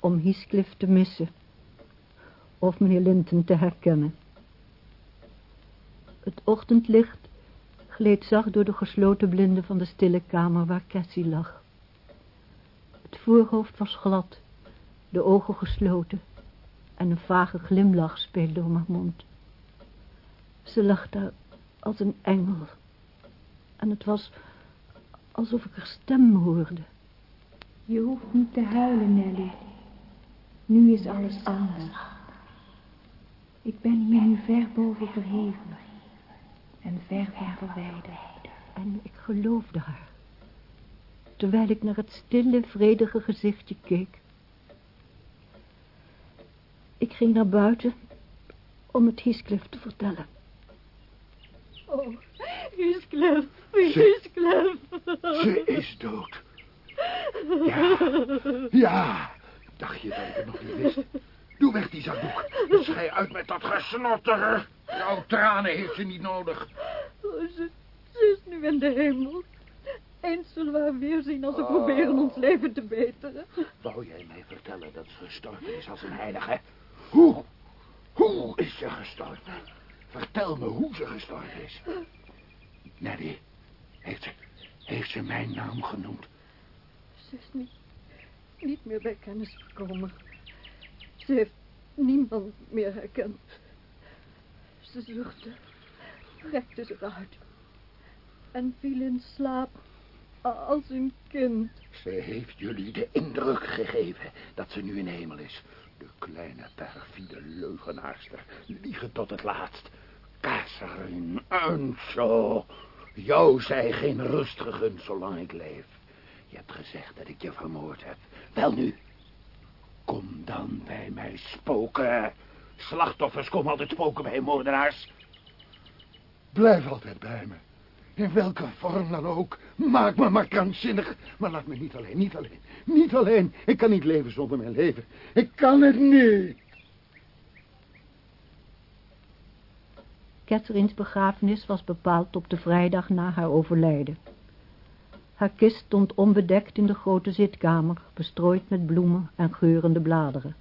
om Heathcliff te missen of meneer Linton te herkennen. Het ochtendlicht gleed zacht door de gesloten blinden van de stille kamer waar Cassie lag. Het voorhoofd was glad, de ogen gesloten en een vage glimlach speelde om haar mond. Ze lag daar als een engel en het was alsof ik haar stem hoorde. Je hoeft niet te huilen, Nelly. Nu is alles anders. Ik ben hier nu ver boven verheven en ver van verwijderd. En ik geloofde haar. Terwijl ik naar het stille, vredige gezichtje keek. Ik ging naar buiten om het Heathcliff te vertellen. Oh, Heathcliff, Heathcliff. Ze is dood. Ja, ja. Dacht je dat ik het nog niet wist? Doe weg die zakdoek. Schij uit met dat gesnotter. Jouw tranen heeft ze niet nodig. Oh, ze, ze is nu in de hemel. Eens zullen we haar weer zien als we proberen ons leven te beteren. Wou jij mij vertellen dat ze gestorven is als een heilige? Hoe? Hoe is ze gestorven? Vertel me hoe ze gestorven is. Nelly, heeft ze, heeft ze mijn naam genoemd? Ze is niet, niet meer bij kennis gekomen. Ze heeft niemand meer herkend. Ze zuchtte, rekte zich uit en viel in slaap als een kind. Ze heeft jullie de indruk gegeven dat ze nu in hemel is. De kleine perfide leugenaarster, liegen tot het laatst. Catherine Earnshaw, jou zij geen rust gegund zolang ik leef. Je hebt gezegd dat ik je vermoord heb. Wel nu, kom dan bij mij spoken. Slachtoffers komen altijd spoken bij moordenaars. Blijf altijd bij me. In welke vorm dan ook. Maak me maar krankzinnig. Maar laat me niet alleen, niet alleen. Niet alleen. Ik kan niet leven zonder mijn leven. Ik kan het niet. Catherine's begrafenis was bepaald op de vrijdag na haar overlijden. Haar kist stond onbedekt in de grote zitkamer, bestrooid met bloemen en geurende bladeren.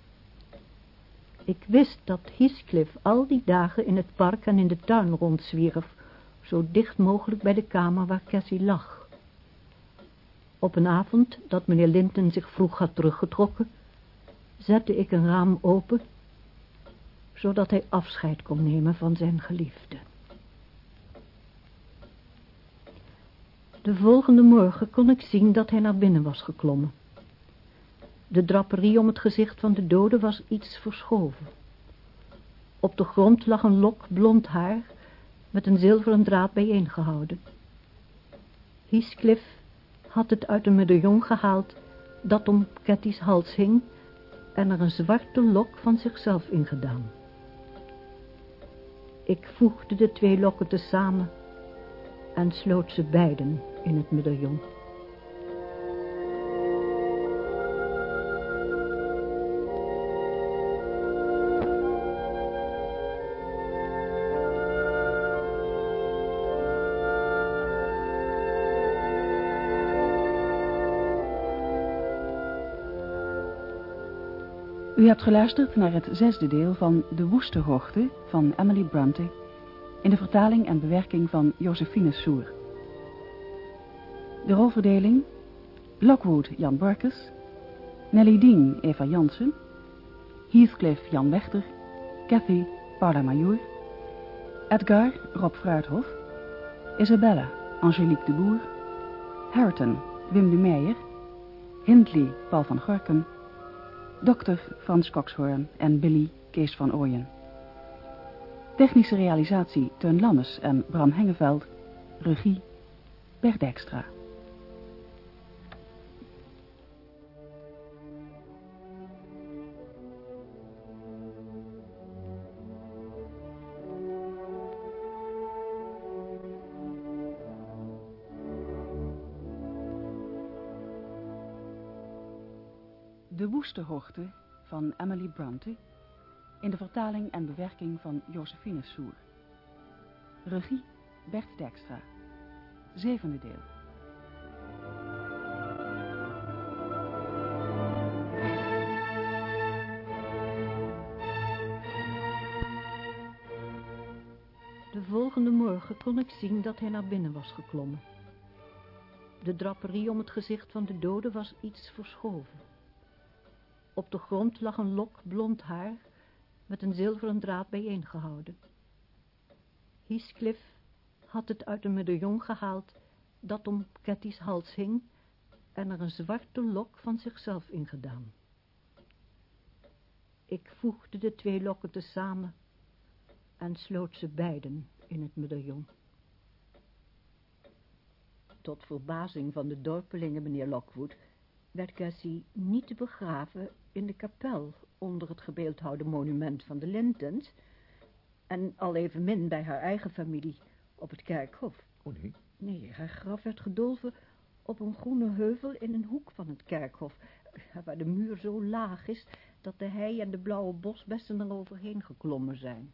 Ik wist dat Heathcliff al die dagen in het park en in de tuin rondzwierf, zo dicht mogelijk bij de kamer waar Cassie lag. Op een avond dat meneer Linton zich vroeg had teruggetrokken, zette ik een raam open, zodat hij afscheid kon nemen van zijn geliefde. De volgende morgen kon ik zien dat hij naar binnen was geklommen. De draperie om het gezicht van de dode was iets verschoven. Op de grond lag een lok blond haar met een zilveren draad bijeengehouden. Heathcliff had het uit een medaillon gehaald dat om Cathy's hals hing en er een zwarte lok van zichzelf ingedaan. Ik voegde de twee lokken tezamen en sloot ze beiden in het medaillon. U hebt geluisterd naar het zesde deel van De Woeste Hoogte van Emily Bronte... in de vertaling en bewerking van Josephine Soer. De rolverdeling... Lockwood Jan Borkes... Nelly Dien Eva Jansen... Heathcliff Jan Wechter... Cathy Paula Majour... Edgar Rob Fruithof... Isabella Angelique de Boer... Harriton Wim de Meijer... Hindley Paul van Gorkum... Dokter Frans Kokshoorn en Billy Kees van Ooyen. Technische realisatie Teun Lammes en Bram Hengeveld. Regie Bert Dijkstra. Woeste van Emily Bronte in de vertaling en bewerking van Josephine Soer. Regie Bert Dijkstra. Zevende deel. De volgende morgen kon ik zien dat hij naar binnen was geklommen. De draperie om het gezicht van de dode was iets verschoven. Op de grond lag een lok blond haar met een zilveren draad bijeengehouden. Heathcliff had het uit een medaillon gehaald dat om Cathy's hals hing en er een zwarte lok van zichzelf in gedaan. Ik voegde de twee lokken tezamen en sloot ze beiden in het medaillon. Tot verbazing van de dorpelingen, meneer Lockwood, werd Cassie niet begraven in de kapel onder het gebeeldhouwde monument van de Lintons en al evenmin bij haar eigen familie op het kerkhof. Oh nee? Nee, haar graf werd gedolven op een groene heuvel in een hoek van het kerkhof, waar de muur zo laag is dat de hei en de blauwe bosbessen er overheen geklommen zijn.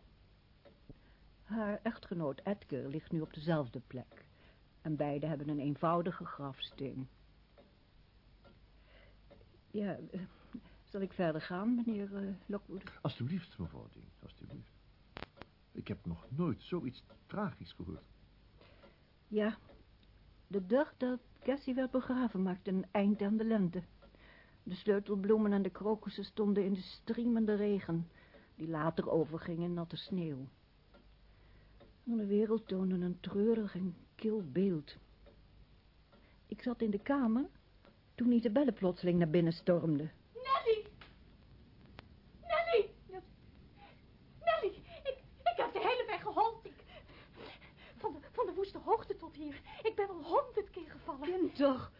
Haar echtgenoot Edgar ligt nu op dezelfde plek en beide hebben een eenvoudige grafsteen. Ja, eh, zal ik verder gaan, meneer uh, Lockwood? Alsjeblieft, mevrouw Ding, alsjeblieft. Ik heb nog nooit zoiets tragisch gehoord. Ja, de dag dat Cassie werd begraven maakte een eind aan de lente. De sleutelbloemen en de krokussen stonden in de striemende regen, die later overging in natte sneeuw. En de wereld toonde een treurig en kil beeld. Ik zat in de kamer toen Isabelle plotseling naar binnen stormde. Nelly! Nelly! Nelly, ik, ik heb de hele weg gehold. Ik, van, de, van de woeste hoogte tot hier. Ik ben al honderd keer gevallen. Kind toch?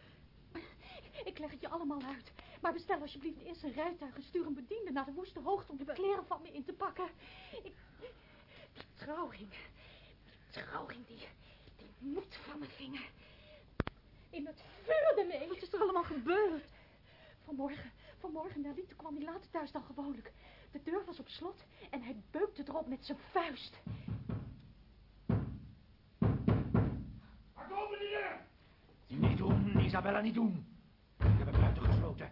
Ik leg het je allemaal uit. Maar bestel alsjeblieft eerst een rijtuig en stuur een bediende naar de woeste hoogte om de kleren van me in te pakken. Ik, die trouwring, die trouwring, die, die moet van mijn vinger. In het vuur ermee. Wat is er allemaal gebeurd? Vanmorgen, vanmorgen, Nelly, toen kwam hij later thuis dan gewoonlijk. De deur was op slot en hij beukte erop met zijn vuist. Komen die er? Niet doen, Isabella, niet doen. Ik heb hem buiten gesloten.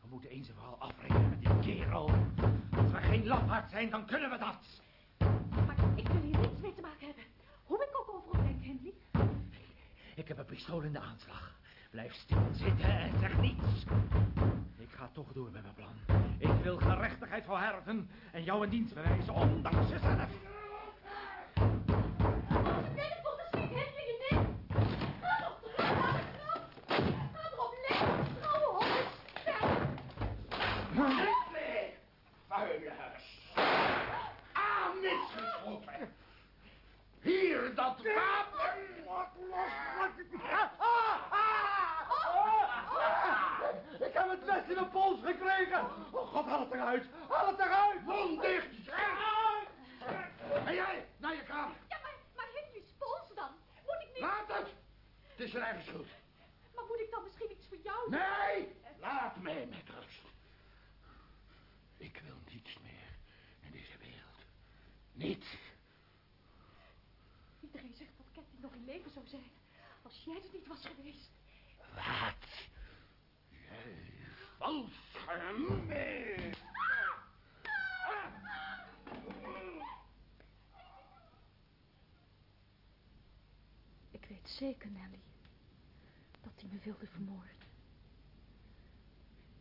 We moeten eens en vooral afrekenen met die kerel. Als we geen lafaard zijn, dan kunnen we dat. Maar ik wil hier niets mee te maken hebben. Hoe ik ook over hem denk, Henry. Ik heb een pistool in de aanslag. Blijf stil zitten en zeg niets. Ik ga toch door met mijn plan. Ik wil gerechtigheid voor Herven en jou een dienst bewijzen, ondanks jezelf. Vuilers. Aan misgeschoten. Hier dat wapen. Ik heb het mes in mijn pols gekregen. Oh god, haal het eruit. Haal het eruit. Mond dicht. En jij, naar je kamer. Ja, maar, maar Henry's pols dan? Moet ik niet... Laat het. Het is je eigen schuld. Maar moet ik dan misschien iets voor jou doen? Nee, laat mij met rust. Ik wil niets meer in deze wereld. Niets. Iedereen zegt dat Cathy nog in leven zou zijn. Als jij er niet was geweest. Wat? Jij valsche mee. Zeker, Nelly, dat hij me wilde vermoorden.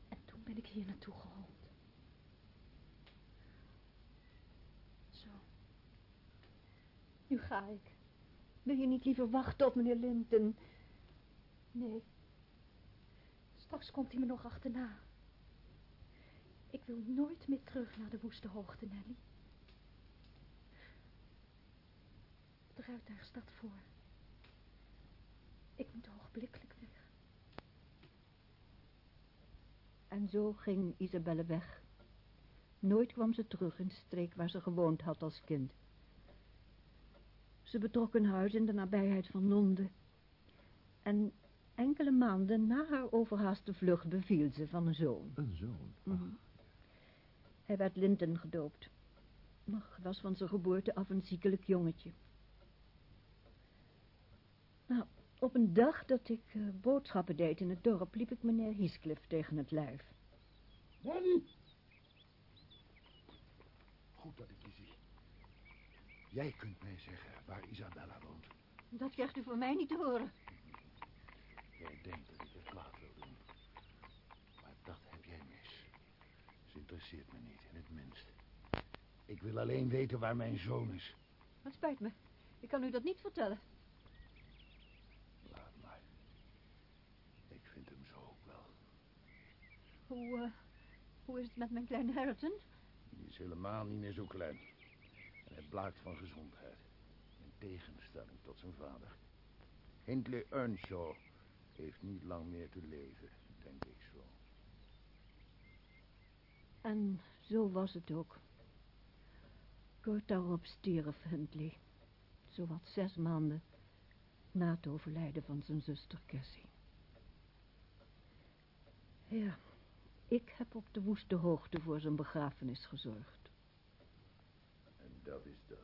En toen ben ik hier naartoe geholpen. Zo. Nu ga ik. Wil je niet liever wachten op meneer Linton? Nee. Straks komt hij me nog achterna. Ik wil nooit meer terug naar de woeste hoogte, Nelly. De ruituig staat voor. Ik moet ogenblikkelijk weg. En zo ging Isabelle weg. Nooit kwam ze terug in de streek waar ze gewoond had als kind. Ze betrok een huis in de nabijheid van Londen. En enkele maanden na haar overhaaste vlucht beviel ze van een zoon. Een zoon? Mhm. Hij werd Linton gedoopt. Maar was van zijn geboorte af een ziekelijk jongetje. Nou, op een dag dat ik eh, boodschappen deed in het dorp... liep ik meneer Heathcliff tegen het lijf. Danny! Goed dat ik je zie. Jij kunt mij zeggen waar Isabella woont. Dat krijgt u voor mij niet te horen. Jij denkt dat ik het kwaad wil doen. Maar dat heb jij mis. Ze interesseert me niet, in het minst. Ik wil alleen weten waar mijn zoon is. Het spijt me. Ik kan u dat niet vertellen. Laat maar. Ik vind hem zo ook wel. Hoe, eh, hoe is het met mijn kleine Harriton? Die is helemaal niet meer zo klein. En hij blaakt van gezondheid. In tegenstelling tot zijn vader. Hindley Earnshaw heeft niet lang meer te leven, denk ik zo. En zo was het ook. Kort daarop stierf Huntley. Zowat zes maanden na het overlijden van zijn zuster Cassie. Ja, ik heb op de woeste hoogte voor zijn begrafenis gezorgd. En dat is dat.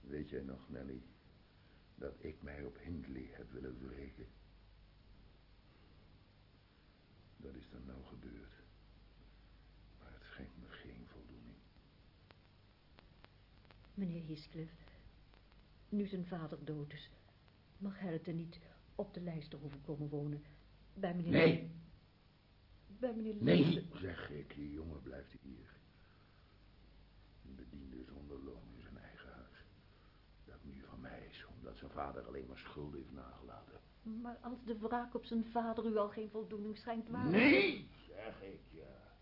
Weet jij nog, Nelly, dat ik mij op Hindley heb willen wreken? Dat is dan nou gebeurd. Maar het schenkt me geen voldoening. Meneer Heathcliff, nu zijn vader dood is, mag Harriet niet op de lijst hoeven komen wonen. Bij meneer... Nee. Bij meneer Nee, zeg ik, die jongen blijft hier. Een bediende zonder loon in zijn eigen huis. Dat nu van mij is, omdat zijn vader alleen maar schulden heeft nagelaten. Maar als de wraak op zijn vader u al geen voldoening schijnt waar... Nee, zeg ik ja.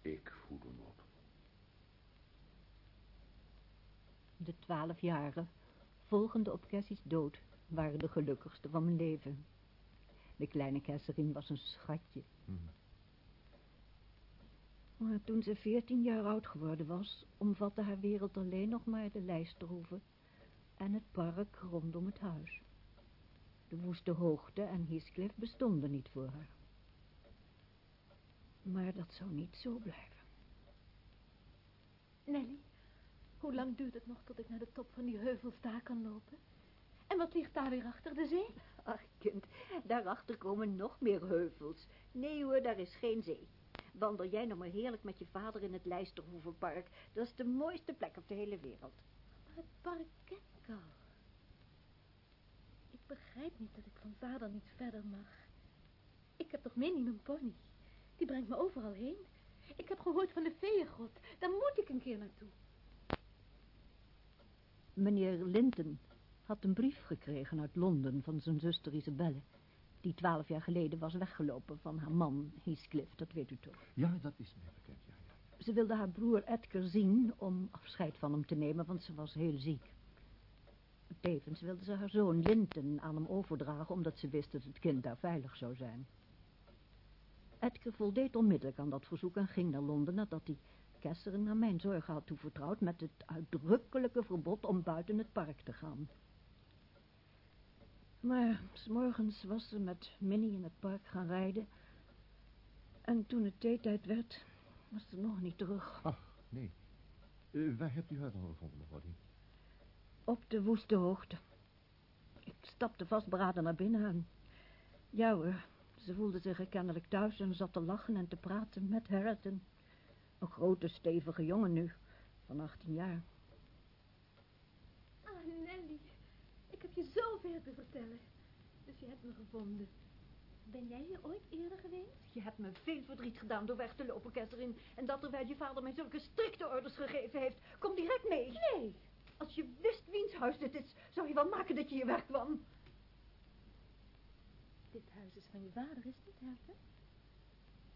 Ik voed hem op. De twaalf jaren, volgende op Cassie's dood, waren de gelukkigste van mijn leven. De kleine Catherine was een schatje. Maar toen ze veertien jaar oud geworden was, omvatte haar wereld alleen nog maar de lijsterhoeve en het park rondom het huis. De woeste hoogte en Heathcliff bestonden niet voor haar. Maar dat zou niet zo blijven. Nelly, hoe lang duurt het nog tot ik naar de top van die heuvel sta kan lopen? En wat ligt daar weer achter de zee? Ach, kind, daarachter komen nog meer heuvels. Nee hoor, daar is geen zee. Wandel jij nog maar heerlijk met je vader in het Lijsterhoevenpark. Dat is de mooiste plek op de hele wereld. Maar het park ken ik al. Ik begrijp niet dat ik van vader niet verder mag. Ik heb toch Minnie, mijn pony. Die brengt me overal heen. Ik heb gehoord van de feeëngrot. Daar moet ik een keer naartoe. Meneer Linton had een brief gekregen uit Londen van zijn zuster Isabelle. Die twaalf jaar geleden was weggelopen van haar man Heathcliff, dat weet u toch. Ja, dat is mij bekend, ja. ja. Ze wilde haar broer Edgar zien om afscheid van hem te nemen, want ze was heel ziek. Tevens wilde ze haar zoon Linton aan hem overdragen, omdat ze wist dat het kind daar veilig zou zijn. Edgar voldeed onmiddellijk aan dat verzoek en ging naar Londen nadat hij Catherine naar mijn zorgen had toevertrouwd met het uitdrukkelijke verbod om buiten het park te gaan. Maar s'morgens was ze met Minnie in het park gaan rijden. En toen het theetijd werd, was ze nog niet terug. Ach, nee. Eh, waar hebt u haar dan gevonden, mevrouw? Op de woeste hoogte. Ik stapte vastberaden naar binnen en... Ja hoor, ze voelde zich er kennelijk thuis en zat te lachen en te praten met Harriton. Een grote, stevige jongen nu, van 18 jaar. Ah, Nelly. Ik heb je zoveel te vertellen. Dus je hebt me gevonden. Ben jij hier ooit eerder geweest? Je hebt me veel verdriet gedaan door weg te lopen, Catherine. En dat terwijl je vader mij zulke strikte orders gegeven heeft. Kom direct mee. Nee. Als je wist wiens huis dit is, zou je wel maken dat je hier wegkwam. Dit huis is van je vader, is het niet, Herke?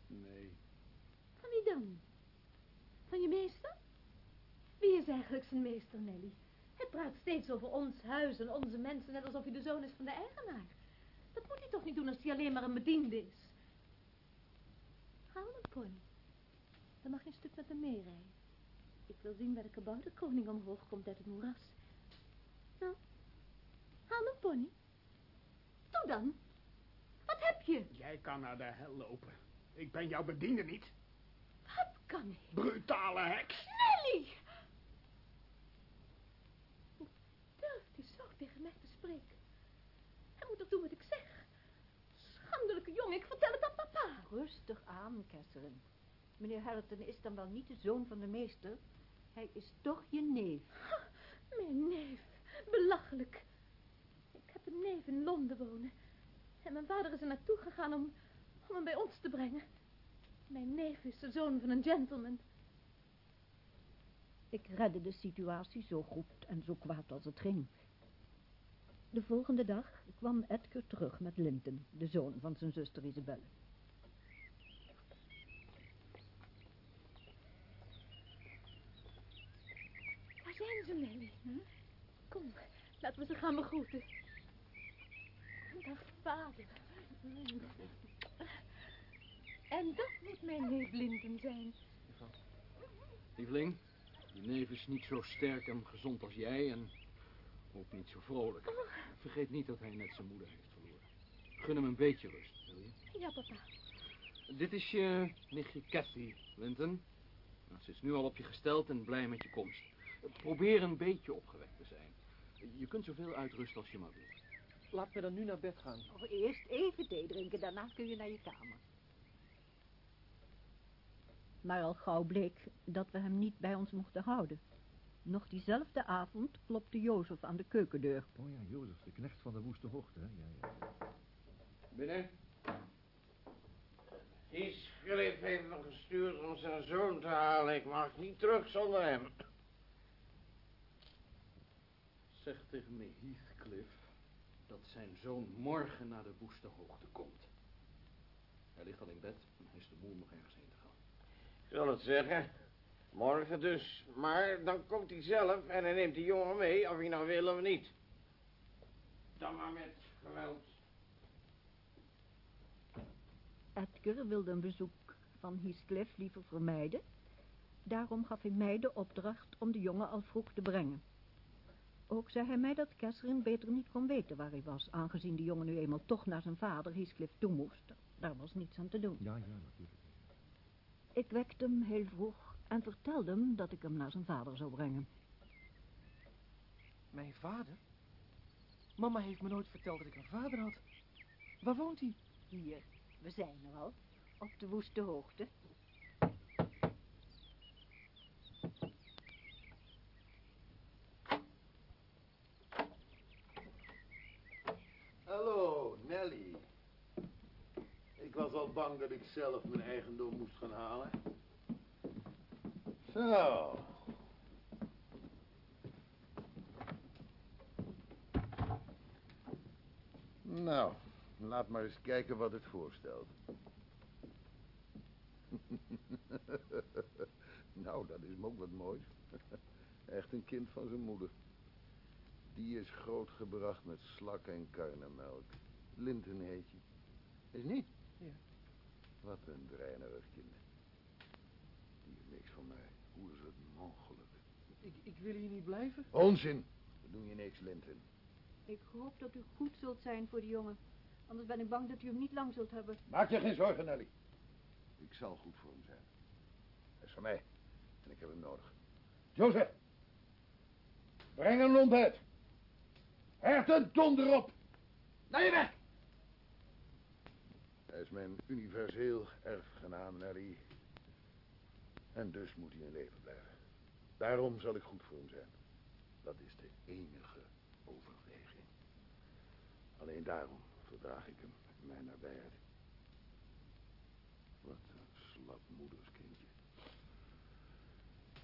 Nee. Van wie dan? Van je meester? Wie is eigenlijk zijn meester, Nelly? Het praat steeds over ons huis en onze mensen, net alsof hij de zoon is van de eigenaar. Dat moet hij toch niet doen als hij alleen maar een bediende is. Haal een pony. Dan mag je een stuk met hem meerijden. Ik wil zien waar de kabouterkoning omhoog komt uit het moeras. Nou, haal een pony. Doe dan. Wat heb je? Jij kan naar de hel lopen. Ik ben jouw bediende niet. Wat kan ik? Brutale heks. Nelly! Hoe durft hij zo tegen mij te spreken? Hij moet toch doen wat ik zeg? Schandelijke jongen, ik vertel het aan papa. Rustig aan, Catherine. Meneer Harrington is dan wel niet de zoon van de meester. Hij is toch je neef. Ha, mijn neef. Belachelijk. Ik heb een neef in Londen wonen. En mijn vader is er naartoe gegaan om, om hem bij ons te brengen. Mijn neef is de zoon van een gentleman. Ik redde de situatie zo goed en zo kwaad als het ging. De volgende dag kwam Edgar terug met Linton, de zoon van zijn zuster Isabelle. Waar zijn ze, Nelly? Hm? Kom, laten we ze gaan begroeten. Dag, vader. En dat moet mijn neef Linton zijn. Lieveling, je neef is niet zo sterk en gezond als jij en ook niet zo vrolijk. Vergeet niet dat hij net zijn moeder heeft verloren. Gun hem een beetje rust, wil je? Ja, papa. Dit is je nichtje Cathy, Linton. Nou, ze is nu al op je gesteld en blij met je komst. Probeer een beetje opgewekt te zijn. Je kunt zoveel uitrusten als je maar wilt. Laat me dan nu naar bed gaan. Oh, eerst even thee drinken, daarna kun je naar je kamer. Maar al gauw bleek dat we hem niet bij ons mochten houden. Nog diezelfde avond klopte Jozef aan de keukendeur. Oh ja, Jozef, de knecht van de woeste hoogte, hè? Ja, ja. Binnen. Heathcliff heeft me gestuurd om zijn zoon te halen. Ik mag niet terug zonder hem. Zeg tegen me Heathcliff dat zijn zoon morgen naar de woeste hoogte komt. Hij ligt al in bed en hij is moe om nog ergens heen te gaan. Ik zal het zeggen. Morgen dus. Maar dan komt hij zelf en hij neemt die jongen mee, of hij nou wil of niet. Dan maar met geweld. Edgar wilde een bezoek van Heathcliff liever vermijden. Daarom gaf hij mij de opdracht om de jongen al vroeg te brengen. Ook zei hij mij dat Catherine beter niet kon weten waar hij was, aangezien de jongen nu eenmaal toch naar zijn vader Heathcliff toe moest. Daar was niets aan te doen. Ja, ja, natuurlijk. Ik wekte hem heel vroeg en vertelde hem dat ik hem naar zijn vader zou brengen. Mijn vader? Mama heeft me nooit verteld dat ik een vader had. Waar woont hij? Hier, we zijn er al, op de woeste hoogte. Hallo, Nelly. Ik was al bang dat ik zelf mijn eigendom moest gaan halen. Zo. Nou, laat maar eens kijken wat het voorstelt. nou, dat is me ook wat moois. Echt een kind van zijn moeder. Die is grootgebracht met slak en kuinemelk. Linton heet je. Is niet? Ja. Wat een dreinerig kind. Die is niks van mij. Hoe is het mogelijk? Ik, ik wil hier niet blijven. Onzin! We doen je niks, Linton. Ik hoop dat u goed zult zijn voor de jongen. Anders ben ik bang dat u hem niet lang zult hebben. Maak je geen zorgen, Nelly. Ik zal goed voor hem zijn. Hij is van mij. En ik heb hem nodig. Jozef! Breng een ontbijt. Herten, donder op! Naar je weg! Hij is mijn universeel erfgenaam, Nelly. En dus moet hij in leven blijven. Daarom zal ik goed voor hem zijn. Dat is de enige overweging. Alleen daarom verdraag ik hem mijn nabijheid. Wat een slap moederskindje.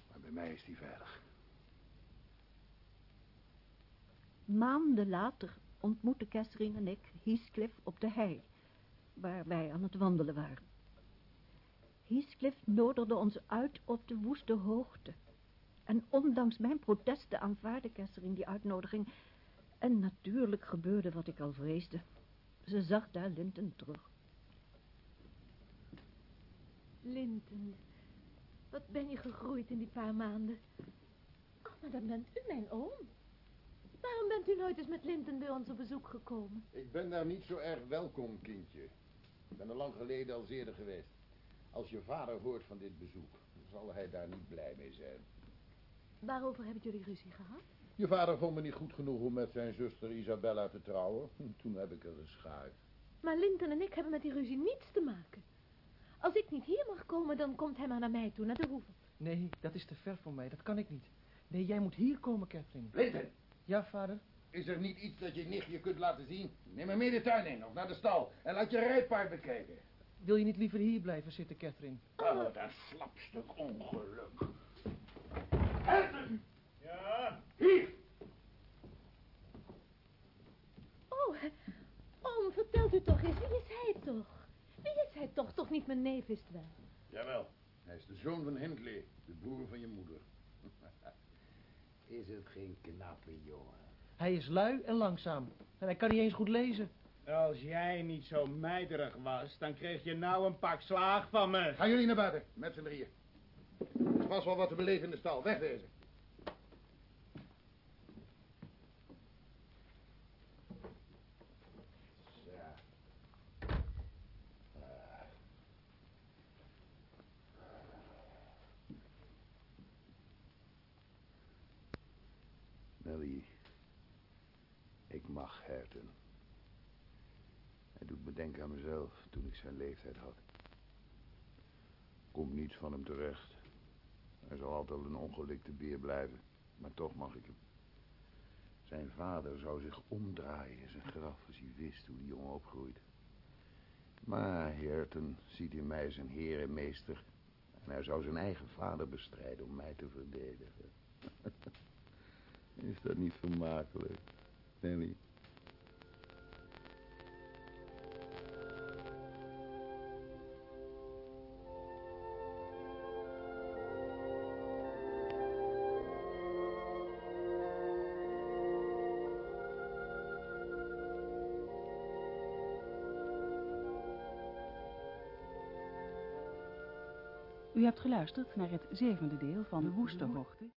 Maar bij mij is hij veilig. Maanden later ontmoetten Catherine en ik Heathcliff op de hei, waar wij aan het wandelen waren. Heathcliff nodigde ons uit op de woeste hoogte. En ondanks mijn protesten aanvaarde Catherine die uitnodiging. En natuurlijk gebeurde wat ik al vreesde. Ze zag daar Linton terug. Linton, wat ben je gegroeid in die paar maanden. Oh, maar dan bent u mijn oom. Waarom bent u nooit eens met Linton bij ons op bezoek gekomen? Ik ben daar niet zo erg welkom, kindje. Ik ben er lang geleden al eerder geweest. Als je vader hoort van dit bezoek, zal hij daar niet blij mee zijn. Waarover hebben jullie ruzie gehad? Je vader vond me niet goed genoeg om met zijn zuster Isabella te trouwen. Toen heb ik er geschuift. Maar Linton en ik hebben met die ruzie niets te maken. Als ik niet hier mag komen, dan komt hij maar naar mij toe, naar de hoeve. Nee, dat is te ver voor mij. Dat kan ik niet. Nee, jij moet hier komen, Catherine. Linton! Ja, vader? Is er niet iets dat je nichtje kunt laten zien? Neem hem mee de tuin in of naar de stal en laat je rijpaard bekijken. Wil je niet liever hier blijven zitten, Catherine? Oh, dat slapstuk ongeluk. Ja? Hier! Oh, oom, vertelt u toch eens, wie is hij toch? Wie is hij toch? Toch niet mijn neef is het wel? Jawel, hij is de zoon van Hindley, de broer van je moeder. Is het geen knappe jongen? Hij is lui en langzaam. En hij kan niet eens goed lezen. Als jij niet zo mijderig was, dan kreeg je nou een pak slaag van me. Gaan jullie naar buiten, met z'n drieën. Is vast wel wat te beleven in de stal. Wegwezen. Ja. Nelly, ik mag Herten. Hij doet me denken aan mezelf toen ik zijn leeftijd had. Komt niets van hem terecht. Hij zal altijd een ongelikte beer blijven, maar toch mag ik hem. Zijn vader zou zich omdraaien in zijn graf als hij wist hoe die jongen opgroeit. Maar Herten ziet in mij zijn heer en meester. En hij zou zijn eigen vader bestrijden om mij te verdedigen. Is dat niet vermakelijk, Nelly? Hebt geluisterd naar het zevende deel van De Woeste Hoogte.